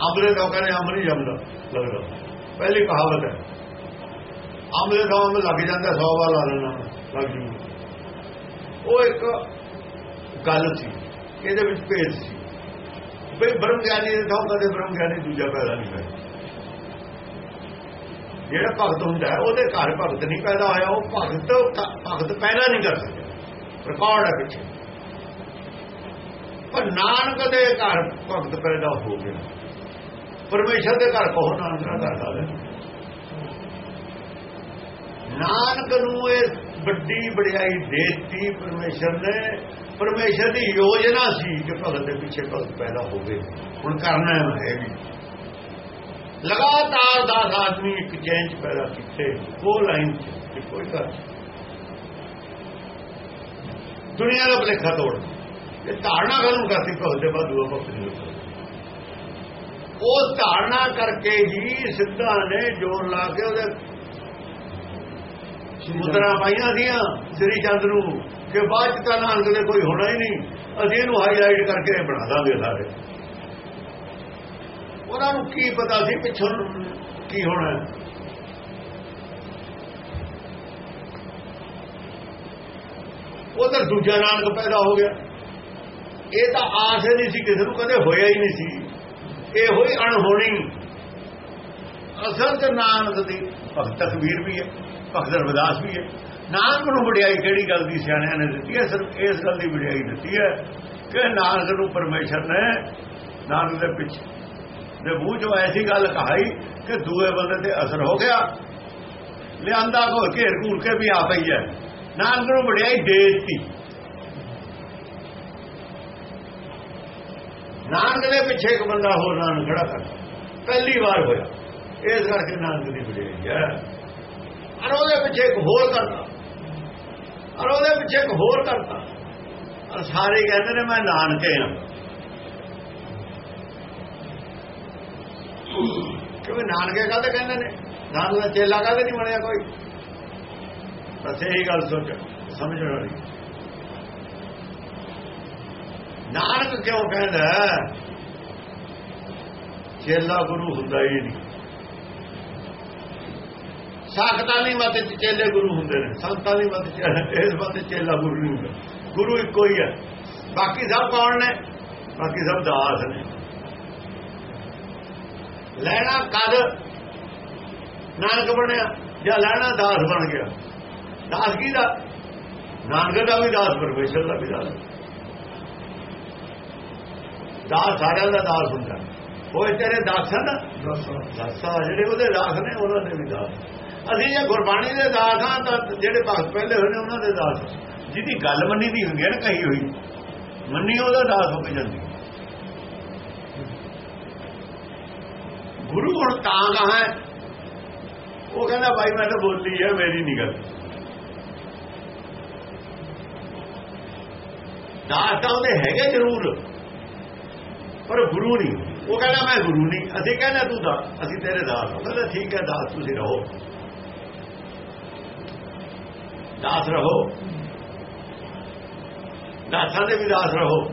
ਆਮਲੇ ਲੋਕਾਂ ਨੇ ਅਮਰ ਹੀ ਜਮਦਾ, ਲੱਗਦਾ। ਪਹਿਲੀ ਕਹਾਵਤ ਹੈ। ਆਮਲੇ ਦਾ ਅਮਲ ਲੱਗ ਜਾਂਦਾ 100 ਵਾਰ ਲਾ ਲੈਣਾ। ਲੱਗ ਉਹ ਇੱਕ ਗੱਲ ਸੀ, ਇਹਦੇ ਵਿੱਚ ਭੇਦ ਸੀ। ਬਈ ਬ੍ਰਹਮ ਗਿਆਨੀ ਦੇ ਥਾਂ ਕਦੇ ਬ੍ਰਹਮ ਗਿਆਨੀ ਦੂਜਾ ਪੈਦਾ ਨਹੀਂ ਹੋਇਆ। ਜਿਹੜਾ ਭਗਤ ਹੁੰਦਾ ਉਹਦੇ ਘਰ ਭਗਤ ਨਹੀਂ ਪੈਦਾ ਹੋਇਆ, ਉਹ ਭਗਤ ਭਗਤ ਪੈਦਾ ਨਹੀਂ ਕਰ ਸਕਦਾ ਰਿਕਾਰਡ ਹੈ ਪਿੱਛੇ ਪਰ ਨਾਨਕ ਦੇ ਘਰ ਭਗਤ ਪੈਦਾ ਹੋ ਗਿਆ। ਪਰਮੇਸ਼ਰ ਦੇ ਘਰ ਕਹੋ ਨਾਨਕ ਦਾ ਘਰ ਨਾਨਕ ਨੂੰ ਇਹ ਵੱਡੀ ਵਡਿਆਈ ਦੇਤੀ ਪਰਮੇਸ਼ਰ ਨੇ। ਪਰਮੇਸ਼ਰ ਦੀ ਯੋਜਨਾ ਸੀ ਕਿ ਭਗਤ ਦੇ ਪਿੱਛੇ ਭਗਤ ਪੈਦਾ ਹੋਵੇ। ਹੁਣ ਕਰਨਾ ਹੈ ਵੀ। ਲਗਾਤਾਰ 10 ਆਦਮੀ ਇੱਕ ਚੇਂਜ ਪੈਦਾ ਕੀਤੇ, ਉਹ ਲਾਈਨ ਚ ਕੋਈ ਕਰ ਦੁਨੀਆ ਦਾ ਭਲੇਖਾ ਤੋੜ। ਇਹ ਧਾਰਨਾ ਖਤਮ ਕਰਤੀ, ਭਗਤ ਦੇ ਬਾਅਦ ਦੂਆ ਭਗਤ ਨਹੀਂ ਹੋਇਆ। ਉਹ ਧਾਰਨਾ ਕਰਕੇ ਹੀ ਸਿੱਧਾ ਨੇ ਜੋਰ ਲਾ ਕੇ ਉਹਦੇ ਮੁਦਰਾ ਪਾਈਆਂ ਦੀਆਂ ਸ੍ਰੀ ਚੰਦ ਨੂੰ ਕਿ ਬਾਅਦ ਚ ਤਾਂ ਨਾਨਕ ਦੇ ਕੋਈ ਹੋਣਾ ਹੀ ਨਹੀਂ। ਅਸੀਂ ਇਹਨੂੰ ਹਾਈਲਾਈਟ ਕਰਕੇ ਬਣਾ ਦਾਂਗੇ ਸਾਰੇ। ਉਹਨਾਂ ਨੂੰ ਕੀ ਪਤਾ ਸੀ ਪਿੱਛੋਂ ਕੀ ਹੋਣਾ ਹੈ। ਉਧਰ ਦੂਜਾ ਨਾਨਕ ਪੈਦਾ ਹੋ ਗਿਆ। ਇਹ ਤਾਂ ਆਸ ਹੀ ਨਹੀਂ ਸੀ, ਕਿਸੇ ਨੂੰ ਕਦੇ ਹੋਇਆ ਹੀ ਨਹੀਂ ਸੀ। ਇਹ ਹੋਈ ਅਣਹੋਣੀ। ਅਸਲ ਤੇ ਨਾਨਕ ਦੀ ਭਗਤ ਤਕਬੀਰ ਵੀ ਹੈ, ਭਗਤ ਰਵਿਦਾਸ ਵੀ ਹੈ। ਨਾਨਕ ਨੂੰ ਵਡਿਆਈ ਕਿਹੜੀ ਗੱਲ ਦੀ ਸਿਆਣਿਆਂ ਨੇ ਦਿੱਤੀ ਹੈ? ਸਿਰਫ ਇਸ ਗੱਲ ਦੀ ਵਡਿਆਈ ਦਿੱਤੀ ਹੈ ਕਿ ਨਾਨਕ ਨੂੰ ਪਰਮੇਸ਼ਰ ਨੇ ਨਾਨਕ ਦੇ ਪਿੱਛੇ, ਦੇ ਮੂੰਹ ਚੋਂ ਐਸੀ ਗੱਲ ਕਹਾਈ ਕਿ ਦੂਏ ਬੰਦੇ ਤੇ ਅਸਰ ਹੋ ਗਿਆ। ਲਿਆਂਦਾ ਕੋ ਘੇਰ ਘੂਰ ਕੇ ਵੀ ਆ ਪਈ ਹੈ। ਨਾਨਕ ਨੂੰ ਵਡਿਆਈ ਦੇ ਦਿੱਤੀ। ਨਾਨਕ ਦੇ ਪਿੱਛੇ ਇੱਕ ਬੰਦਾ ਹੋਰ ਨਾਨਕ ਖੜਾ ਕਰ। ਪਹਿਲੀ ਵਾਰ ਹੋਇਆ। ਇਸ ਕਰਕੇ ਨਾਨਕ ਦੀ ਵਡਿਆਈ ਹੈ। ਅਰ ਉਹਦੇ ਪਿੱਛੇ ਇੱਕ ਹੋਰ ਕਰਤਾ। ਅਰ ਉਹਦੇ ਪਿੱਛੇ ਇੱਕ ਹੋਰ ਕਰਤਾ। ਅਰ ਸਾਰੇ ਕਹਿੰਦੇ ਨੇ, ਮੈਂ ਨਾਨਕੇ ਹਾਂ ਕਿਉਂਕਿ ਨਾਨਕੇ ਕਾਹਦੇ ਕਹਿੰਦੇ ਨੇ? ਨਾਨਕ ਦਾ ਚੇਲਾ ਕਾਹਦੇ ਨਹੀਂ ਬਣਿਆ ਕੋਈ? ਬਸ ਇਹੀ ਗੱਲ ਸੋਚ ਸਮਝਣ ਵਾਲੀ। ਨਾਨਕ ਕਿਉਂ ਕਹਿੰਦਾ ਚੇਲਾ ਗੁਰੂ ਹੁੰਦਾ ਹੀ ਨਹੀਂ। ਸਾਖਤਾਂ ਦੀ ਮਤ ਚੇਲੇ ਗੁਰੂ ਹੁੰਦੇ ਨੇ। ਸੰਤਾਂ ਦੀ ਮਤ ਇਸ ਮਤ ਚੇਲਾ ਗੁਰੂ ਨਹੀਂ ਹੁੰਦਾ। ਗੁਰੂ ਇੱਕੋ ਹੀ ਹੈ। ਬਾਕੀ ਸਭ ਕੌਣ ਨੇ? ਬਾਕੀ ਸਭ ਦਾਸ ਨੇ। ਲੈਣਾ ਕਦ ਨਾਨਕ ਬਣਿਆ ਜਾਂ ਲੈਣਾ ਦਾਸ ਬਣ ਗਿਆ? ਦਾਸ ਕੀ ਦਾ ਨਾਨਕ ਦਾ ਵੀ ਦਾਸ ਪਰਮੇਸ਼ਰ ਦਾ ਵੀ ਦਾਸ। ਦਾਸ ਸਾਰਿਆਂ ਦਾ ਦਾਸ ਹੁੰਦਾ। ਹੋਏ ਤੇਰੇ ਦਾਸ ਹਨ। ਦਾਸਾ ਜਿਹੜੇ ਉਹਦੇ ਦਾਸ ਨੇ ਉਹਨਾਂ ਦੇ ਵੀ ਦਾਸ। ਅਸੀਂ ਜੇ ਗੁਰਬਾਣੀ ਦੇ ਦਾਸ ਹਾਂ ਤਾਂ ਜਿਹੜੇ ਭਗਤ ਪਹਿਲੇ ਹੋਏ ਨੇ ਉਹਨਾਂ ਦੇ ਦਾਸ। ਜਿਹਦੀ ਗੱਲ ਮੰਨੀ ਦੀ ਹੁੰਦੀ ਹੈ ਨਾ ਕਹੀ ਹੋਈ। ਮੰਨੀ ਉਹਦਾ ਦਾਸ ਹੋ ਕੇ ਜਾਂਦੀ। ਗੁਰੂ ਹੁਣ ਤਾਂ ਕਹਾ ਉਹ ਕਹਿੰਦਾ ਭਾਈ ਮੈਂ ਤਾਂ ਬੋਲੀ ਹੈ, ਮੇਰੀ ਨਹੀਂ ਗੱਲ। ਦਾਸ ਤਾਂ ਉਹਦੇ ਹੈਗੇ ਜ਼ਰੂਰ, ਪਰ ਗੁਰੂ ਨਹੀਂ ਉਹ ਕਹਿੰਦਾ, ਮੈਂ ਗੁਰੂ ਨਹੀਂ ਅਸੀਂ ਕਹਿੰਦਾ, ਤੂੰ ਦਾ ਅਸੀਂ ਤੇਰੇ ਦਾਸ ਹਾਂ। ਕਹਿੰਦਾ, ਠੀਕ ਹੈ, ਦਾਸ, ਤੁਸੀਂ ਰਹੋ। ਦਾਸ ਰਹੋ। ਦਾਸਾਂ ਦੇ ਵੀ ਦਾਸ ਰਹੋ।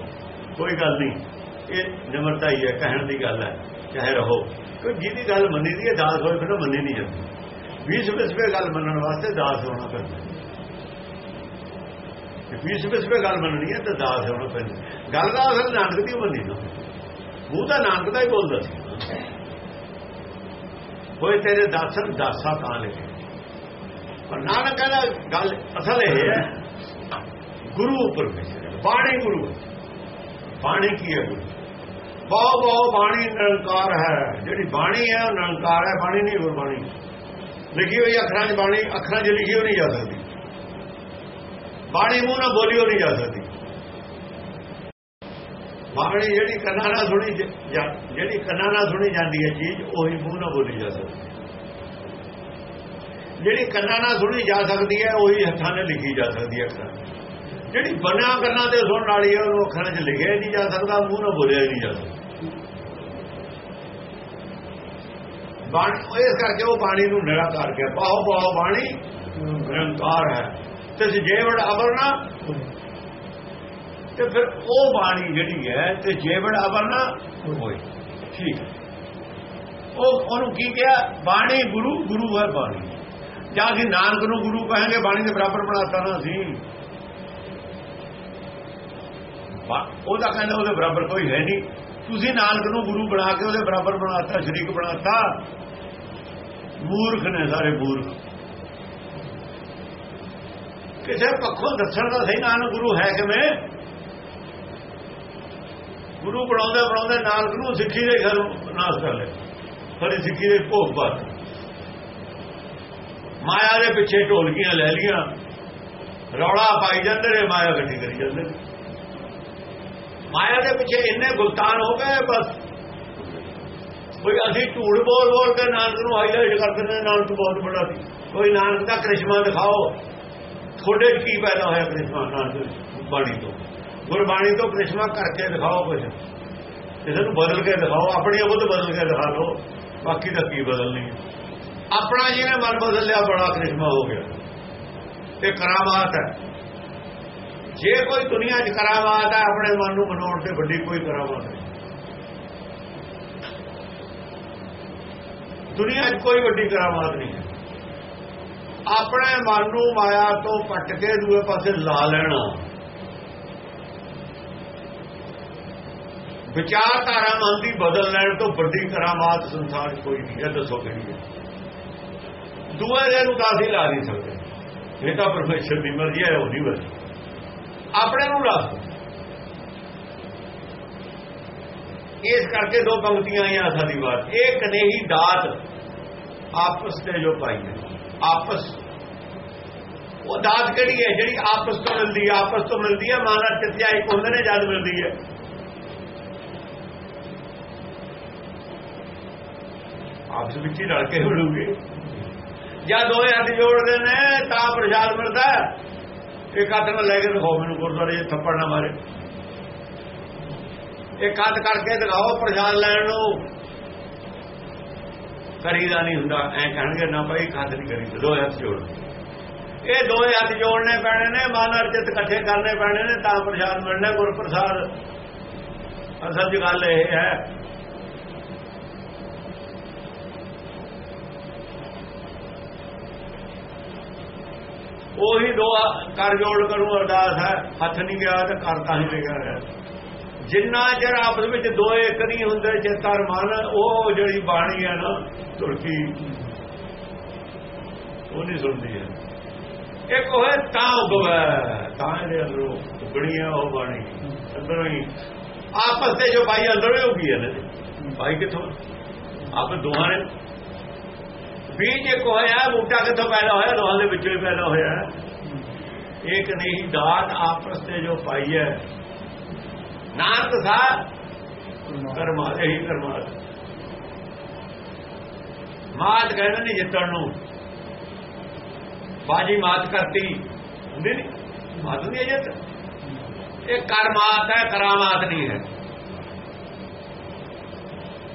ਕੋਈ ਗੱਲ ਨਹੀਂ। ਇਹ ਨਿਮਰਤਾ ਹੀ ਹੈ, ਕਹਿਣ ਦੀ ਗੱਲ ਹੈ। ਚਾਹੇ ਰਹੋ। ਕੋਈ ਜਿਹਦੀ ਗੱਲ ਮੰਨੀ ਦੀ ਹੈ, ਦਾਸ ਹੋਏ ਫਿਰ ਮੰਨੀ ਨਹੀਂ ਜਾਂਦੀ। 20 ਵਿਸਵੇ ਗੱਲ ਮੰਨਣ ਵਾਸਤੇ ਦਾਸ ਹੋਣਾ ਪੈਂਦਾ। ਜੇ 20 ਵਿਸਵੇ ਗੱਲ ਮੰਨਣੀ ਹੈ, ਤਾਂ ਦਾਸ ਹੋਣਾ ਪੈਂਦਾ। ਗੱਲ ਦਾ ਅਸਲ ਨਾਨਕ ਦੀ ਮੰਨੀ ਨਾ। ਮੂੰਹ ਤਾਂ ਨਾਨਕ ਦਾ ਹੀ ਬੋਲਦਾ ਸੀ। ਹੋਏ ਤੇਰੇ ਦਾਸਨ ਦਾਸਾ ਤਾਂ ਲਿਖੇ ਨਾਨਕ ਕਹਿੰਦਾ, ਗੱਲ ਅਸਲ ਇਹ ਹੈ, ਗੁਰੂ ਪਰਮੇਸ਼ਰ ਹੈ, ਬਾਣੀ ਗੁਰੂ ਬਾਣੀ ਕੀ ਹੈ ਗੁਰੂ? ਬਹੁ ਬਹੁ ਬਾਣੀ ਨਿਰੰਕਾਰ ਹੈ। ਜਿਹੜੀ ਬਾਣੀ ਹੈ, ਉਹ ਨਿਰੰਕਾਰ ਹੈ, ਬਾਣੀ ਨਹੀਂ ਹੋਰ ਬਾਣੀ। ਲਿਖੀ ਹੋਈ ਅੱਖਰਾਂ 'ਚ ਬਾਣੀ, ਅੱਖਰਾਂ 'ਚ ਲਿਖੀ ਹੋ ਨਹੀਂ ਜਾ ਸਕਦੀ। ਬਾਣੀ ਮੂੰਹ ਨਾਲ ਬੋਲੀ ਹੋ ਨਹੀਂ ਜਾ ਸਕਦੀ। ਬਾਣੀ ਜਿਹੜੀ ਕੰਨਾਂ ਨਾਲ ਸੁਣੀ ਜਿਹੜੀ ਕੰਨਾਂ ਨਾਲ ਸੁਣੀ ਜਾਂਦੀ ਹੈ ਚੀਜ਼, ਉਹੀ ਮੂੰਹ ਨਾਲ ਬੋਲੀ ਜਾ ਸਕਦੀ ਜਿਹੜੀ ਕੰਨਾਂ ਨਾਲ ਸੁਣੀ ਜਾ ਸਕਦੀ ਹੈ, ਉਹੀ ਹੱਥਾਂ ਨਾਲ ਲਿਖੀ ਜਾ ਸਕਦੀ ਹੈ ਅੱਖਰਾਂ ਜਿਹੜੀ ਬਣਾ ਕੰਨਾਂ ਤੇ ਸੁਣਨ ਵਾਲੀ ਹੈ, ਉਹਨੂੰ ਅੱਖਰਾਂ 'ਚ ਲਿਖਿਆ ਨਹੀਂ ਜਾ ਸਕਦਾ, ਮੂੰਹ ਨਾਲ ਬੋਲਿਆ ਨਹੀਂ ਜਾ ਸਕਦਾ। ਬਾਣੀ ਇਸ ਕਰਕੇ ਉਹ ਬਾਣੀ ਨੂੰ ਨਿਰਾਕਾਰ ਗਿਆ ਪਾਹੋ ਪਾਹੋ ਬਾਣੀ ਨਿਰੰਕਾਰ ਹੈ। ਤੇ ਜੇਵੜ ਅਵਰਨਾ ਤੇ ਫਿਰ ਉਹ ਬਾਣੀ ਜਿਹੜੀ ਹੈ, ਤੇ ਜੇਵੜ ਅਵਰਨਾ ਹੋਈ ਠੀਕ ਹੈ। ਉਹ ਉਹਨੂੰ ਕੀ ਕਿਹਾ? ਬਾਣੀ ਗੁਰੂ ਗੁਰੂ ਹੈ ਬਾਣੀ। ਜਾਂ ਅਸੀਂ ਨਾਨਕ ਨੂੰ ਗੁਰੂ ਕਹਾਂਗੇ? ਬਾਣੀ ਦੇ ਬਰਾਬਰ ਬਣਾਤਾ ਨਾ ਸੀ। ਉਹਦਾ ਕਹਿੰਦਾ ਉਹਦੇ ਬਰਾਬਰ ਕੋਈ ਹੈ ਨਹੀਂ। ਤੁਸੀਂ ਨਾਨਕ ਨੂੰ ਗੁਰੂ ਬਣਾ ਕੇ ਉਹਦੇ ਬਰਾਬਰ ਬਣਾਤਾ ਸ਼ਰੀਕ ਬਣਾਤਾ ਮੂਰਖ ਨੇ ਸਾਰੇ ਮੂਰਖ। ਕਿਸੇ ਪੱਖੋਂ ਦੱਸਣ ਦਾ ਸਹੀ ਨਾਨਕ ਗੁਰੂ ਹੈ ਕਿਵੇਂ? ਗੁਰੂ ਬਣਾਉਂਦੇ ਬਣਾਉਂਦੇ ਨਾਨਕ ਨੂੰ ਸਿੱਖੀ ਦੇ ਘਰ ਨਾਸ ਕਰ ਲਿਆ। ਸਾਰੀ ਸਿੱਖੀ ਦੇ ਭੋਗ ਪਾ ਮਾਇਆ ਦੇ ਪਿੱਛੇ ਢੋਲਕੀਆਂ ਲੈ ਲੀਆਂ। ਰੌਲਾ ਪਾਈ ਜਾਂਦੇ ਨੇ, ਮਾਇਆ ਗੱਡੀ ਕਰੀ ਜਾਂਦੇ। ਨੇ ਮਾਇਆ ਦੇ ਪਿੱਛੇ ਇੰਨੇ ਗੁਲਤਾਨ ਹੋ ਗਏ ਬਸ। ਕੋਈ ਅਸੀਂ ਝੂੜ ਬੋਲ ਬੋਲ ਕੇ ਨਾਨਕ ਨੂੰ ਹਾਈਲਾਈਟ ਕਰਦੇ ਨੇ ਨਾਨਕ ਬਹੁਤ ਬੜਾ ਸੀ। ਕੋਈ ਨਾਨਕ ਦਾ ਕ੍ਰਿਸ਼ਮਾ ਦਿਖਾਓ। ਤੁਹਾਡੇ 'ਚ ਕੀ ਪੈਦਾ ਹੋਇਆ ਕ੍ਰਿਸ਼ਮਾ ਨਾਨਕ ਬਾਣੀ ਤੋਂ? ਗੁਰਬਾਣੀ ਤੋਂ ਕ੍ਰਿਸ਼ਮਾ ਕਰਕੇ ਦਿਖਾਓ ਕੁਝ ਕਿਸੇ ਨੂੰ ਬਦਲ ਕੇ ਦਿਖਾਓ ਆਪਣੀ ਬੁੱਧ ਬਦਲ ਕੇ ਦਿਖਾ ਲਓ ਬਾਕੀ ਦਾ ਕੀ ਬਦਲਣੀ ਆਪਣਾ ਜਿਹਨੇ ਮਨ ਬਦਲ ਲਿਆ ਬੜਾ ਕ੍ਰਿਸ਼ਮਾ ਹੋ ਗਿਆ। ਇਹ ਕਰਾਮਾਤ ਹੈ। ਜੇ ਕੋਈ ਦੁਨੀਆ 'ਚ ਕਰਾਮਾਤ ਹੈ, ਆਪਣੇ ਮਨ ਨੂੰ ਬਣਾਉਣ ਤੇ ਵੱਡੀ ਕੋਈ ਕਰਾਮਾਤ ਨਹੀਂ। ਦੁਨੀਆ 'ਚ ਕੋਈ ਵੱਡੀ ਕਰਾਮਾਤ ਨਹੀਂ ਹੈ। ਆਪਣੇ ਮਨ ਨੂੰ ਮਾਇਆ ਤੋਂ ਪੱਟ ਕੇ ਦੂਏ ਪਾਸੇ ਲਾ ਲੈਣਾ। ਵਿਚਾਰਧਾਰਾ ਮਨ ਦੀ ਬਦਲ ਲੈਣ ਤੋਂ ਵੱਡੀ ਕਰਾਮਾਤ ਸੰਸਾਰ 'ਚ ਕੋਈ ਨਹੀਂ ਹੈ ਦੱਸੋ ਕਿਹੜੀ ਹੈ। ਦੂਏ ਦੇ ਨੂੰ ਤਾਂ ਅਸੀਂ ਲਾ ਨਹੀਂ ਸਕਦੇ। ਇਹ ਤਾਂ ਪਰਮੇਸ਼ਰ ਦੀ ਮਰਜ਼ੀ ਹੈ, ਉਹਦੀ ਮਰਜ਼ੀ। ਆਪਣੇ ਨੂੰ ਲਾ ਇਸ ਕਰਕੇ ਦੋ ਪੰਕਤੀਆਂ ਆਈਆਂ ਸਾਡੀ ਬਾਤ। ਇਹ ਕਨੇਹੀ ਦਾਤ ਆਪਸ ਤੇ ਜੋ ਪਾਈ ਹੈ ਆਪਸ। ਉਹ ਦਾਤ ਕਿਹੜੀ ਹੈ? ਜਿਹੜੀ ਆਪਸ ਤੋਂ ਮਿਲਦੀ ਹੈ, ਆਪਸ ਤੋਂ ਮਿਲਦੀ ਹੈ ਮਾਨਾ ਚਿਤਿਆ ਇੱਕ ਹੁੰਦੇ ਨੇ, ਜਦ ਮਿਲਦੀ ਹੈ। ਆਪਸ ਵਿੱਚ ਹੀ ਰਲ ਕੇ ਮਿਲੂਗੇ। ਜਾਂ ਦੋਵੇਂ ਹੱਥ ਜੋੜਦੇ ਨੇ, ਤਾਂ ਪ੍ਰਸ਼ਾਦ ਮਿਲਦਾ ਇੱਕ ਹੱਥ ਨਾਲ ਲੈ ਕੇ ਦਿਖਾਓ ਮੈਨੂੰ ਗੁਰਦੁਆਰੇ 'ਚ, ਥੱਪੜ ਨਾ ਮਾਰੇ। ਇੱਕ ਹੱਥ ਕਰਕੇ ਦਿਖਾਓ ਪ੍ਰਸ਼ਾਦ ਲੈਣ ਨੂੰ। ਕਰੀਦਾ ਨਹੀਂ ਹੁੰਦਾ, ਐ ਕਹਿਣਗੇ, ਨਾ ਭਾਈ, ਇੱਕ ਹੱਥ ਨਹੀਂ ਕਰੀਦਾ ਦੋ ਹੱਥ ਜੋੜ। ਇਹ ਦੋਵੇਂ ਹੱਥ ਜੋੜਨੇ ਪੈਣੇ ਨੇ, ਮਨ ਅਰਜਿਤ ਇਕੱਠੇ ਕਰਨੇ ਪੈਣੇ ਨੇ, ਤਾਂ ਪ੍ਰਸ਼ਾਦ ਮਿਲਣਾ ਗੁਰ ਪ੍ਰਸਾਦ ਅਸਲ ਦੀ ਗੱਲ ਇਹ ਹੈ ਉਹੀ ਦੋ ਕਰ ਜੋੜ ਕਰੂ, ਅਰਦਾਸ ਹੈ। ਹੱਥ ਨਹੀਂ ਗਿਆ ਤੇ ਕਰ ਹੀ ਲਿਖਿਆ ਹੈ। ਜਿੰਨਾ ਚਿਰ ਆਪਸ ਵਿੱਚ ਦੋ ਇੱਕ ਨਹੀਂ ਹੁੰਦੇ ਚੇਤਰ ਮਨ, ਉਹ ਜਿਹੜੀ ਬਾਣੀ ਹੈ ਨਾ, ਤੁਰਕੀ। ਉਹ ਨਹੀਂ ਸੁਣਦੀ ਹੈ। ਇੱਕ ਹੋਏ ਤਾਂ ਉਗਵੈ। ਤਾਂ ਇਹਦੇ ਅੰਦਰੋਂ ਉਗੜੀਆਂ ਉਹ ਬਾਣੀ। ਅੰਦਰੋਂ ਹੀ ਆਪਸ ਦੇ ਜੋ ਭਾਈ ਅੰਦਰੋਂ ਹੀ ਉਗੀ ਹੈ ਨਾ। ਭਾਈ ਕਿੱਥੋਂ? ਆਪ ਦੋਹਾਂ ਨੇ ਬੀਜ ਇੱਕ ਹੋਇਆ ਬੂਟਾ ਕਿੱਥੋਂ ਪੈਦਾ ਹੋਇਆ? ਦੋਹਾਂ ਦੇ ਵਿੱਚੋਂ ਹੀ ਪੈਦਾ ਹੋਇਆ। ਇੱਕ ਨਹੀਂ, ਦਾਤ ਆਪਸ ਤੇ ਜੋ ਪਾਈ ਹੈ। ਨਾਨਕ ਸਾ ਕਰਮਾ, ਇਹੀ ਕਰਮਾ। ਮਾਤ ਕਹਿੰਦੇ ਨਹੀਂ ਜਿੱਤਣ ਨੂੰ। ਬਾਜੀ ਮਾਤ ਕਰਤੀ। ਹੁੰਦੀ ਨਹੀਂ ਮਾਤ ਹੁੰਦੀ ਹੈ ਜਿੱਤ। ਇਹ ਕਰਮਾਤ ਹੈ, ਕਰਾਮਾਤ ਨਹੀਂ ਹੈ।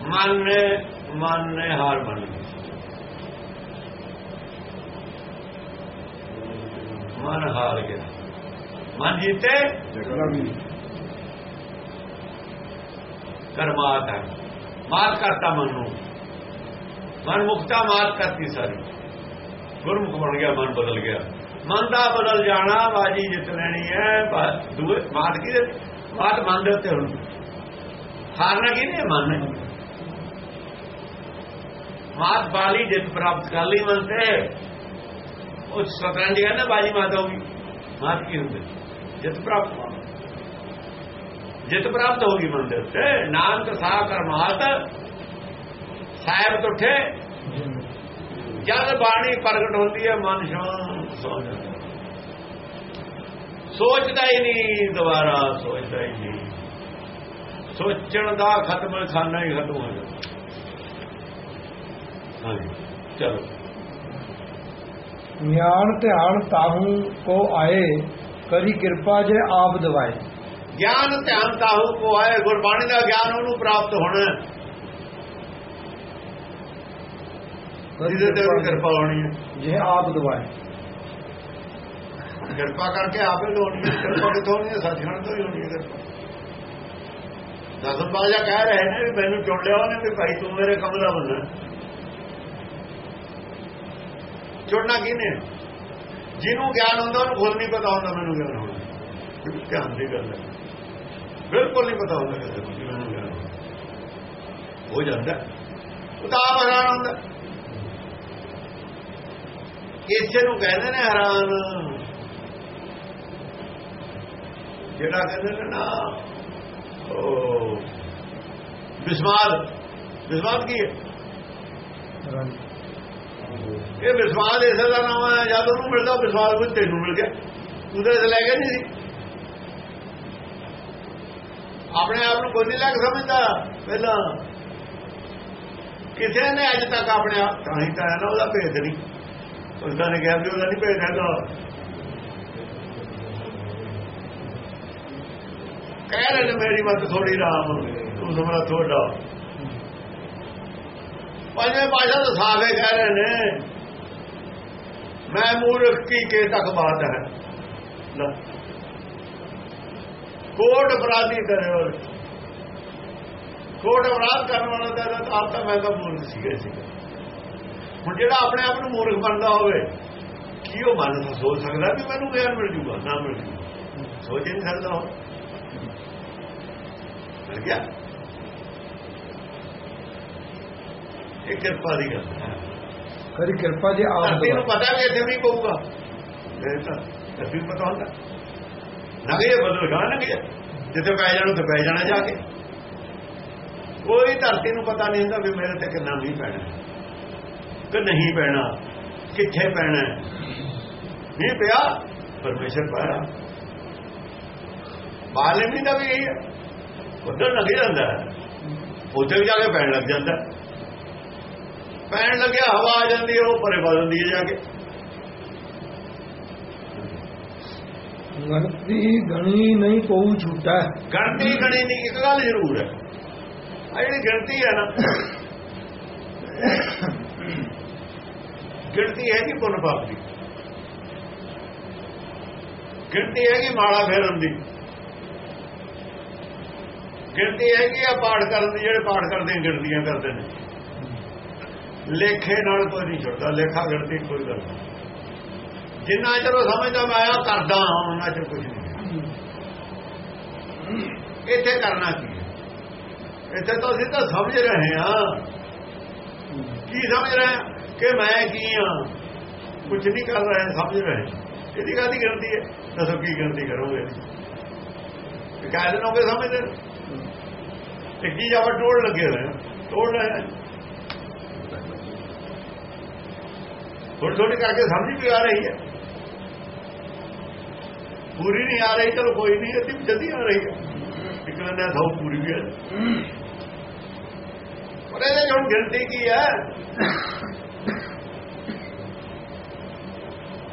ਮਨ ਨੇ ਮਨ ਨੇ ਹਾਰ ਮੰਨ। ਲਈ ਮਨ ਹਾਰ ਗਿਆ। ਮਨ ਜੀਤੇ ਕਰਮਾਤ ਹੈ ਮਾਤ ਕਰਤਾ ਮਨ ਨੂੰ। ਮਨ ਮੁਕਤਾ ਮਾਤ ਕਰਤੀ ਸਾਰੀ। ਗੁਰਮੁਖ ਬਣ ਗਿਆ ਮਨ ਬਦਲ ਗਿਆ। ਮਨ ਦਾ ਬਦਲ ਜਾਣਾ ਬਾਜੀ ਜਿੱਤ ਲੈਣੀ ਹੈ। ਦੂਏ ਮਾਤ ਕੀ ਦੇ ਮਾਤ ਮਨ ਦੇ ਉੱਤੇ ਹੁਣ। ਹਾਰਨਾ ਕੀ ਨੇ ਮਨ ਨੇ? ਮਾਤ ਬਾਲੀ ਜਿੱਤ ਪ੍ਰਾਪਤ ਕਰ ਲਈ ਮਨ ਤੇ। ਉਹ ਸਤਰੰਜ ਹੈ ਨਾ ਬਾਜੀ ਮਾਤ ਹੋਗੀ ਮਾਤ ਕੀ ਹੁੰਦੀ? ਜਿੱਤ ਪ੍ਰਾਪਤ ਜਿੱਤ ਪ੍ਰਾਪਤ ਹੋਗੀ ਮਨ ਦੇ ਉੱਤੇ ਨਾਨਕ ਸਾਹ ਕਰ ਸਾਹਿਬ ਤੁਠੇ ਜਦ ਬਾਣੀ ਪ੍ਰਗਟ ਹੁੰਦੀ ਹੈ, ਮਨ ਸ਼ਾਂਤ ਸੋ ਜਾਂਦਾ। ਸੋਚਦਾ ਹੀ ਨਹੀਂ, ਦੁਬਾਰਾ ਸੋਚਦਾ ਹੀ ਨਹੀਂ। ਸੋਚਣ ਦਾ ਖਤਮ ਖਾਨਾ ਹੀ ਖਤਮ ਹੋ ਜਾਂਦਾ। ਹਾਂਜੀ, ਚਲੋ। ਗਿਆਨ ਧਿਆਨ ਤਾਹੂ ਕੋ ਆਏ ਕਰੀ ਕਿਰਪਾ ਜੇ ਆਪ ਦਵਾਏ। ਗਿਆਨ ਧਿਆਨ ਤਾਹੂ ਕੋ ਆਏ ਗੁਰਬਾਣੀ ਦਾ ਗਿਆਨ ਉਹਨੂੰ ਪ੍ਰਾਪਤ ਹੋਣਾ। ਜਿਹਦੇ ਤੇ ਕਿਰਪਾ ਹੋਣੀ ਹੈ। ਜੇ ਆਪ ਦਵਾਏ। ਕਿਰਪਾ ਕਰਕੇ ਆਪੇ ਲੋਣੀ ਕਿਰਪਾ ਕਿਥੋਂ ਨਹੀਂ ਸੱਚਖੰਡ ਤੋਂ ਹੀ ਹੋਣੀ ਹੈ ਕਿਰਪਾ। ਦਸਮ ਬਾਜਾ ਕਹਿ ਰਹੇ ਨੇ ਵੀ ਮੈਨੂੰ ਚੁਣ ਲਿਆ ਉਹਨੇ ਵੀ ਭਾਈ ਤੂੰ ਮੇਰੇ ਕਮਲਾ ਬੰਨਾ ਚੁਣਨਾ ਕਿਹਨੇ? ਜਿਹਨੂੰ ਗਿਆਨ ਹੁੰਦਾ, ਉਹਨੂੰ ਖੁਦ ਨਹੀਂ ਪਤਾ ਹੁੰਦਾ ਮੈਨੂੰ ਗਿਆਨ ਹੋਣਾ। ਧਿਆਨ ਦੀ ਗੱਲ ਹੈ। ਬਿਲਕੁਲ ਨਹੀਂ ਪਤਾ ਹੁੰਦਾ ਕਿਸੇ ਨੂੰ ਮੈਨੂੰ ਗਿਆਨ ਹੋ ਜਾਂਦਾ। ਉਹ ਹੈਰਾਨ ਹੁੰਦਾ। ਇਸੇ ਨੂੰ ਕਹਿੰਦੇ ਨੇ ਹੈਰਾਨ। ਜਿਹੜਾ ਕਹਿੰਦੇ ਨੇ ਨਾ, ਉਹ ਵਿਸਵਾਦ ਵਿਸਵਾਦ ਕੀ ਹੈ? ਇਹ ਵਿਸਵਾਦ ਇਸੇ ਦਾ ਨਾਮ ਹੈ, ਜਦ ਉਹਨੂੰ ਮਿਲਦਾ ਵਿਸਵਾਦ ਕੋਈ ਤੈਨੂੰ ਮਿਲ ਗਿਆ। ਉਹਦੇ ਤੇ ਲੈ ਕੇ ਨਹੀਂ ਆਪਣੇ ਆਪ ਨੂੰ ਕੋਈ ਨਹੀਂ ਲੱਗ ਸਮਝਦਾ। ਪਹਿਲਾਂ ਕਿਸੇ ਨੇ ਅੱਜ ਤੱਕ ਆਪਣੇ ਆਪ ਤਾਂ ਹੀ ਤਾਂ ਨਾ, ਉਹਦਾ ਭੇਦ ਨਹੀਂ। ਉਸਦਾ ਨੇ ਕਿਹਾ ਵੀ ਉਹਦਾ ਨਹੀਂ ਭੇਦ ਹੈਗਾ। ਕਹਿ ਰਹੇ ਨੇ, ਮੇਰੀ ਮਤ ਥੋੜੀ ਰਾਮ, ਤੂੰ ਸਮਰਾ ਥੋੜਾ ਪੰਜਵੇਂ ਪਾਸ਼ਾ ਤਾਂ ਸਾਫੇ ਕਹਿ ਰਹੇ ਨੇ। ਮੈਂ ਮੂਰਖ ਕੀ ਕੇ ਤੱਕ ਬਾਤ ਹੈ? ਕੋਟ ਅਪਰਾਧੀ ਕਰੇ ਹੋਰ ਕੋਟ ਅਪਰਾਧ ਕਰਨ ਵਾਲਾ ਤਾਂ ਆਪ ਤਾਂ ਮੈਂ ਤਾਂ ਮੂਰਖ ਸੀਗਾ ਸੀ। ਹੁਣ ਜਿਹੜਾ ਆਪਣੇ ਆਪ ਨੂੰ ਮੂਰਖ ਬਣਦਾ ਹੋਵੇ, ਕੀ ਉਹ ਮਨ ਨੂੰ ਸੋਚ ਸਕਦਾ ਵੀ ਮੈਨੂੰ ਗਿਆਨ ਮਿਲ ਜੂਗਾ, ਨਾ ਮਿਲ ਜੂਗਾ। ਸੋਚ ਹੀ ਨਹੀਂ ਸਕਦਾ ਉਹ। ਮਿਲ ਗਿਆ? ਇਹ ਕਿਰਪਾ ਦੀ ਗੱਲ ਹੈ। ਕਰੀ ਕਿਰਪਾ ਜੇ ਆਪ ਧਰਤੀ ਨੂੰ ਪਤਾ ਵੀ ਇੱਥੇ ਵੀ ਪਊਗਾ। ਇਹ ਤਾਂ ਧਰਤੀ ਨੂੰ ਪਤਾ ਹੁੰਦਾ। ਨਗੇ ਬਦਲ ਗਾ ਨਗੇ ਜਿੱਥੇ ਪੈ ਜਾਣਾ ਤੇ ਪੈ ਜਾਣਾ ਜਾ ਕੇ। ਕੋਈ ਧਰਤੀ ਨੂੰ ਪਤਾ ਨਹੀਂ ਹੁੰਦਾ ਵੀ ਮੇਰੇ ਤੇ ਕਿੰਨਾ ਮੀਂਹ ਪੈਣਾ ਕਿ ਨਹੀਂ ਪੈਣਾ ਕਿੱਥੇ ਪੈਣਾ ਹੈ। ਮੀਂਹ ਪਿਆ ਪਰਮੇਸ਼ਰ ਪਾਇਆ। ਬਾਲਮੀ ਦਾ ਵੀ ਇਹੀ ਹੈ। ਉਧਰ ਲੱਗ ਜਾਂਦਾ ਵੀ ਜਾ ਕੇ ਪੈਣ ਲੱਗ ਜਾਂਦਾ। ਪੈਣ ਲੱਗਿਆ ਹਵਾ ਆ ਜਾਂਦੀ ਹੈ ਉਹ ਪਰੇ ਪਾ ਦਿੰਦੀ ਹੈ ਜਾ ਕੇ। ਗਣਤੀ ਗਣੀ ਨਹੀਂ ਪਊ ਛੂਟਾ ਗਣਤੀ ਗਣੀ ਨਹੀਂ ਇੱਕ ਗੱਲ ਜ਼ਰੂਰ ਹੈ। ਆ ਜਿਹੜੀ ਗਿਣਤੀ ਹੈ ਨਾ ਗਿਣਤੀ ਹੈਗੀ ਪੁੰਨ ਪਾਪ ਦੀ। ਗਿਣਤੀ ਹੈਗੀ ਮਾਲਾ ਫੇਰਨ ਦੀ। ਗਿਣਤੀ ਹੈਗੀ ਆ ਪਾਠ ਕਰਨ ਦੀ ਜਿਹੜੇ ਪਾਠ ਕਰਦੇ ਗਿਣਤੀਆਂ ਕਰਦੇ ਨੇ। ਲੇਖੇ ਨਾਲ ਕੋਈ ਨਹੀਂ ਛੁੱਟਦਾ ਲੇਖਾ ਗਿਣਤੀ ਕੋਈ ਗੱਲ ਨਹੀਂ। ਜਿੰਨਾ ਚਿਰ ਸਮਝਦਾ ਮੈਂ ਆ ਕਰਦਾ ਹਾਂ ਉਹਨਾਂ ਚ ਕੁਝ ਨਹੀਂ। ਇੱਥੇ ਕਰਨਾ ਕੀ ਹੈ? ਇੱਥੇ ਤਾਂ ਅਸੀਂ ਤਾਂ ਸਮਝ ਰਹੇ ਹਾਂ। ਕੀ ਸਮਝ ਰਹੇ ਹਾਂ? ਕਿ ਮੈਂ ਕੀ ਹਾਂ? ਕੁਝ ਨਹੀਂ ਕਰ ਰਹੇ ਸਮਝ ਰਹੇ ਇਹਦੀ ਕਾਹਦੀ ਗਿਣਤੀ ਹੈ? ਦੱਸੋ ਕੀ ਗਿਣਤੀ ਕਰੋਗੇ? ਇਹ ਕਾਹਦੇ ਨੂੰ ਕੇ ਸਮਝਦੇ ਤੇ ਕੀ ਜਾਵਾ ਟੋੜ ਲੱਗੇ ਹੋਏ ਆ, ਟੋੜ ਰਹੇ ਥੋੜੀ ਥੋੜੀ ਕਰਕੇ ਸਮਝ ਵੀ ਆ ਰਹੀ ਹੈ। ਪੂਰੀ ਨਹੀਂ ਆ ਰਹੀ, ਚਲੋ ਕੋਈ ਨਹੀਂ ਅੱਧੀ ਜਲਦੀ ਆ ਰਹੀ ਹੈ। ਇੱਕ ਨੇ ਸੌ ਪੂਰੀ ਵੀ ਹੈ। ਪਰ ਇਹਦੇ 'ਚ ਹੁਣ ਗਿਣਤੀ ਕੀ ਹੈ?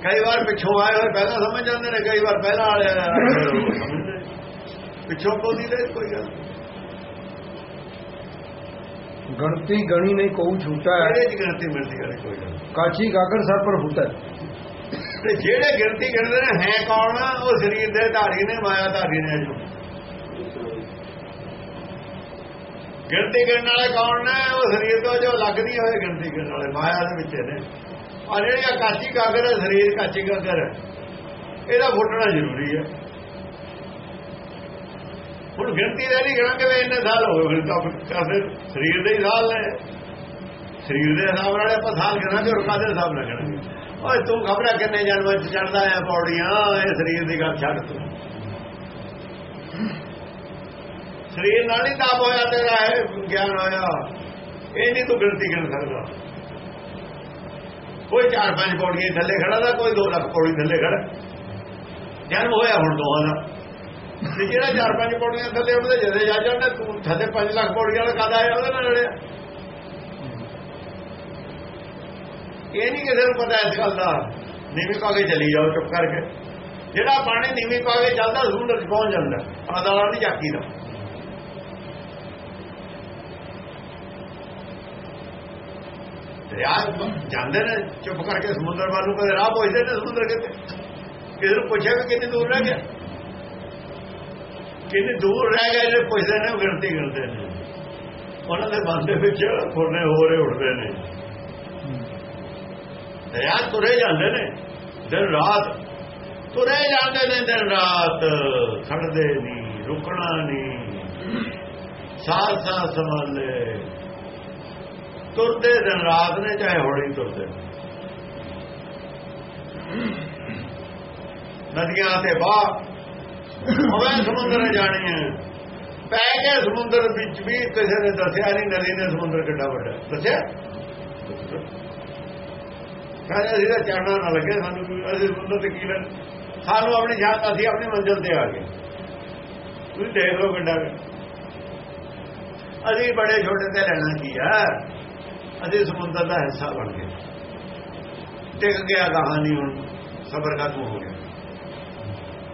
ਕਈ ਵਾਰ ਪਿੱਛੋਂ ਆਏ ਹੋਏ ਪਹਿਲਾਂ ਸਮਝ ਜਾਂਦੇ ਨੇ, ਕਈ ਵਾਰ ਪਹਿਲਾਂ ਵਾਲੇ ਪਿੱਛੋਂ ਕੋਈ ਨਹੀਂ, ਕੋਈ ਗੱਲ गणती गणी नहीं कोऊ छूटा है ਇਹਦੇ 'ਚ ਗਿਣਤੀ ਮਿਲਦੀ ਹੈ ਕੋਈ ਗੱਲ काची गागर सर पर फूटा है ਤੇ ਜਿਹੜੇ ਗਿਣਤੀ ਗਿਣਦੇ ਨੇ ਹੈ ਕੌਣ ਉਹ ਸਰੀਰ ਦੇ ਧਾਰੀ ਨੇ ਮਾਇਆ ਧਾਰੀ ਨੇ ਜੋ ਗਿਣਤੀ ਗਿਣਨ ਵਾਲੇ ਕੌਣ ਨੇ ਉਹ ਸਰੀਰ ਤੋਂ ਜੋ ਲੱਗਦੀ ਹੋਏ ਗਿਣਤੀ ਗਿਣਨ ਵਾਲੇ ਮਾਇਆ ਦੇ ਵਿੱਚ ਨੇ ਆ ਜਿਹੜੀ ਆ ਕਾਚੀ ਕਾਗਰ ਹੈ ਸਰੀਰ ਕਾਚੀ ਕਾਗਰ ਹੈ ਇਹਦਾ ਫੁੱਟਣਾ ਜ਼ਰੂਰੀ ਹੈ ਹੁਣ ਗਿਣਤੀ ਦੇ ਨਹੀਂ ਗਿਣਾਂਗੇ ਵੀ ਇੰਨੇ ਸਾਲ ਹੋ ਗਏ ਫਿਰ ਤਾਂ ਕਾਫੀ ਸਰੀਰ ਦੇ ਹੀ ਸਾਲ ਨੇ। ਸਰੀਰ ਦੇ ਹਿਸਾਬ ਨਾਲ ਆਪਾਂ ਸਾਲ ਗਿਣਾਂਗੇ ਔਰ ਕਾਦੇ ਹਿਸਾਬ ਨਾਲ ਗਿਣਾਂਗੇ? ਓਏ, ਤੂੰ ਖਬਰਾਂ ਕਿੰਨੇ ਜਨਮਾਂ ਚ ਚੜਦਾ ਆ ਪੌੜੀਆਂ? ਇਹ ਸਰੀਰ ਦੀ ਗੱਲ ਛੱਡ ਤੂੰ। ਸਰੀਰ ਨਾਲ ਹੀ ਤਾਪ ਹੋਇਆ, ਤੇਰਾ ਇਹ ਗਿਆਨ ਹੋਇਆ। ਇਹ ਨਹੀਂ ਤੂੰ ਗਿਣਤੀ ਗਿਣ ਸਕਦਾ। ਕੋਈ ਚਾਰ ਪੰਜ ਪੌੜੀਆਂ ਥੱਲੇ ਖੜਾ ਦਾ ਕੋਈ 2 ਲੱਖ ਪੌੜੀ ਥੱਲੇ ਖੜਾ ਜਨਮ ਹੋਇਆ ਹੁਣ ਦੋਹਾਂ ਦਾ। ਤੇ ਜਿਹੜਾ ਚਾਰ ਪੰਜ ਪੌੜੀਆਂ ਥੱਲੇ ਉਹਦੇ ਜਦੇ ਜਾ ਜਾਂਦਾ, ਤੂੰ ਥੱਲੇ 5 ਲੱਖ ਪੌੜੀਆਂ ਵਾਲਾ ਕਾਦਾ ਆਇਆ ਉਹਦੇ ਨਾਲ ਲੜਿਆ ਇਹ ਨਹੀਂ ਕਿਸੇ ਨੂੰ ਪਤਾ ਇਸ ਗੱਲ ਦਾ। ਨੀਵੀਂ ਪਾ ਕੇ ਚਲੀ ਜਾਓ ਚੁੱਪ ਕਰਕੇ। ਜਿਹੜਾ ਪਾਣੀ ਨੀਵੀਂ ਪਾ ਕੇ ਚੱਲਦਾ ਸਮੁੰਦਰ 'ਚ ਪਹੁੰਚ ਜਾਂਦਾ ਆਦਾਲਾ ਦੀ ਜਾਕੀ ਦਾ। ਦਰਿਆ ਜਾਂਦੇ ਨੇ, ਚੁੱਪ ਕਰਕੇ ਸਮੁੰਦਰ ਵੱਲ ਨੂੰ ਕਦੇ ਰਾਹ ਪੁੱਛਦੇ ਨੇ ਸਮੁੰਦਰ ਕਿਤੇ ਕਿਸੇ ਨੂੰ ਪੁੱਛਿਆ ਵੀ ਕਿੰਨੀ ਦੂਰ ਰਹਿ ਗਿਆ? ਕਿੰਨੀ ਦੂਰ ਰਹਿ ਗਿਆ ਜਿਹੜੇ ਪੁੱਛਦੇ ਨੇ ਉਹ ਗਿਣਤੀ ਕਰਦੇ ਨੇ। ਉਹਨਾਂ ਦੇ ਮਨ ਦੇ ਵਿੱਚ ਫੁਰਨੇ ਹੋ ਰਹੇ ਉੱਠਦੇ ਨੇ। ਦਰਿਆ ਤੁਰੇ ਜਾਂਦੇ ਨੇ। ਦਿਨ ਰਾਤ ਤੁਰੇ ਜਾਂਦੇ ਨੇ ਦਿਨ ਰਾਤ। ਖੜਦੇ ਨਹੀਂ, ਰੁਕਣਾ ਨਹੀਂ। ਸਾਹ ਸਾਹ ਸੰਭਾਲੇ। ਤੁਰਦੇ ਦਿਨ ਰਾਤ ਨੇ, ਚਾਹੇ ਹੌਲੀ ਤੁਰਦੇ ਨਦੀਆਂ ਤੇ ਬਾਹ ਹੋਵੇ ਸਮੁੰਦਰ ਜਾਣੀ ਹੈ। ਪੈ ਕੇ ਸਮੁੰਦਰ ਵਿੱਚ ਵੀ ਕਿਸੇ ਨੇ ਦੱਸਿਆ ਨਹੀਂ, ਨਦੀ ਨੇ ਸਮੁੰਦਰ ਕਿੱਡਾ ਵੱਡਾ। ਦੱਸਿਆ? ਕਹਿੰਦੇ ਅਸੀਂ ਤਾਂ ਚੜਨਾ ਨਾ ਲੱਗੇ ਸਾਨੂੰ ਅਸੀਂ ਸਮੁੰਦਰ ਤੇ ਕੀ ਲੈਣ ਸਾਨੂੰ ਆਪਣੀ ਜਾਤ ਅਸੀਂ ਆਪਣੀ ਮੰਜ਼ਿਲ ਤੇ ਆ ਗਏ। ਤੁਸੀਂ ਦੇਖ ਲਓ ਕਿੱਡਾ ਅਸੀਂ ਬੜੇ ਛੋਟੇ ਤੇ ਲੈਣਾ ਕੀ ਆ? ਅਸੀਂ ਸਮੁੰਦਰ ਦਾ ਹਿੱਸਾ ਬਣ ਗਏ। ਟਿਕ ਗਿਆ ਕਹਾਣੀ ਹੁਣ। ਸਬਰ ਖਤਮ ਹੋ ਗਿਆ।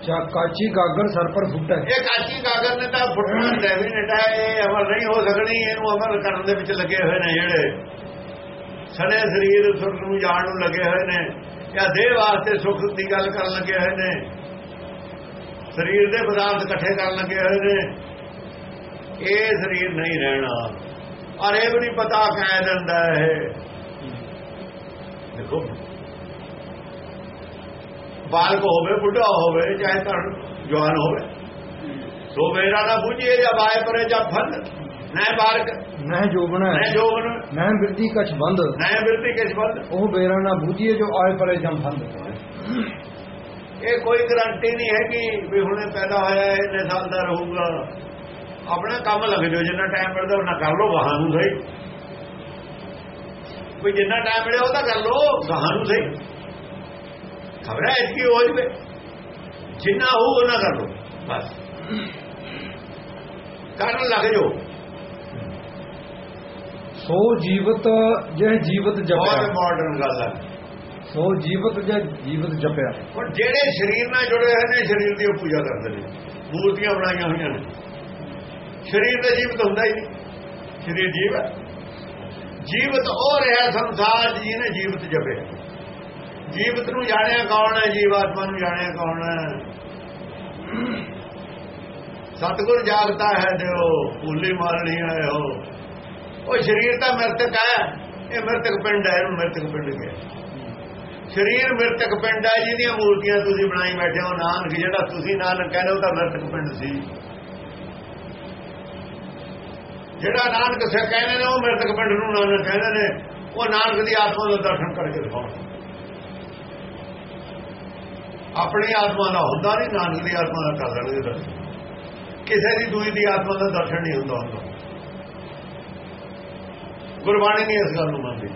ਅੱਛਾ, ਕਾਚੀ ਗਾਗਰ ਸਰ ਪਰ ਫੁੱਟਾ ਇਹ ਕਾਚੀ ਗਾਗਰ ਨੇ ਤਾਂ ਫੁੱਟਣਾ ਡੈਫੀਨਿਟ ਹੈ ਇਹ ਅਮਲ ਨਹੀਂ ਹੋ ਸਕਣੀ, ਇਹਨੂੰ ਅਮਲ ਕਰਨ ਦੇ ਵਿੱਚ ਲੱਗੇ ਹੋਏ ਨੇ ਜਿਹੜੇ। ਸੜੇ ਸਰੀਰ ਸੁਰਤ ਨੂੰ ਜਾਣ ਨੂੰ ਲੱਗੇ ਹੋਏ ਨੇ, ਜਾਂ ਦੇਹ ਵਾਸਤੇ ਸੁਖ ਦੀ ਗੱਲ ਕਰਨ ਲੱਗੇ ਹੋਏ ਨੇ। ਸਰੀਰ ਦੇ ਪਦਾਰਥ ਇਕੱਠੇ ਕਰਨ ਲੱਗੇ ਹੋਏ ਨੇ। ਇਹ ਸਰੀਰ ਨਹੀਂ ਰਹਿਣਾ। ਔਰ ਇਹ ਵੀ ਨਹੀਂ ਪਤਾ ਕਾਇਦਨ ਦਾ ਹੈ ਦੇਖੋ ਬਾਲਕ ਹੋਵੇ ਬੁੱਢਾ ਹੋਵੇ ਚਾਹੇ ਤਾਂ ਜਵਾਨ ਹੋਵੇ। ਸੋ ਮੇਰਾ ਨਾ ਬੁਝੀਏ ਜਾਂ ਬਾਏ ਪਰੇ ਜਾਂ ਫੰਦ ਨੈ ਬਾਲਕ ਨੈ ਜੋਬਨ ਨੈ ਜੋਬਨ। ਨੈ ਬਿਰਤੀ ਕਛ ਬੰਦ। ਨੈ ਬਿਰਤੀ ਕਛ ਬੰਦ। ਉਹ ਮੇਰਾ ਨਾ ਬੁਝੀਏ ਜੋ ਆਏ ਪਰੇ ਜਾਂ ਫੰਦ ਇਹ ਕੋਈ ਗਰੰਟੀ ਨਹੀਂ ਹੈ ਕਿ ਵੀ ਹੁਣੇ ਪੈਦਾ ਹੋਇਆ ਹੈ ਇਹਨੇ ਸਾਲ ਦਾ ਰਹੂਗਾ। ਆਪਣਾ ਕੰਮ ਲੱਗ ਜਾਓ ਜਿੰਨਾ ਟਾਈਮ ਮਿਲਦਾ ਉਹਨਾਂ ਕਰ ਲੋ ਗਾਹਾਂ ਨੂੰ ਸਹੀ। ਕੋਈ ਜਿੰਨਾ ਟਾਈਮ ਮਿਲਿਆ ਉਹ ਤਾਂ ਕਰ ਲੋ ਗਾਹਾਂ ਨੂੰ ਸਹੀ। ਖਬਰ ਹੈ ਇਸਕੀ ਹੋ ਜਵੇ? ਜਿੰਨਾ ਹੋ ਉਹਨਾਂ ਕਰ ਲਓ। ਬਸ। ਕਰਨ ਲੱਗ ਜਾਓ। ਸੋ ਜੀਵਤ ਜਹ ਜੀਵਤ ਬਹੁਤ ਜਪਿਆ ਇੰਪੋਰਟੈਂਟ ਗੱਲ ਹੈ ਸੋ ਜੀਵਤ ਜਹ ਜੀਵਤ ਜਪਿਆ। ਹੁਣ ਜਿਹੜੇ ਸਰੀਰ ਨਾਲ ਜੁੜੇ ਹੋਏ ਨੇ ਸਰੀਰ ਦੀ ਉਹ ਪੂਜਾ ਕਰਦੇ ਨੇ। ਮੂਰਤੀਆਂ ਬਣਾਈਆਂ ਹੋਈਆਂ ਨੇ। ਸਰੀਰ ਦਾ ਜੀਵਤ ਹੁੰਦਾ ਹੀ ਨਹੀਂ। ਸਰੀਰ ਜੀਵ ਹੈ। ਜੀਵਤ ਉਹ ਰਿਹਾ ਸੰਸਾਰ 'ਚ ਜਿਹਨੇ ਜੀਵਤ ਜਪੇ ਜੀਵਤ ਨੂੰ ਜਾਣਿਆ ਕੌਣ ਹੈ, ਜੀਵ ਆਤਮਾ ਨੂੰ ਜਾਣਿਆ ਕੌਣ ਹੈ? ਸਤਗੁਰ ਜਾਗਤਾ ਹੈ ਦਿਓ ਭੁੱਲੀ ਮਾਰਣੀ ਆਏ ਹੋ। ਉਹ ਸਰੀਰ ਤਾਂ ਮਰਤਕ ਹੈ। ਇਹ ਮਰਤਕ ਪਿੰਡ ਹੈ, ਇਹਨੂੰ ਮਰਤਕ ਪਿੰਡ ਕਹਿੰਦੇ ਸਰੀਰ ਮ੍ਰਿਤਕ ਪਿੰਡ ਹੈ, ਜਿਹਦੀਆਂ ਮੂਰਤੀਆਂ ਤੁਸੀਂ ਬਣਾਈ ਬੈਠੇ ਹੋ, ਨਾਨਕ ਜਿਹੜਾ ਤੁਸੀਂ ਨਾਨਕ ਕਹਿੰਦੇ ਹੋ ਤਾਂ ਮ੍ਰਿਤਕ ਪਿੰਡ ਸੀ। ਜਿਹੜਾ ਨਾਨਕ ਸਿਰ ਕਹਿੰਦੇ ਨੇ, ਉਹ ਮ੍ਰਿਤਕ ਪਿੰਡ ਨੂੰ ਨਾਨਕ ਕਹਿੰਦੇ ਨੇ। ਉਹ ਨਾਨਕ ਦੀ ਆਤਮਾ ਦਾ ਦਰਸ਼ਨ ਕਰਕੇ ਦਿਖਾਉਣ। ਆਪਣੀ ਆਤਮਾ ਦਾ ਹੁੰਦਾ ਨਹੀਂ, ਨਾਨਕ ਦੀ ਆਤਮਾ ਦਾ ਕਰ ਲੈਣਗੇ ਦਰਸ਼ਨ। ਕਿਸੇ ਦੀ ਦੂਈ ਦੀ ਆਤਮਾ ਦਾ ਦਰਸ਼ਨ ਨਹੀਂ ਹੁੰਦਾ ਹੁੰਦਾ ਗੁਰਬਾਣੀ ਨਹੀਂ ਇਸ ਗੱਲ ਨੂੰ ਮੰਨਦੀ।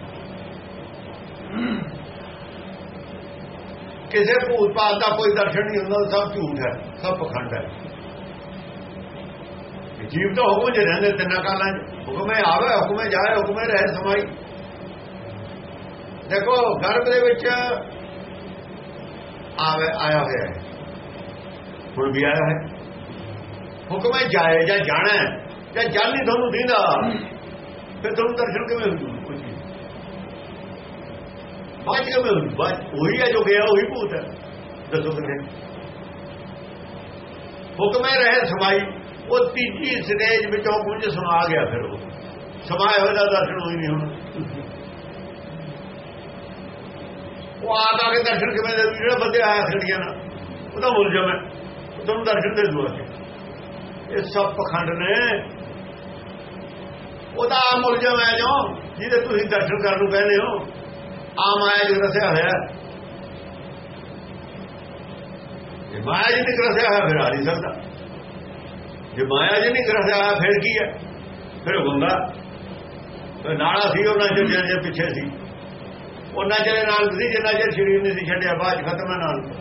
ਕਿਸੇ ਭੂਤ ਪਾਤ ਦਾ ਕੋਈ ਦਰਸ਼ਨ ਨਹੀਂ ਹੁੰਦਾ ਸਭ ਝੂਠ ਹੈ, ਸਭ ਪਖੰਡ ਹੈ। ਜੀਵ ਤਾਂ ਹੁਕਮ 'ਚ ਰਹਿੰਦੇ, ਤਿੰਨਾਂ ਕਾਲਾਂ 'ਚ। ਹੁਕਮੇ ਆਵੇ, ਹੁਕਮੇ ਜਾਏ, ਹੁਕਮੇ ਰਹੇ ਸਮਾਈ। ਦੇਖੋ, ਗਰਭ ਦੇ ਵਿੱਚ ਆਵੇ, ਆਇਆ ਹੋਇਆ ਹੈ। ਹੁਣ ਵੀ ਆਇਆ ਹੈ। ਹੁਕਮੇ ਜਾਏ ਜਾਂ ਜਾਣਾ ਜਾਂ ਜਲ ਨਹੀਂ ਤੁਹਾਨੂੰ ਦੀਦਾ। ਫਿਰ ਤੁਹਾਨੂੰ ਦਰਸ਼ਨ ਕਿਵੇਂ ਹੋਊ ਬਾਅਦ ਕਿਵੇਂ ਹੋਊ ਬਾਅਦ ਉਹੀ ਹੈ ਜੋ ਗਿਆ, ਉਹੀ ਭੂਤ ਹੈ। ਦੱਸੋ ਕਿਵੇਂ ਹੁਕਮੇ ਰਹੇ ਸਮਾਈ। ਉਹ ਤੀਜੀ ਸਟੇਜ ਵਿੱਚੋਂ ਕੁਝ ਸਮਾ ਗਿਆ ਫਿਰ ਉਹ। ਸਮਾਏ ਹੋਏ ਦਰਸ਼ਨ ਹੋਈ ਨਹੀਂ ਹੁਣ। ਉਹ ਆ ਤਾਂ ਕੇ ਦਰਸ਼ਨ ਕਿਵੇਂ ਦੇ ਜਿਹੜਾ ਬੰਦੇ ਆਇਆ ਖੜੀਆਂ ਨਾ ਉਹਦਾ ਮੁਲਜ਼ਮ ਹੈ ਉਹ ਤੁਹਾਨੂੰ ਦਰਸ਼ਨ ਦੇ ਦੂਆ ਇਹ ਸਭ ਪਖੰਡ ਨੇ। ਉਹਦਾ ਆਮ ਮੁਲਜ਼ਮ ਹੈ ਜੋ ਜਿਹਦੇ ਤੁਸੀਂ ਦਰਸ਼ਨ ਕਰਨ ਨੂੰ ਕਹਿੰਦੇ ਹੋ ਆ ਮਾਇਆ ਜੀ ਰਸਿਆ ਹੋਇਆ। ਇਹ ਮਾਇਆ ਜੀ ਨਹੀਂ ਰਸਿਆ ਹੋਇਆ, ਫਿਰ ਆ ਨਹੀਂ ਸਕਦਾ। ਜੇ ਮਾਇਆ ਜੀ ਨਹੀਂ ਰਸਿਆ ਹੋਇਆ, ਫਿਰ ਕੀ ਹੈ? ਫਿਰ ਹੁੰਦਾ ਤੇ ਨਾਲਾ ਸੀ ਉਹਨਾਂ ਚਿਰ ਜੇ ਪਿੱਛੇ ਸੀ। ਉਹਨਾਂ ਜਿਹੜੇ ਨਾਲ ਸੀ ਜਿੰਨਾ ਚਿਰ ਸ਼ਰੀਰ ਨਹੀਂ ਸੀ ਛੱਡਿਆ ਬਾਅਦ ਖਤਮ ਹੈ ਨਾਲ।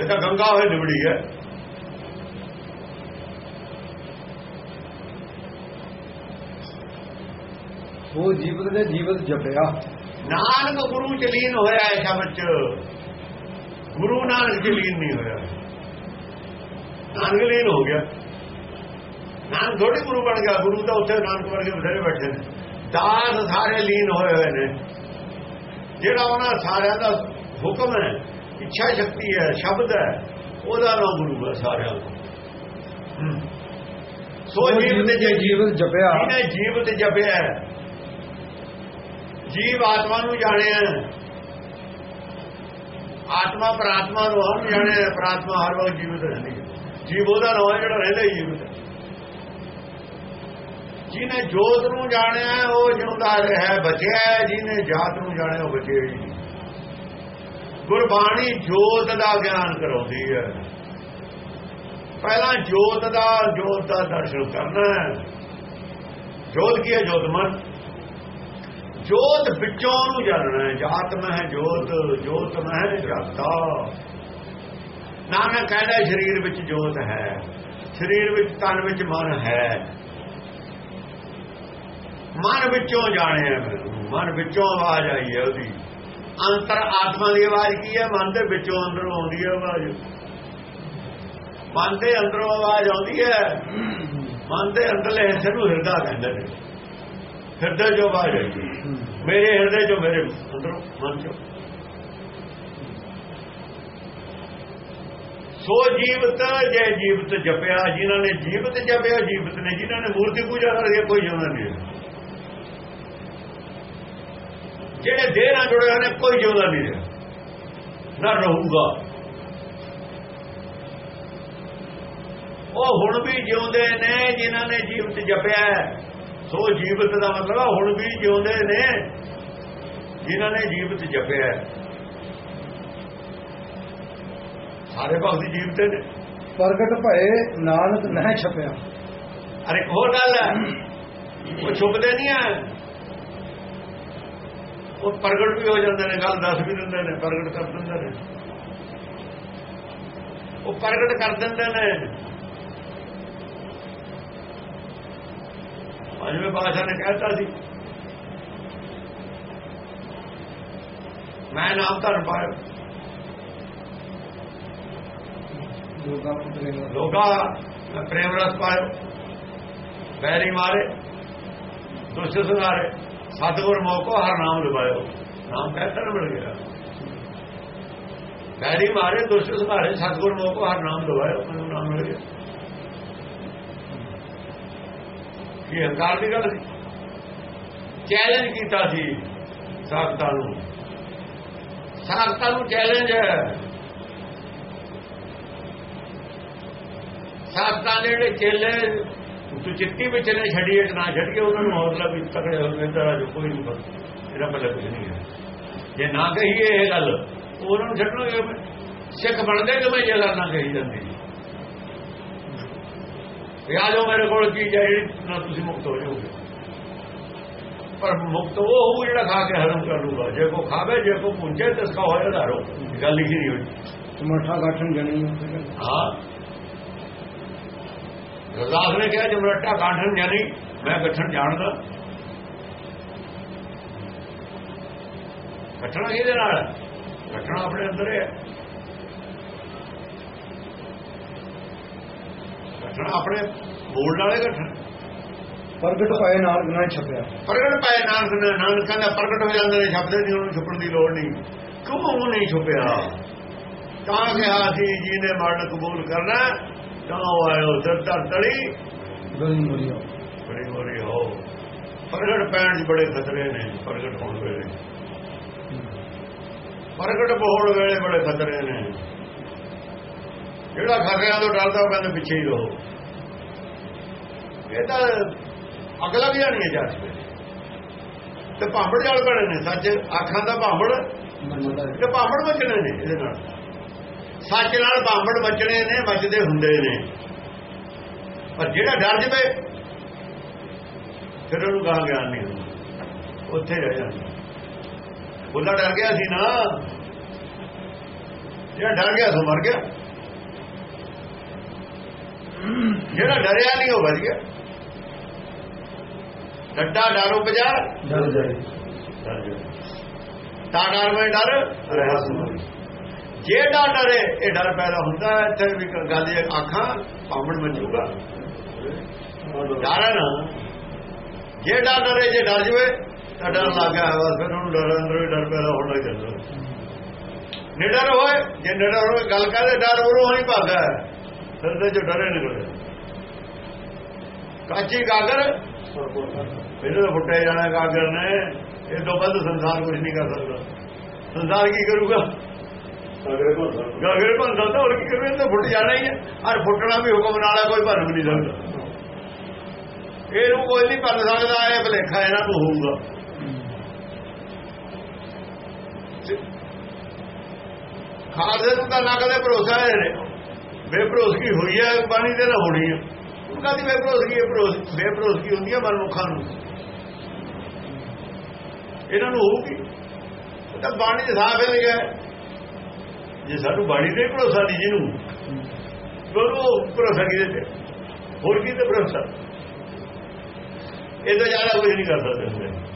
ਇਹ ਤਾਂ ਗੰਗਾ ਹੋਏ ਨਿਬੜੀ ਹੈ। ਉਹ ਜੀਵਤ ਦੇ ਜੀਵਤ ਜਪਿਆ। ਨਾਨਕ ਗੁਰੂ ਚ ਲੀਨ ਹੋਇਆ ਹੈ ਸ਼ਬਦ ਚ। ਗੁਰੂ ਨਾਨਕ ਚ ਲੀਨ ਨਹੀਂ ਹੋਇਆ। ਨਾਨਕ ਲੀਨ ਹੋ ਗਿਆ। ਨਾਨਕ ਥੋੜੀ ਗੁਰੂ ਬਣ ਗਿਆ। ਗੁਰੂ ਤਾਂ ਉੱਥੇ ਨਾਨਕ ਵਰਗੇ ਬਥੇਰੇ ਬੈਠੇ ਨੇ। ਦਾਸ ਸਾਰੇ ਲੀਨ ਹੋਏ ਹੋਏ ਨੇ। ਜਿਹੜਾ ਉਹਨਾਂ ਸਾਰਿਆਂ ਦਾ ਹੁਕਮ ਹੈ ਇੱਛਾ ਸ਼ਕਤੀ ਹੈ ਸ਼ਬਦ ਹੈ ਉਹਦਾ ਨਾਮ ਗੁਰੂ ਹੈ ਸਾਰਿਆਂ ਦਾ। ਹਮ। ਸੋ ਜੀਵ ਤੇ ਦੇ ਜੀਵਤ ਜਪਿਆ। ਜਿਹਨੇ ਜੀਵਤ ਜਪਿਆ ਹੈ, ਜੀਵ ਆਤਮਾ ਨੂੰ ਜਾਣਿਆ। ਆਤਮਾ ਪ੍ਰਾਤਮਾ ਨੂੰ ਹਰ ਜਾਣਿਆ ਪ੍ਰਾਤਮਾ ਹਰ ਵਕਤ ਜੀਵਤ ਰਹਿੰਦੀ ਹੈ। ਜੀਵ ਉਹਦਾ ਨਾਮ ਜਿਹੜਾ ਰਹਿੰਦਾ ਜੀਵਤ ਹੈ। ਜਿਹਨੇ ਜੋਤ ਨੂੰ ਜਾਣਿਆ, ਉਹ ਜਿਉਂਦਾ ਰਿਹਾ, ਬਚਿਆ ਜਿਹਨੇ ਜਾਤ ਨੂੰ ਜਾਣਿਆ, ਉਹ ਬਚਿਆ ਹੀ ਗੁਰਬਾਣੀ ਜੋਤ ਦਾ ਗਿਆਨ ਕਰਾਉਂਦੀ ਹੈ। ਪਹਿਲਾਂ ਜੋਤ ਦਾ ਜੋਤ ਦਾ ਦਰਸ਼ਨ ਕਰਨਾ ਹੈ। ਜੋਤ ਕੀ ਹੈ? ਜੋਤ ਮਨ ਜੋਤ ਵਿੱਚੋਂ ਨੂੰ ਜਾਣਨਾ ਹੈ। ਜਾਤ ਮਹਿ ਜੋਤ ਜੋਤ ਮਹਿ ਹੈ ਜਗਤਾ ਨਾਨਕ ਕਹਿੰਦਾ, ਸਰੀਰ ਵਿੱਚ ਜੋਤ ਹੈ। ਸਰੀਰ ਵਿੱਚ, ਤਨ ਵਿੱਚ ਮਨ ਹੈ। ਮਨ ਵਿੱਚੋਂ ਜਾਣਿਆ ਮੈਨੂੰ ਮਨ ਵਿੱਚੋਂ ਆਵਾਜ਼ ਆਈ ਹੈ ਉਹਦੀ। ਅੰਤਰ ਆਤਮਾ ਦੀ ਆਵਾਜ਼ ਕੀ ਹੈ ਮਨ ਦੇ ਵਿੱਚੋਂ ਅੰਦਰੋਂ ਆਉਂਦੀ ਹੈ ਆਵਾਜ਼। ਮਨ ਦੇ ਅੰਦਰੋਂ ਆਵਾਜ਼ ਆਉਂਦੀ ਹੈ ਮਨ ਦੇ ਅੰਦਰਲੇ ਹਿੱਸੇ ਨੂੰ ਹਿਰਦਾ ਕਹਿੰਦੇ ਨੇ। ਹਿਰਦੇ ਜੋ ਆਵਾਜ਼ ਆਈ। ਮੇਰੇ ਹਿਰਦੇ ਜੋ ਮੇਰੇ ਅੰਦਰੋਂ, ਮਨ ਚੋਂ। ਸੋ ਜੀਵਤ ਜੇ ਜੀਵਤ ਜਪਿਆ, ਜਿਨ੍ਹਾਂ ਨੇ ਜੀਵਤ ਜਪਿਆ, ਜੀਵਤ ਨੇ। ਜਿਨ੍ਹਾਂ ਨੇ ਮੂਰਤੀ ਪੂਜਾ ਕਰਕੇ ਕੋਈ ਜਿਉਂਦਾ ਨਹੀਂ ਹੈ। ਜਿਹੜੇ ਦੇਹ ਨਾਲ ਜੁੜੇ ਹੋਏ ਨੇ ਕੋਈ ਜਿਉਂਦਾ ਨਹੀਂ ਰਿਹਾ। ਨਾ ਰਹੂਗਾ। ਉਹ ਹੁਣ ਵੀ ਜਿਉਂਦੇ ਨੇ ਜਿਨ੍ਹਾਂ ਨੇ ਜੀਵਤ ਜਪਿਆ। ਸੋ ਜੀਵਤ ਦਾ ਮਤਲਬ ਹੈ ਹੁਣ ਵੀ ਜਿਉਂਦੇ ਨੇ ਜਿਨ੍ਹਾਂ ਨੇ ਜੀਵਤ ਜਪਿਆ। ਸਾਰੇ ਭਗਤ ਜੀਵਤ ਨੇ। ਪ੍ਰਗਟ ਭਏ ਨਾਨਕ ਨਹਿ ਛਪਿਆ। ਅਰੇ ਹੋਰ ਗੱਲ ਹੈ ਉਹ ਛੁਪਦੇ ਨਹੀਂ ਆ ਉਹ ਪ੍ਰਗਟ ਵੀ ਹੋ ਜਾਂਦੇ ਨੇ ਗੱਲ ਦੱਸ ਵੀ ਦਿੰਦੇ ਨੇ ਪ੍ਰਗਟ ਕਰ ਦਿੰਦੇ ਨੇ। ਉਹ ਪ੍ਰਗਟ ਕਰ ਦਿੰਦੇ ਨੇ। ਪੰਜਵੇਂ ਪਾਸ਼ਾ ਨੇ ਕਹਿਤਾ ਸੀ ਮੈਂ ਨਾਮ ਧਰਨ ਪਾਇਆ। ਮੈਂ ਪ੍ਰੇਮ ਰਸ ਪਾਇਓ ਬੈਰੀ ਮਾਰੇ ਦੁਸ਼ਟ ਸੁਨਾਰੇ ਸਤਿਗੁਰ ਮੋਕੋ, ਹਰ ਨਾਮ ਲਵਾਇਓ। ਨਾਮ ਕਹਿਤਾ ਨਾ ਮਿਲ ਗਿਆ। ਬੈਰੀ ਮਾਰੇ, ਦੁਸ਼ਟ ਸੁਨਾਰੇ ਸਤਿਗੁਰ ਮੋਕੋ, ਹਰ ਨਾਮ ਲਵਾਇਓ। ਮੈਨੂੰ ਨਾਮ ਮਿਲ ਗਿਆ। ਇਹ ਹੰਕਾਰ ਦੀ ਗੱਲ ਸੀ? ਚੈਲੰਜ ਕੀਤਾ ਸੀ ਸਾਖਤਾਂ ਨੂੰ। ਸਾਖਤਾਂ ਨੂੰ ਚੈਲੰਜ ਹੈ। ਸਾਖਤਾਂ ਦੇ ਜਿਹੜੇ ਚੇਲੇ ਤੂੰ ਚਿੱਤੀ ਵਿੱਚ ਨੇ ਛੱਡੀਏ ਨਾ ਛੱਡੀਏ ਉਹਨਾਂ ਨੂੰ ਹੌਸਲਾ ਵੀ ਤਕੜੇ ਹੋ ਗਏ ਤਾਂ ਜੋ ਕੋਈ ਨਹੀਂ ਬਸ। ਇਹਦਾ ਮਤਲਬ ਕੁਝ ਨਹੀਂ ਹੈ। ਜੇ ਨਾ ਕਹੀਏ ਇਹ ਗੱਲ ਉਹਨਾਂ ਨੂੰ ਛੱਡਣਗੇ ਸਿੱਖ ਬਣਦੇ ਕਿ ਮੈਂ ਇਹ ਗੱਲ ਨਾ ਕਹੀ ਜਾਂਦੀ? ਆ ਜਾਓ ਮੇਰੇ ਕੋਲ ਕੀ ਜਾਈ ਨਾ ਤੁਸੀਂ ਮੁਕਤ ਹੋ ਜਾਓਗੇ। ਪਰ ਮੁਕਤ ਉਹ ਹੋਊ ਜਿਹੜਾ ਖਾ ਕੇ ਹਰਮ ਕਰ ਲੂਗਾ ਜੇ ਕੋ ਖਾਵੇ ਜੇ ਕੋ ਪੁੰਜੇ ਤੇ ਸਕਾ ਹੋਇਆ ਧਾਰੋ ਗੱਲ ਲਿਖੀ ਨਹੀਂ ਹੋਈ। ਮਠਾ ਗਾਠਨ ਜਣੀ ਹਾਂ। ਰਜ਼ਾਸ ਨੇ ਕਿਹਾ ਜਮਰਟਾ ਗਾਠਨ ਜਾਨੀ ਮੈਂ ਗਠਨ ਜਾਣਦਾ। ਗਠਣਾ ਕਿਹਦੇ ਨਾਲ? ਗਠਣਾ ਆਪਣੇ ਅੰਦਰ ਹੈ ਗਠਣਾ ਆਪਣੇ ਮੂਲ ਨਾਲੇ ਗਠਣ ਪ੍ਰਗਟ ਪਾਏ ਨਾਲ ਬਿਨਾਂ ਛਪਿਆ। ਪ੍ਰਗਟ ਪਾਏ ਨਾਨਕ ਨੇ ਨਾਨਕ ਕਹਿੰਦਾ ਪ੍ਰਗਟ ਹੋ ਜਾਂਦੇ ਨੇ ਛਪਦੇ ਨਹੀਂ ਉਹਨੂੰ ਛੁਪਣ ਦੀ ਲੋੜ ਨਹੀਂ। ਕਿਉਂ ਉਹ ਨਹੀਂ ਛੁਪਿਆ? ਤਾਂ ਕਿਹਾ ਸੀ ਜੀ ਨੇ ਮਰਨ ਕਬੂਲ ਕਰਨਾ ਤਾਂ ਆਇਓ ਸਿਰ ਧਰ ਤੜੀ ਗਲੀ ਮੁਰੀਓ ਬੜੀ ਬੜੀ ਹੋ ਪ੍ਰਗਟ ਪੈਣ 'ਚ ਬੜੇ ਖਤਰੇ ਨੇ ਪ੍ਰਗਟ ਹੋਣ ਵੇਲੇ। ਪ੍ਰਗਟ ਹੋਣ ਵੇਲੇ ਬੜੇ ਖਤਰੇ ਨੇ। ਜਿਹੜਾ ਖਤਰਿਆਂ ਤੋਂ ਡਰਦਾ ਉਹ ਕਹਿੰਦਾ ਪਿੱਛੇ ਹੀ ਰਹੋ। ਇਹ ਤਾਂ ਅਗਲਾ ਵੀ ਆਣੀ ਹੈ ਜਾ ਕੇ ਤੇ ਭਾਂਬੜ ਜਾਲ ਬਣੇ ਨੇ ਸੱਚ। ਆਖਾਂ ਦਾ ਭਾਂਬੜ। ਤੇ ਭਾਂਬੜ ਬਚਣੇ ਨੇ ਇਹਦੇ ਨਾਲ। ਸੱਚ ਨਾਲ ਭਾਂਬੜ ਬਚਣੇ ਨੇ ਬਚਦੇ ਹੁੰਦੇ ਨੇ। ਪਰ ਜਿਹੜਾ ਡਰ ਜਵੇ ਫਿਰ ਉਹਨੂੰ ਗਾਹ ਗਿਆਨ ਨਹੀਂ ਹੁੰਦਾ। ਉੱਥੇ ਰਹਿ ਜਾਂਦਾ। ਬੁੱਲਾ ਡਰ ਗਿਆ ਸੀ ਨਾ। ਜਿਹੜਾ ਡਰ ਗਿਆ ਸੋ ਮਰ ਗਿਆ। ਜਿਹੜਾ ਡਰਿਆ ਨਹੀਂ ਉਹ ਬਚ ਗਿਆ। ਡੱਡਾ ਡਰ ਉਪਜਾ। ਡਰ ਜਾਏ। ਤਾਂ ਡਰ ਮੈਂ ਡਰ ਰਿਹਾ ਸੁਣ ਜੇ ਡਰ ਡਰੇ ਇਹ ਡਰ ਪੈਦਾ ਹੁੰਦਾ ਹੈ, ਇੱਥੇ ਵੀ ਗੱਲ ਇਹ ਅੱਖਾਂ ਪਾਵਣ ਮਚੂਗਾ ਡਰ ਨਾ? ਜੇ ਡਰ ਡਰੇ ਜੇ ਡਰ ਜਵੇ ਤਾਂ ਡਰ ਲੱਗ ਗਿਆ ਫਿਰ ਉਹਨੂੰ ਡਰ ਅੰਦਰ ਵੀ ਡਰ ਪੈਦਾ ਹੋਣ ਲੱਗ ਨਿਡਰ ਹੋਏ ਜੇ ਨਿਡਰ ਹੋਏ ਗੱਲ ਕਰਦੇ ਡਰ ਉਰੋਂ ਹੀ। ਭਾਗਾ ਫਿਰ ਤੇ ਜੋ ਡਰੇ ਨਿਕਲੇ ਕਾਚੀ ਗਾਗਰ ਇਹਨੂੰ ਤਾਂ ਫੁੱਟੇ ਜਾਣਾ ਗਾਗਰ ਨੇ। ਇਹ ਤੋਂ ਵੱਧ ਸੰਸਾਰ ਕੁਝ ਨਹੀਂ ਕਰ ਸਕਦਾ। ਸੰਸਾਰ ਕੀ ਕਰੂਗਾ? ਗਗਰੇ ਭੰਦਾ ਤਾਂ ਹੋਰ ਕੀ ਕਰੂ ਤਾਂ ਫੁੱਟ ਜਾਣਾ ਹੀ ਹੈ। ਔਰ ਫੁੱਟਣਾ ਵੀ ਹੁਕਮ ਨਾਲ ਕੋਈ ਭੰਨ ਨਹੀਂ ਸਕਦਾ। ਇਹਨੂੰ ਕੋਈ ਨਹੀਂ ਭਰ ਸਕਦਾ, ਇਹ ਭਲੇਖਾ ਇਹਨਾਂ ਨੂੰ ਹੋਊਗਾ। ਖਾਲਸੇ ਨੂੰ ਤਾਂ ਨਾ ਕਦੇ ਭਰੋਸਾ ਹੈ ਨੇ ਬੇਭਰੋਸਗੀ ਹੋਈ ਹੈ, ਬਾਣੀ ਦੇ ਨਾ ਹੋਣੀ ਹੈ। ਉਹ ਕਹਿੰਦੀ ਬੇਭਰੋਸਗੀ ਹੈ? ਭਰੋਸ ਬੇਭਰੋਸਗੀ ਹੁੰਦੀ ਹੈ ਮਨੁੱਖਾਂ ਨੂੰ। ਇਹਨਾਂ ਨੂੰ ਹੋਊਗੀ। ਤਾਂ ਬਾਣੀ ਦੇ ਸਾਫ਼ ਲਿਖਿਆ ਹੈ। ਜੇ ਸਾਨੂੰ ਬਾਣੀ ਤੇ ਭਰੋਸਾ ਨਹੀਂ ਜਿਹਨੂੰ ਉਹਨੂੰ ਭਰੋਸਾ ਕਿਹਦੇ ਤੇ? ਹੋਰ ਕੀ ਤੇ ਭਰੋਸਾ? ਇਹ ਤਾਂ ਜ਼ਿਆਦਾ ਕੁਝ ਨਹੀਂ ਕਰ ਸਕਦੇ ਹੁੰਦੇ।